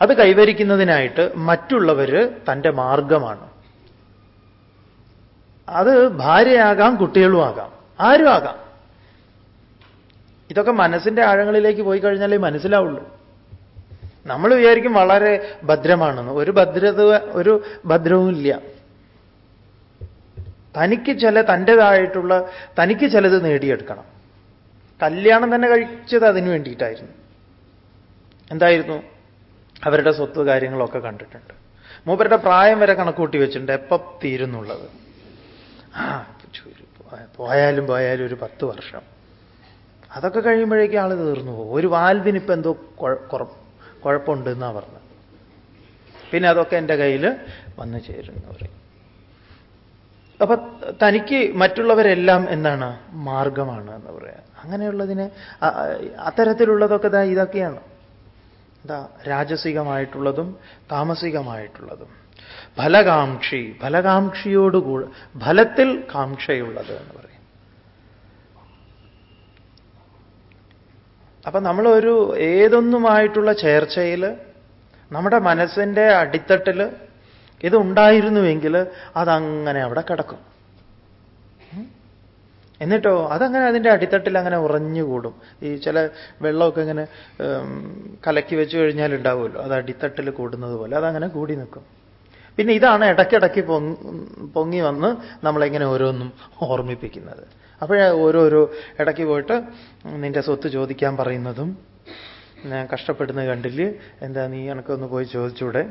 അത് കൈവരിക്കുന്നതിനായിട്ട് മറ്റുള്ളവർ തന്റെ മാർഗമാണ്. അത് ഭാര്യയാകാം കുട്ടികളും ആകാം ആരും ആകാം. ഇതൊക്കെ മനസ്സിന്റെ ആഴങ്ങളിലേക്ക് പോയി കഴിഞ്ഞാലേ മനസ്സിലാവുള്ളൂ. നമ്മൾ വിചാരിക്കും വളരെ ഭദ്രമാണെന്ന്. ഒരു ഭദ്രത ഒരു ഭദ്രവും ഇല്ല. തനിക്ക് ചില തന്റെതായിട്ടുള്ള തനിക്ക് ചിലത് നേടിയെടുക്കണം. കല്യാണം തന്നെ കഴിച്ചത് അതിനു വേണ്ടിയിട്ടായിരുന്നു. എന്തായിരുന്നു? അവരുടെ സ്വത്ത് കാര്യങ്ങളൊക്കെ കണ്ടിട്ടുണ്ട്. മൂപ്പരുടെ പ്രായം വരെ കണക്കൂട്ടി വെച്ചിട്ടുണ്ട്. എപ്പം തീരുന്നുള്ളത്? ആ പോയാലും പോയാലും ഒരു പത്ത് വർഷം. അതൊക്കെ കഴിയുമ്പോഴേക്കും ആൾ തീർന്നു പോകും. ഒരു വാൽവിന് ഇപ്പം എന്തോ കുഴപ്പമുണ്ട് എന്നാണ് പറഞ്ഞത് പിന്നെ അതൊക്കെ എന്റെ കയ്യിൽ വന്നു ചേരുന്നു പറയും. അപ്പൊ തനിക്ക് മറ്റുള്ളവരെല്ലാം എന്താണ് മാർഗമാണ് എന്ന് പറയാം. അങ്ങനെയുള്ളതിന് അത്തരത്തിലുള്ളതൊക്കെ ഇതാ ഇതൊക്കെയാണ്. എന്താ രാജസികമായിട്ടുള്ളതും താമസികമായിട്ടുള്ളതും. ഫലകാംക്ഷി ഫലകാംക്ഷിയോടുകൂടെ ഫലത്തിൽ കാംക്ഷയുള്ളത് എന്ന് പറയും. അപ്പൊ നമ്മളൊരു ഏതൊന്നുമായിട്ടുള്ള ചേർച്ചയിൽ നമ്മുടെ മനസ്സിന്റെ അടിത്തട്ടിൽ ഇതുണ്ടായിരുന്നുവെങ്കിൽ അതങ്ങനെ അവിടെ കിടക്കും. എന്നിട്ടോ അതങ്ങനെ അതിന്റെ അടിത്തട്ടിൽ അങ്ങനെ ഉറഞ്ഞുകൂടും. ഈ ചില വെള്ളമൊക്കെ ഇങ്ങനെ കലക്കി വെച്ച് കഴിഞ്ഞാൽ ഉണ്ടാവുമല്ലോ അത് അടിത്തട്ടിൽ കൂടുന്നത് പോലെ അതങ്ങനെ കൂടി നിൽക്കും. പിന്നെ ഇതാണ് ഇടയ്ക്കിടയ്ക്ക് പൊങ്ങി വന്ന് നമ്മളെങ്ങനെ ഓരോന്നും ഓർമ്മിപ്പിക്കുന്നത്. അപ്പോഴേ ഓരോരോ ഇടയ്ക്ക് പോയിട്ട് നിന്റെ സ്വത്ത് ചോദിക്കാൻ പറയുന്നതും ഞാൻ കഷ്ടപ്പെടുന്നത് കണ്ടില്ലേ? എന്താ നീ എനക്കൊന്ന് പോയി ചോദിച്ചൂടെ?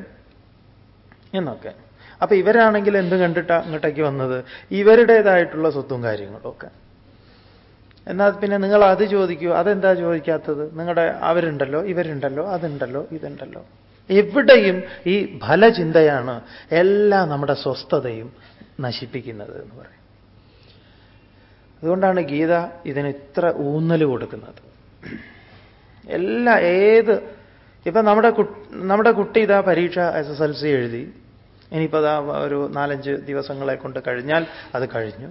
എന്നൊക്കെ. അപ്പൊ ഇവരാണെങ്കിൽ എന്ത് കണ്ടിട്ടാ ഇങ്ങോട്ടേക്ക് വന്നത്? ഇവരുടേതായിട്ടുള്ള സ്വത്തും കാര്യങ്ങളും ഒക്കെ. എന്നാൽ പിന്നെ നിങ്ങൾ അത് ചോദിക്കൂ. അതെന്താ ചോദിക്കാത്തത്? നിങ്ങളുടെ അവരുണ്ടല്ലോ ഇവരുണ്ടല്ലോ അതുണ്ടല്ലോ ഇതുണ്ടല്ലോ. എവിടെയും ഈ ഫലചിന്തയാണ് എല്ലാ നമ്മുടെ സ്വസ്ഥതയും നശിപ്പിക്കുന്നത് എന്ന് പറയും. അതുകൊണ്ടാണ് ഗീത ഇതിന് ഇത്ര ഊന്നൽ കൊടുക്കുന്നത്. എല്ലാ ഏത് ഇപ്പൊ നമ്മുടെ നമ്മുടെ കുട്ടി ഇതാ പരീക്ഷ എസ് എസ് എൽ സി എഴുതി. ഇനിയിപ്പോൾ അതാ ഒരു നാലഞ്ച് ദിവസങ്ങളെ കൊണ്ട് കഴിഞ്ഞാൽ അത് കഴിഞ്ഞു.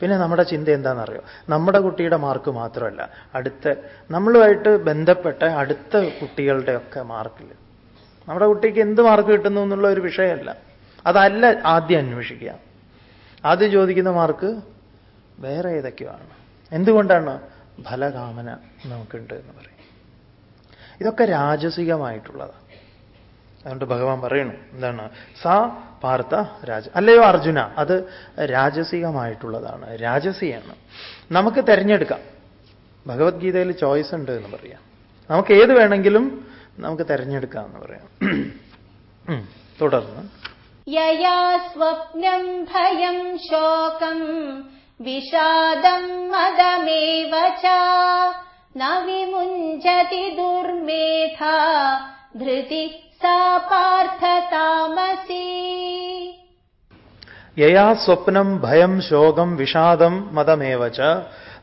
പിന്നെ നമ്മുടെ ചിന്ത എന്താണെന്നറിയോ? നമ്മുടെ കുട്ടിയുടെ മാർക്ക് മാത്രമല്ല അടുത്ത നമ്മളുമായിട്ട് ബന്ധപ്പെട്ട അടുത്ത കുട്ടികളുടെയൊക്കെ മാർക്കിൽ നമ്മുടെ കുട്ടിക്ക് എന്ത് മാർക്ക് കിട്ടുന്നു എന്നുള്ള ഒരു വിഷയമല്ല. അതല്ല ആദ്യം അന്വേഷിക്കുക. ആദ്യം ചോദിക്കുന്ന മാർക്ക് വേറെ ഏതൊക്കെയാണ്? എന്തുകൊണ്ടാണ്? ഫലകാമന നമുക്കുണ്ട് എന്ന് പറയും. ഇതൊക്കെ രാജസികമായിട്ടുള്ളതാണ് അതുകൊണ്ട് ഭഗവാൻ പറയണു എന്താണ്? സാ പാർത്ഥ രാജ അല്ലയോ അർജുന അത് രാജസികമായിട്ടുള്ളതാണ്. രാജസിയാണ്. നമുക്ക് തിരഞ്ഞെടുക്കാം. ഭഗവത്ഗീതയിൽ ചോയ്സ് ഉണ്ട് എന്ന് പറയാം. നമുക്ക് ഏത് വേണമെങ്കിലും നമുക്ക് തിരഞ്ഞെടുക്കാമെന്ന് പറയാം. തുടർന്ന്. യയാ സ്വപ്നം ഭയം ശോകം വിഷാദം മതമേവ ച വിമുഞ്ചതി ദുർമേധ ധൃതി സാ താമസി. യയാ സ്വപ്നം ഭയം ശോകം വിഷാദം മതമേവ ച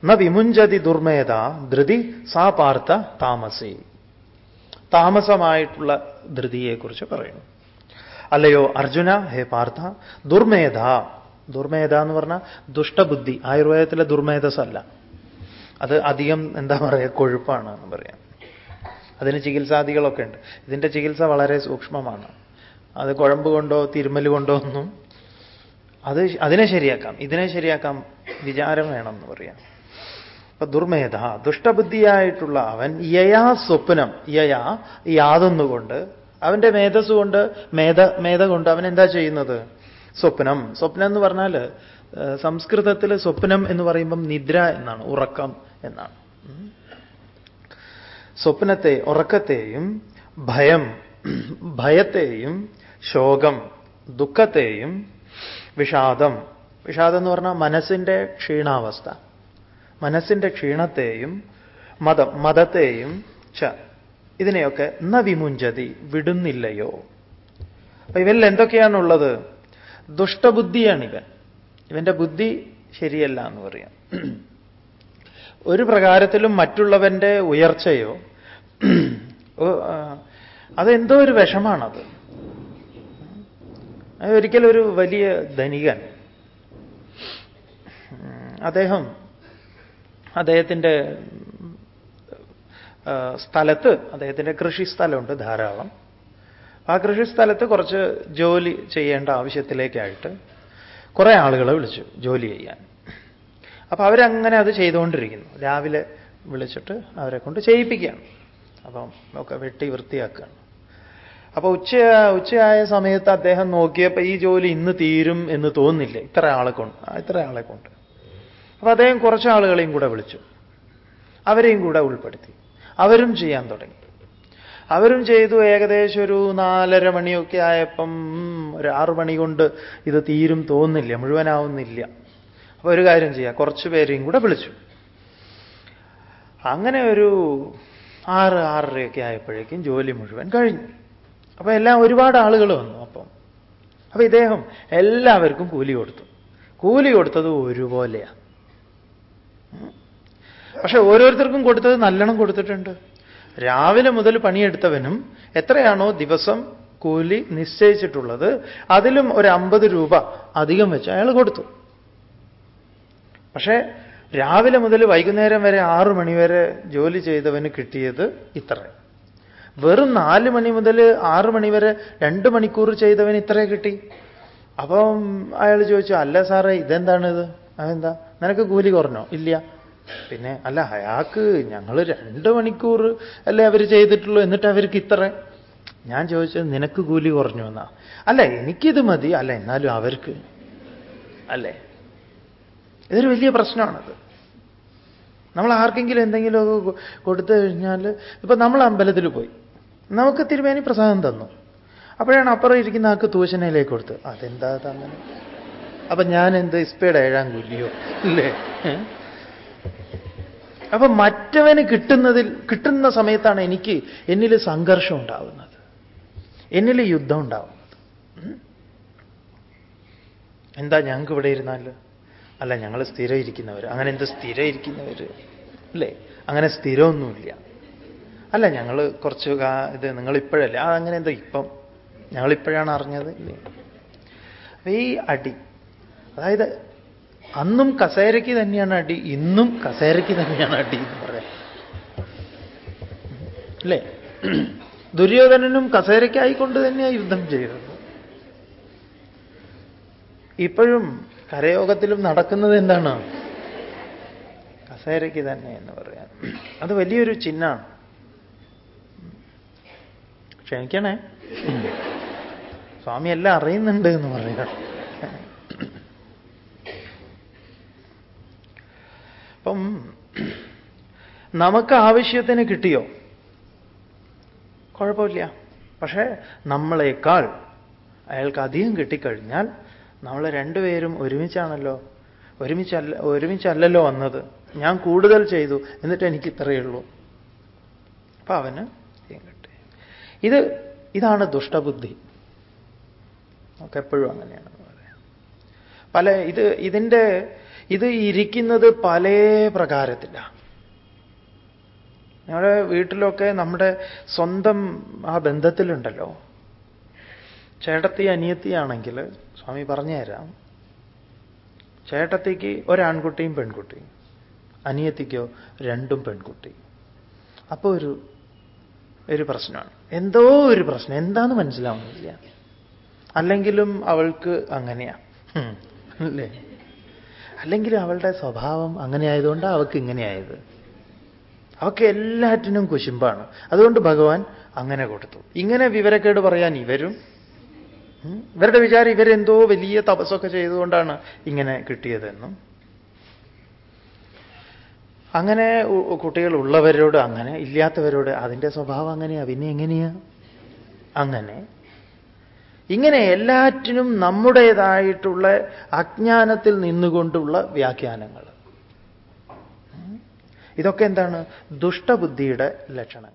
ന വിമുഞ്ചതി ദുർമേധ ധൃതി സാ പാർത്ഥ താമസി. താമസമായിട്ടുള്ള ധൃതിയെക്കുറിച്ച് പറയുന്നു. അല്ലയോ അർജുന ഹേ പാർത്ഥ ദുർമേധ. ദുർമേധ എന്ന് പറഞ്ഞാൽ ദുഷ്ടബുദ്ധി. ആയുർവേദത്തിലെ ദുർമേധസ്സല്ല. അത് അധികം എന്താ പറയുക കൊഴുപ്പാണ് എന്ന് പറയാം. അതിന് ചികിത്സാദികളൊക്കെ ഉണ്ട്. ഇതിന്റെ ചികിത്സ വളരെ സൂക്ഷ്മമാണ്. അത് കുഴമ്പ് കൊണ്ടോ തിരുമൽ കൊണ്ടോ ഒന്നും അത് അതിനെ ശരിയാക്കാം. ഇതിനെ ശരിയാക്കാം. വിചാരം വേണം എന്ന് പറയാം. അപ്പൊ ദുർമേധ ദുഷ്ടബുദ്ധിയായിട്ടുള്ള അവൻ യയാ സ്വപ്നം യയാ യാതൊന്നുകൊണ്ട്. അവന്റെ മേധസ് കൊണ്ട് മേധ മേധ കൊണ്ട് അവൻ എന്താ ചെയ്യുന്നത്? സ്വപ്നം. സ്വപ്നം എന്ന് പറഞ്ഞാൽ സംസ്കൃതത്തിൽ സ്വപ്നം എന്ന് പറയുമ്പം നിദ്ര എന്നാണ് ഉറക്കം എന്നാണ്. സ്വപ്നത്തെ ഉറക്കത്തെയും ഭയം ഭയത്തെയും ശോകം ദുഃഖത്തെയും വിഷാദം. വിഷാദം എന്ന് പറഞ്ഞാൽ മനസ്സിന്റെ ക്ഷീണാവസ്ഥ. മനസ്സിന്റെ ക്ഷീണത്തെയും മതം മതത്തെയും ച. ഇതിനെയൊക്കെ ന വിമുഞ്ചതി വിടുന്നില്ലയോ? അപ്പൊ ഇവരിൽ എന്തൊക്കെയാണുള്ളത്? ദുഷ്ടബുദ്ധിയാണ് ഇവൻ ഇവന്റെ ബുദ്ധി ശരിയല്ല എന്ന് പറയാം. ഒരു പ്രകാരത്തിലും മറ്റുള്ളവന്റെ ഉയർച്ചയോ? അതെന്തോ ഒരു വിഷമാണത്. ഒരു വലിയ ധനികൻ. അദ്ദേഹം അദ്ദേഹത്തിന്റെ സ്ഥലത്ത് അദ്ദേഹത്തിന്റെ കൃഷിസ്ഥലമുണ്ട് ധാരാളം. ആ കൃഷി കൃഷിസ്ഥലത്ത് കുറച്ച് ജോലി ചെയ്യേണ്ട ആവശ്യത്തിലേക്കായിട്ട് കുറേ ആളുകളെ വിളിച്ചു ജോലി ചെയ്യാൻ. അപ്പം അവരങ്ങനെ അത് ചെയ്തുകൊണ്ടിരിക്കുന്നു. രാവിലെ വിളിച്ചിട്ട് അവരെ കൊണ്ട് ചെയ്യിപ്പിക്കുകയാണ്. അപ്പം ഒക്കെ വെട്ടി വൃത്തിയാക്കുകയാണ്. അപ്പോൾ ഉച്ച ഉച്ചയായ സമയത്ത് അദ്ദേഹം നോക്കിയപ്പോൾ ഈ ജോലി ഇന്ന് തീരും എന്ന് തോന്നില്ല? ഇത്ര ആളെ കൊണ്ട് ഇത്ര ആളെ കൊണ്ട്. അപ്പൊ അദ്ദേഹം കുറച്ച് ആളുകളെയും കൂടെ വിളിച്ചു. അവരെയും കൂടെ ഉൾപ്പെടുത്തി. അവരും ചെയ്യാൻ തുടങ്ങി. അവരും ചെയ്തു. ഏകദേശം ഒരു നാലര മണിയൊക്കെ ആയപ്പം ഒരു ആറു മണി കൊണ്ട് ഇത് തീരും തോന്നില്ല മുഴുവനാവുന്നില്ല. അപ്പൊ ഒരു കാര്യം ചെയ്യാം. കുറച്ച് പേരെയും കൂടെ വിളിച്ചു. അങ്ങനെ ഒരു ആറ് ആറരയൊക്കെ ആയപ്പോഴേക്കും ജോലി മുഴുവൻ കഴിഞ്ഞു. അപ്പൊ എല്ലാം ഒരുപാട് ആളുകൾ വന്നു അപ്പം. അപ്പൊ ഇദ്ദേഹം എല്ലാവർക്കും കൂലി കൊടുത്തു. കൂലി കൊടുത്തത് ഒരുപോലെയാണ് പക്ഷെ ഓരോരുത്തർക്കും കൊടുത്തത് നല്ലോണം കൊടുത്തിട്ടുണ്ട്. രാവിലെ മുതൽ പണിയെടുത്തവനും എത്രയാണോ ദിവസം കൂലി നിശ്ചയിച്ചിട്ടുള്ളത് അതിലും ഒരു അമ്പത് രൂപ അധികം വെച്ച് അയാൾ കൊടുത്തു. പക്ഷേ രാവിലെ മുതൽ വൈകുന്നേരം വരെ ആറു മണിവരെ ജോലി ചെയ്തവന് കിട്ടിയത് ഇത്ര. വെറും നാല് മണി മുതൽ ആറ് മണി വരെ രണ്ട് മണിക്കൂർ ചെയ്തവന് ഇത്രേ കിട്ടി. അപ്പം അയാൾ ചോദിച്ചു അല്ല സാറേ ഇതെന്താണിത്? അതെന്താ? നിനക്ക് കൂലി കുറഞ്ഞോ? ഇല്ല. പിന്നെ അല്ല അയാൾക്ക് ഞങ്ങൾ രണ്ട് മണിക്കൂർ അല്ലേ അവർ ചെയ്തിട്ടുള്ളൂ. എന്നിട്ട് അവർക്ക് ഇത്ര? ഞാൻ ചോദിച്ചത് നിനക്ക് കൂലി കുറഞ്ഞു എന്നാ. അല്ല എനിക്കിത് മതി. അല്ല എന്നാലും അവർക്ക്. അല്ലേ? ഇതൊരു വലിയ പ്രശ്നമാണത്. നമ്മൾ ആർക്കെങ്കിലും എന്തെങ്കിലുമൊക്കെ കൊടുത്തു കഴിഞ്ഞാൽ ഇപ്പൊ നമ്മൾ അമ്പലത്തിൽ പോയി. നമുക്ക് തിരുമേനി പ്രസാദം തന്നു. അപ്പോഴാണ് അപ്പുറം ഇരിക്കുന്ന ആൾക്ക് തൂശനയിലേക്ക് കൊടുത്ത്. അതെന്താ തന്നെ അപ്പൊ ഞാൻ എന്ത് ഇസ്പയുടെ ഏഴാം കൂലിയോ? അല്ലേ? അപ്പൊ മറ്റവന് കിട്ടുന്നതിൽ കിട്ടുന്ന സമയത്താണ് എനിക്ക് എന്നിൽ സംഘർഷം ഉണ്ടാവുന്നത്. എന്നിൽ യുദ്ധം ഉണ്ടാവുന്നത്. എന്താ ഞങ്ങൾക്ക് ഇവിടെ ഇരുന്നാൽ? അല്ല ഞങ്ങൾ സ്ഥിരം ഇരിക്കുന്നവർ അങ്ങനെ എന്ത് സ്ഥിരം ഇരിക്കുന്നവർ അല്ലേ? അങ്ങനെ സ്ഥിരമൊന്നുമില്ല. അല്ല ഞങ്ങൾ കുറച്ച് ഇത് നിങ്ങളിപ്പോഴല്ലേ? ആ അങ്ങനെ എന്താ ഇപ്പം. ഞങ്ങളിപ്പോഴാണ് അറിഞ്ഞത് ഇല്ലേ? ഈ അടി അതായത് അന്നും കസേരയ്ക്ക് തന്നെയാണ് അടി ഇന്നും കസേരയ്ക്ക് തന്നെയാണ് അടി എന്ന് പറയാം. അല്ലേ? ദുര്യോധനനും കസേരയ്ക്കായിക്കൊണ്ട് തന്നെയാണ് യുദ്ധം ചെയ്തത്. ഇപ്പോഴും കരയോഗത്തിലും നടക്കുന്നത് എന്താണ്? കസേരയ്ക്ക് തന്നെ എന്ന് പറയാം. അത് വലിയൊരു ചിഹ്നമാണ്. ക്ഷമിക്കണേ. സ്വാമി എല്ലാം അറിയുന്നുണ്ട് എന്ന് പറയാം. അപ്പം നമുക്ക് ആവശ്യത്തിന് കിട്ടിയോ? കുഴപ്പമില്ല. പക്ഷേ നമ്മളെക്കാൾ അയാൾക്ക് അധികം കിട്ടിക്കഴിഞ്ഞാൽ നമ്മൾ രണ്ടുപേരും ഒരുമിച്ചാണല്ലോ. ഒരുമിച്ചല്ല ഒരുമിച്ചല്ലല്ലോ വന്നത്. ഞാൻ കൂടുതൽ ചെയ്തു എന്നിട്ട് എനിക്ക് ഇത്രയേ ഉള്ളൂ. അപ്പൊ അവന് കിട്ടി. ഇത് ഇതാണ് ദുഷ്ടബുദ്ധി. നമുക്ക് എപ്പോഴും അങ്ങനെയാണ് പല ഇത് ഇതിന്റെ ഇത് ഇരിക്കുന്നത് പല പ്രകാരത്തിലാണ് ഞങ്ങളുടെ വീട്ടിലൊക്കെ നമ്മുടെ സ്വന്തം ആ ബന്ധത്തിലുണ്ടല്ലോ. ചേട്ടത്തി അനിയത്തിയാണെങ്കിൽ സ്വാമി പറഞ്ഞുതരാം. ചേട്ടത്തിക്ക് ഒരാൺകുട്ടിയും പെൺകുട്ടിയും അനിയത്തിക്കോ രണ്ടും പെൺകുട്ടി അപ്പോൾ ഒരു ഒരു പ്രശ്നമാണ്. എന്തോ ഒരു പ്രശ്നം. എന്താന്ന് മനസ്സിലാവുന്നില്ല. അല്ലെങ്കിലും അവൾക്ക് അങ്ങനെയാ. അല്ലേ? അല്ലെങ്കിൽ അവളുടെ സ്വഭാവം അങ്ങനെ ആയതുകൊണ്ട് അവൾക്ക് ഇങ്ങനെയായത്. അവൾക്ക് എല്ലാറ്റിനും കുശുമ്പാണ്. അതുകൊണ്ട് ഭഗവാൻ അങ്ങനെ കൊടുത്തു. ഇങ്ങനെ വിവരക്കേട് പറയാൻ ഇവരും ഇവരുടെ വിചാരം ഇവരെന്തോ വലിയ തപസ്സൊക്കെ ചെയ്തുകൊണ്ടാണ് ഇങ്ങനെ കിട്ടിയതെന്നും. അങ്ങനെ കുട്ടികൾ ഉള്ളവരോട് അങ്ങനെ ഇല്ലാത്തവരോട് അതിന്റെ സ്വഭാവം അങ്ങനെയാ പിന്നെ എങ്ങനെയാ? അങ്ങനെ ഇങ്ങനെ എല്ലാറ്റിനും നമ്മുടേതായിട്ടുള്ള അജ്ഞാനത്തിൽ നിന്നുകൊണ്ടുള്ള വ്യാഖ്യാനങ്ങൾ. ഇതൊക്കെ എന്താണ്? ദുഷ്ടബുദ്ധിയുടെ ലക്ഷണം